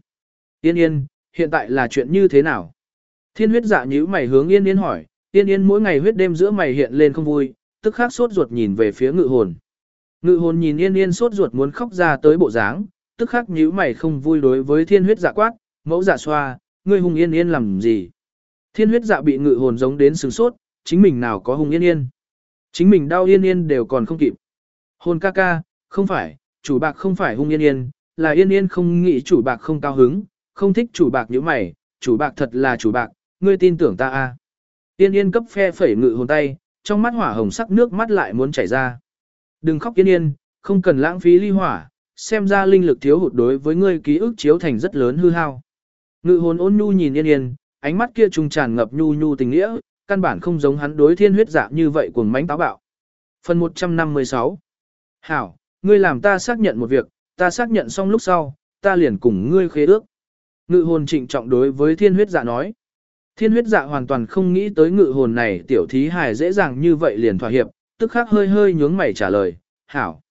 Yên yên, hiện tại là chuyện như thế nào? Thiên huyết dạ nhíu mày hướng yên yên hỏi, yên yên mỗi ngày huyết đêm giữa mày hiện lên không vui, tức khắc sốt ruột nhìn về phía ngự hồn. Ngự hồn nhìn yên yên sốt ruột muốn khóc ra tới bộ dáng, tức khắc nhíu mày không vui đối với thiên huyết dạ quát, mẫu dạ xoa, ngươi hùng yên yên làm gì? Thiên huyết dạ bị ngự hồn giống đến sừng sốt, chính mình nào có hùng yên yên. Chính mình đau yên yên đều còn không kịp. Hồn ca ca, không phải, chủ bạc không phải hung yên yên, là yên yên không nghĩ chủ bạc không cao hứng, không thích chủ bạc như mày, chủ bạc thật là chủ bạc, ngươi tin tưởng ta a? À. Yên yên cấp phe phẩy ngự hồn tay, trong mắt hỏa hồng sắc nước mắt lại muốn chảy ra. Đừng khóc yên yên, không cần lãng phí ly hỏa, xem ra linh lực thiếu hụt đối với ngươi ký ức chiếu thành rất lớn hư hao. Ngự hồn ôn nhu nhìn yên yên, ánh mắt kia trùng tràn ngập nhu nhu tình nghĩa, căn bản không giống hắn đối thiên huyết dạng như vậy cuồng mánh táo bạo. Phần 156 Hảo, ngươi làm ta xác nhận một việc, ta xác nhận xong lúc sau, ta liền cùng ngươi khế ước. Ngự hồn trịnh trọng đối với thiên huyết dạ nói. Thiên huyết dạ hoàn toàn không nghĩ tới ngự hồn này tiểu thí hài dễ dàng như vậy liền thỏa hiệp, tức khắc hơi hơi nhướng mày trả lời, hảo.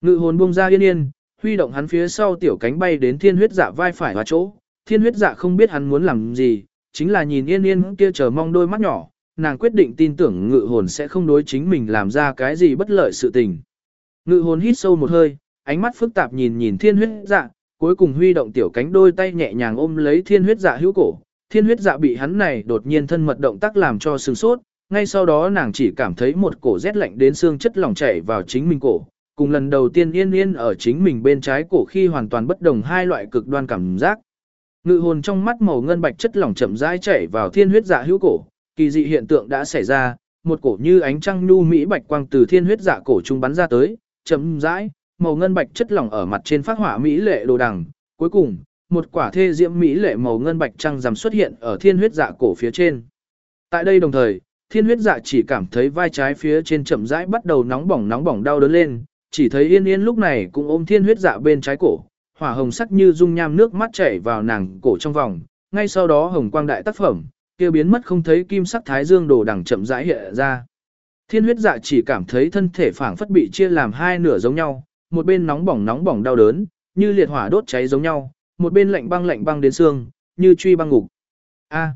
Ngự hồn buông ra yên yên, huy động hắn phía sau tiểu cánh bay đến thiên huyết dạ vai phải và chỗ. Thiên huyết dạ không biết hắn muốn làm gì, chính là nhìn yên yên kia chờ mong đôi mắt nhỏ, nàng quyết định tin tưởng ngự hồn sẽ không đối chính mình làm ra cái gì bất lợi sự tình. Ngự hồn hít sâu một hơi, ánh mắt phức tạp nhìn nhìn thiên huyết dạ, cuối cùng huy động tiểu cánh đôi tay nhẹ nhàng ôm lấy thiên huyết dạ hữu cổ. Thiên huyết dạ bị hắn này đột nhiên thân mật động tác làm cho sừng sốt, ngay sau đó nàng chỉ cảm thấy một cổ rét lạnh đến xương chất lỏng chảy vào chính mình cổ. Cùng lần đầu tiên yên yên ở chính mình bên trái cổ khi hoàn toàn bất đồng hai loại cực đoan cảm giác. Ngự hồn trong mắt màu ngân bạch chất lỏng chậm rãi chảy vào thiên huyết dạ hữu cổ, kỳ dị hiện tượng đã xảy ra, một cổ như ánh trăng nhu mỹ bạch quang từ thiên huyết dạ cổ trung bắn ra tới, chậm rãi, màu ngân bạch chất lỏng ở mặt trên phát hỏa mỹ lệ đồ đằng, cuối cùng, một quả thê diễm mỹ lệ màu ngân bạch trăng rằm xuất hiện ở thiên huyết dạ cổ phía trên. Tại đây đồng thời, thiên huyết dạ chỉ cảm thấy vai trái phía trên chậm rãi bắt đầu nóng bỏng nóng bỏng đau đớn lên, chỉ thấy yên yên lúc này cũng ôm thiên huyết dạ bên trái cổ, hỏa hồng sắc như dung nham nước mắt chảy vào nàng cổ trong vòng, ngay sau đó hồng quang đại tác phẩm, kia biến mất không thấy kim sắc thái dương đồ đằng chậm rãi hiện ra. Thiên huyết dạ chỉ cảm thấy thân thể phảng phất bị chia làm hai nửa giống nhau, một bên nóng bỏng nóng bỏng đau đớn, như liệt hỏa đốt cháy giống nhau, một bên lạnh băng lạnh băng đến xương, như truy băng ngục. A.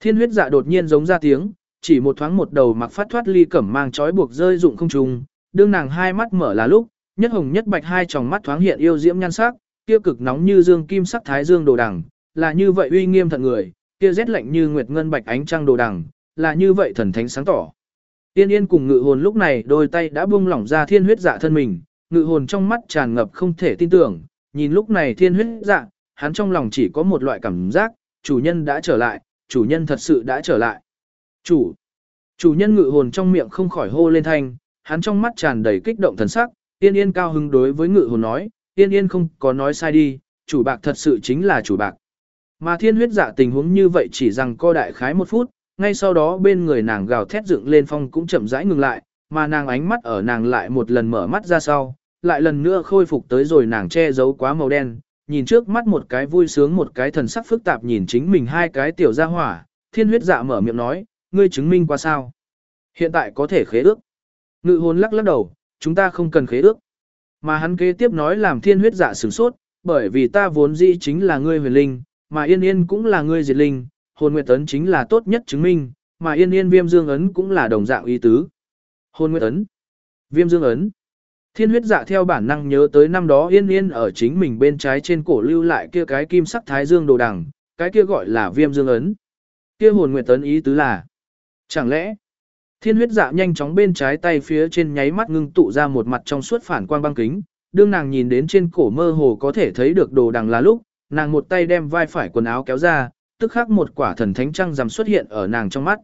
Thiên huyết dạ đột nhiên giống ra tiếng, chỉ một thoáng một đầu mặc phát thoát ly cẩm mang trói buộc rơi dụng không trùng, đương nàng hai mắt mở là lúc, nhất hồng nhất bạch hai tròng mắt thoáng hiện yêu diễm nhan sắc, kia cực nóng như dương kim sắc thái dương đồ đằng, là như vậy uy nghiêm thật người, kia rét lạnh như nguyệt ngân bạch ánh trăng đồ đằng, là như vậy thần thánh sáng tỏ. Tiên yên cùng ngự hồn lúc này đôi tay đã buông lỏng ra thiên huyết dạ thân mình, ngự hồn trong mắt tràn ngập không thể tin tưởng, nhìn lúc này thiên huyết dạ, hắn trong lòng chỉ có một loại cảm giác, chủ nhân đã trở lại, chủ nhân thật sự đã trở lại. Chủ, chủ nhân ngự hồn trong miệng không khỏi hô lên thanh, hắn trong mắt tràn đầy kích động thần sắc, tiên yên cao hứng đối với ngự hồn nói, tiên yên không có nói sai đi, chủ bạc thật sự chính là chủ bạc. Mà thiên huyết dạ tình huống như vậy chỉ rằng co đại khái một phút, ngay sau đó bên người nàng gào thét dựng lên phong cũng chậm rãi ngừng lại, mà nàng ánh mắt ở nàng lại một lần mở mắt ra sau, lại lần nữa khôi phục tới rồi nàng che giấu quá màu đen, nhìn trước mắt một cái vui sướng một cái thần sắc phức tạp nhìn chính mình hai cái tiểu gia hỏa, thiên huyết dạ mở miệng nói, ngươi chứng minh qua sao. Hiện tại có thể khế ước. Ngự hồn lắc lắc đầu, chúng ta không cần khế ước. Mà hắn kế tiếp nói làm thiên huyết dạ sửng sốt, bởi vì ta vốn dĩ chính là ngươi huyền linh, mà yên yên cũng là ngươi diệt linh, hồn nguyệt ấn chính là tốt nhất chứng minh, mà yên yên viêm dương ấn cũng là đồng dạng ý tứ. Hồn nguyệt ấn, viêm dương ấn. Thiên huyết dạ theo bản năng nhớ tới năm đó yên yên ở chính mình bên trái trên cổ lưu lại kia cái kim sắc thái dương đồ đằng, cái kia gọi là viêm dương ấn. Kia hồn nguyệt ấn ý tứ là, chẳng lẽ, thiên huyết dạ nhanh chóng bên trái tay phía trên nháy mắt ngưng tụ ra một mặt trong suốt phản quang băng kính, đương nàng nhìn đến trên cổ mơ hồ có thể thấy được đồ đằng là lúc, nàng một tay đem vai phải quần áo kéo ra, tức khắc một quả thần thánh trăng rằm xuất hiện ở nàng trong mắt.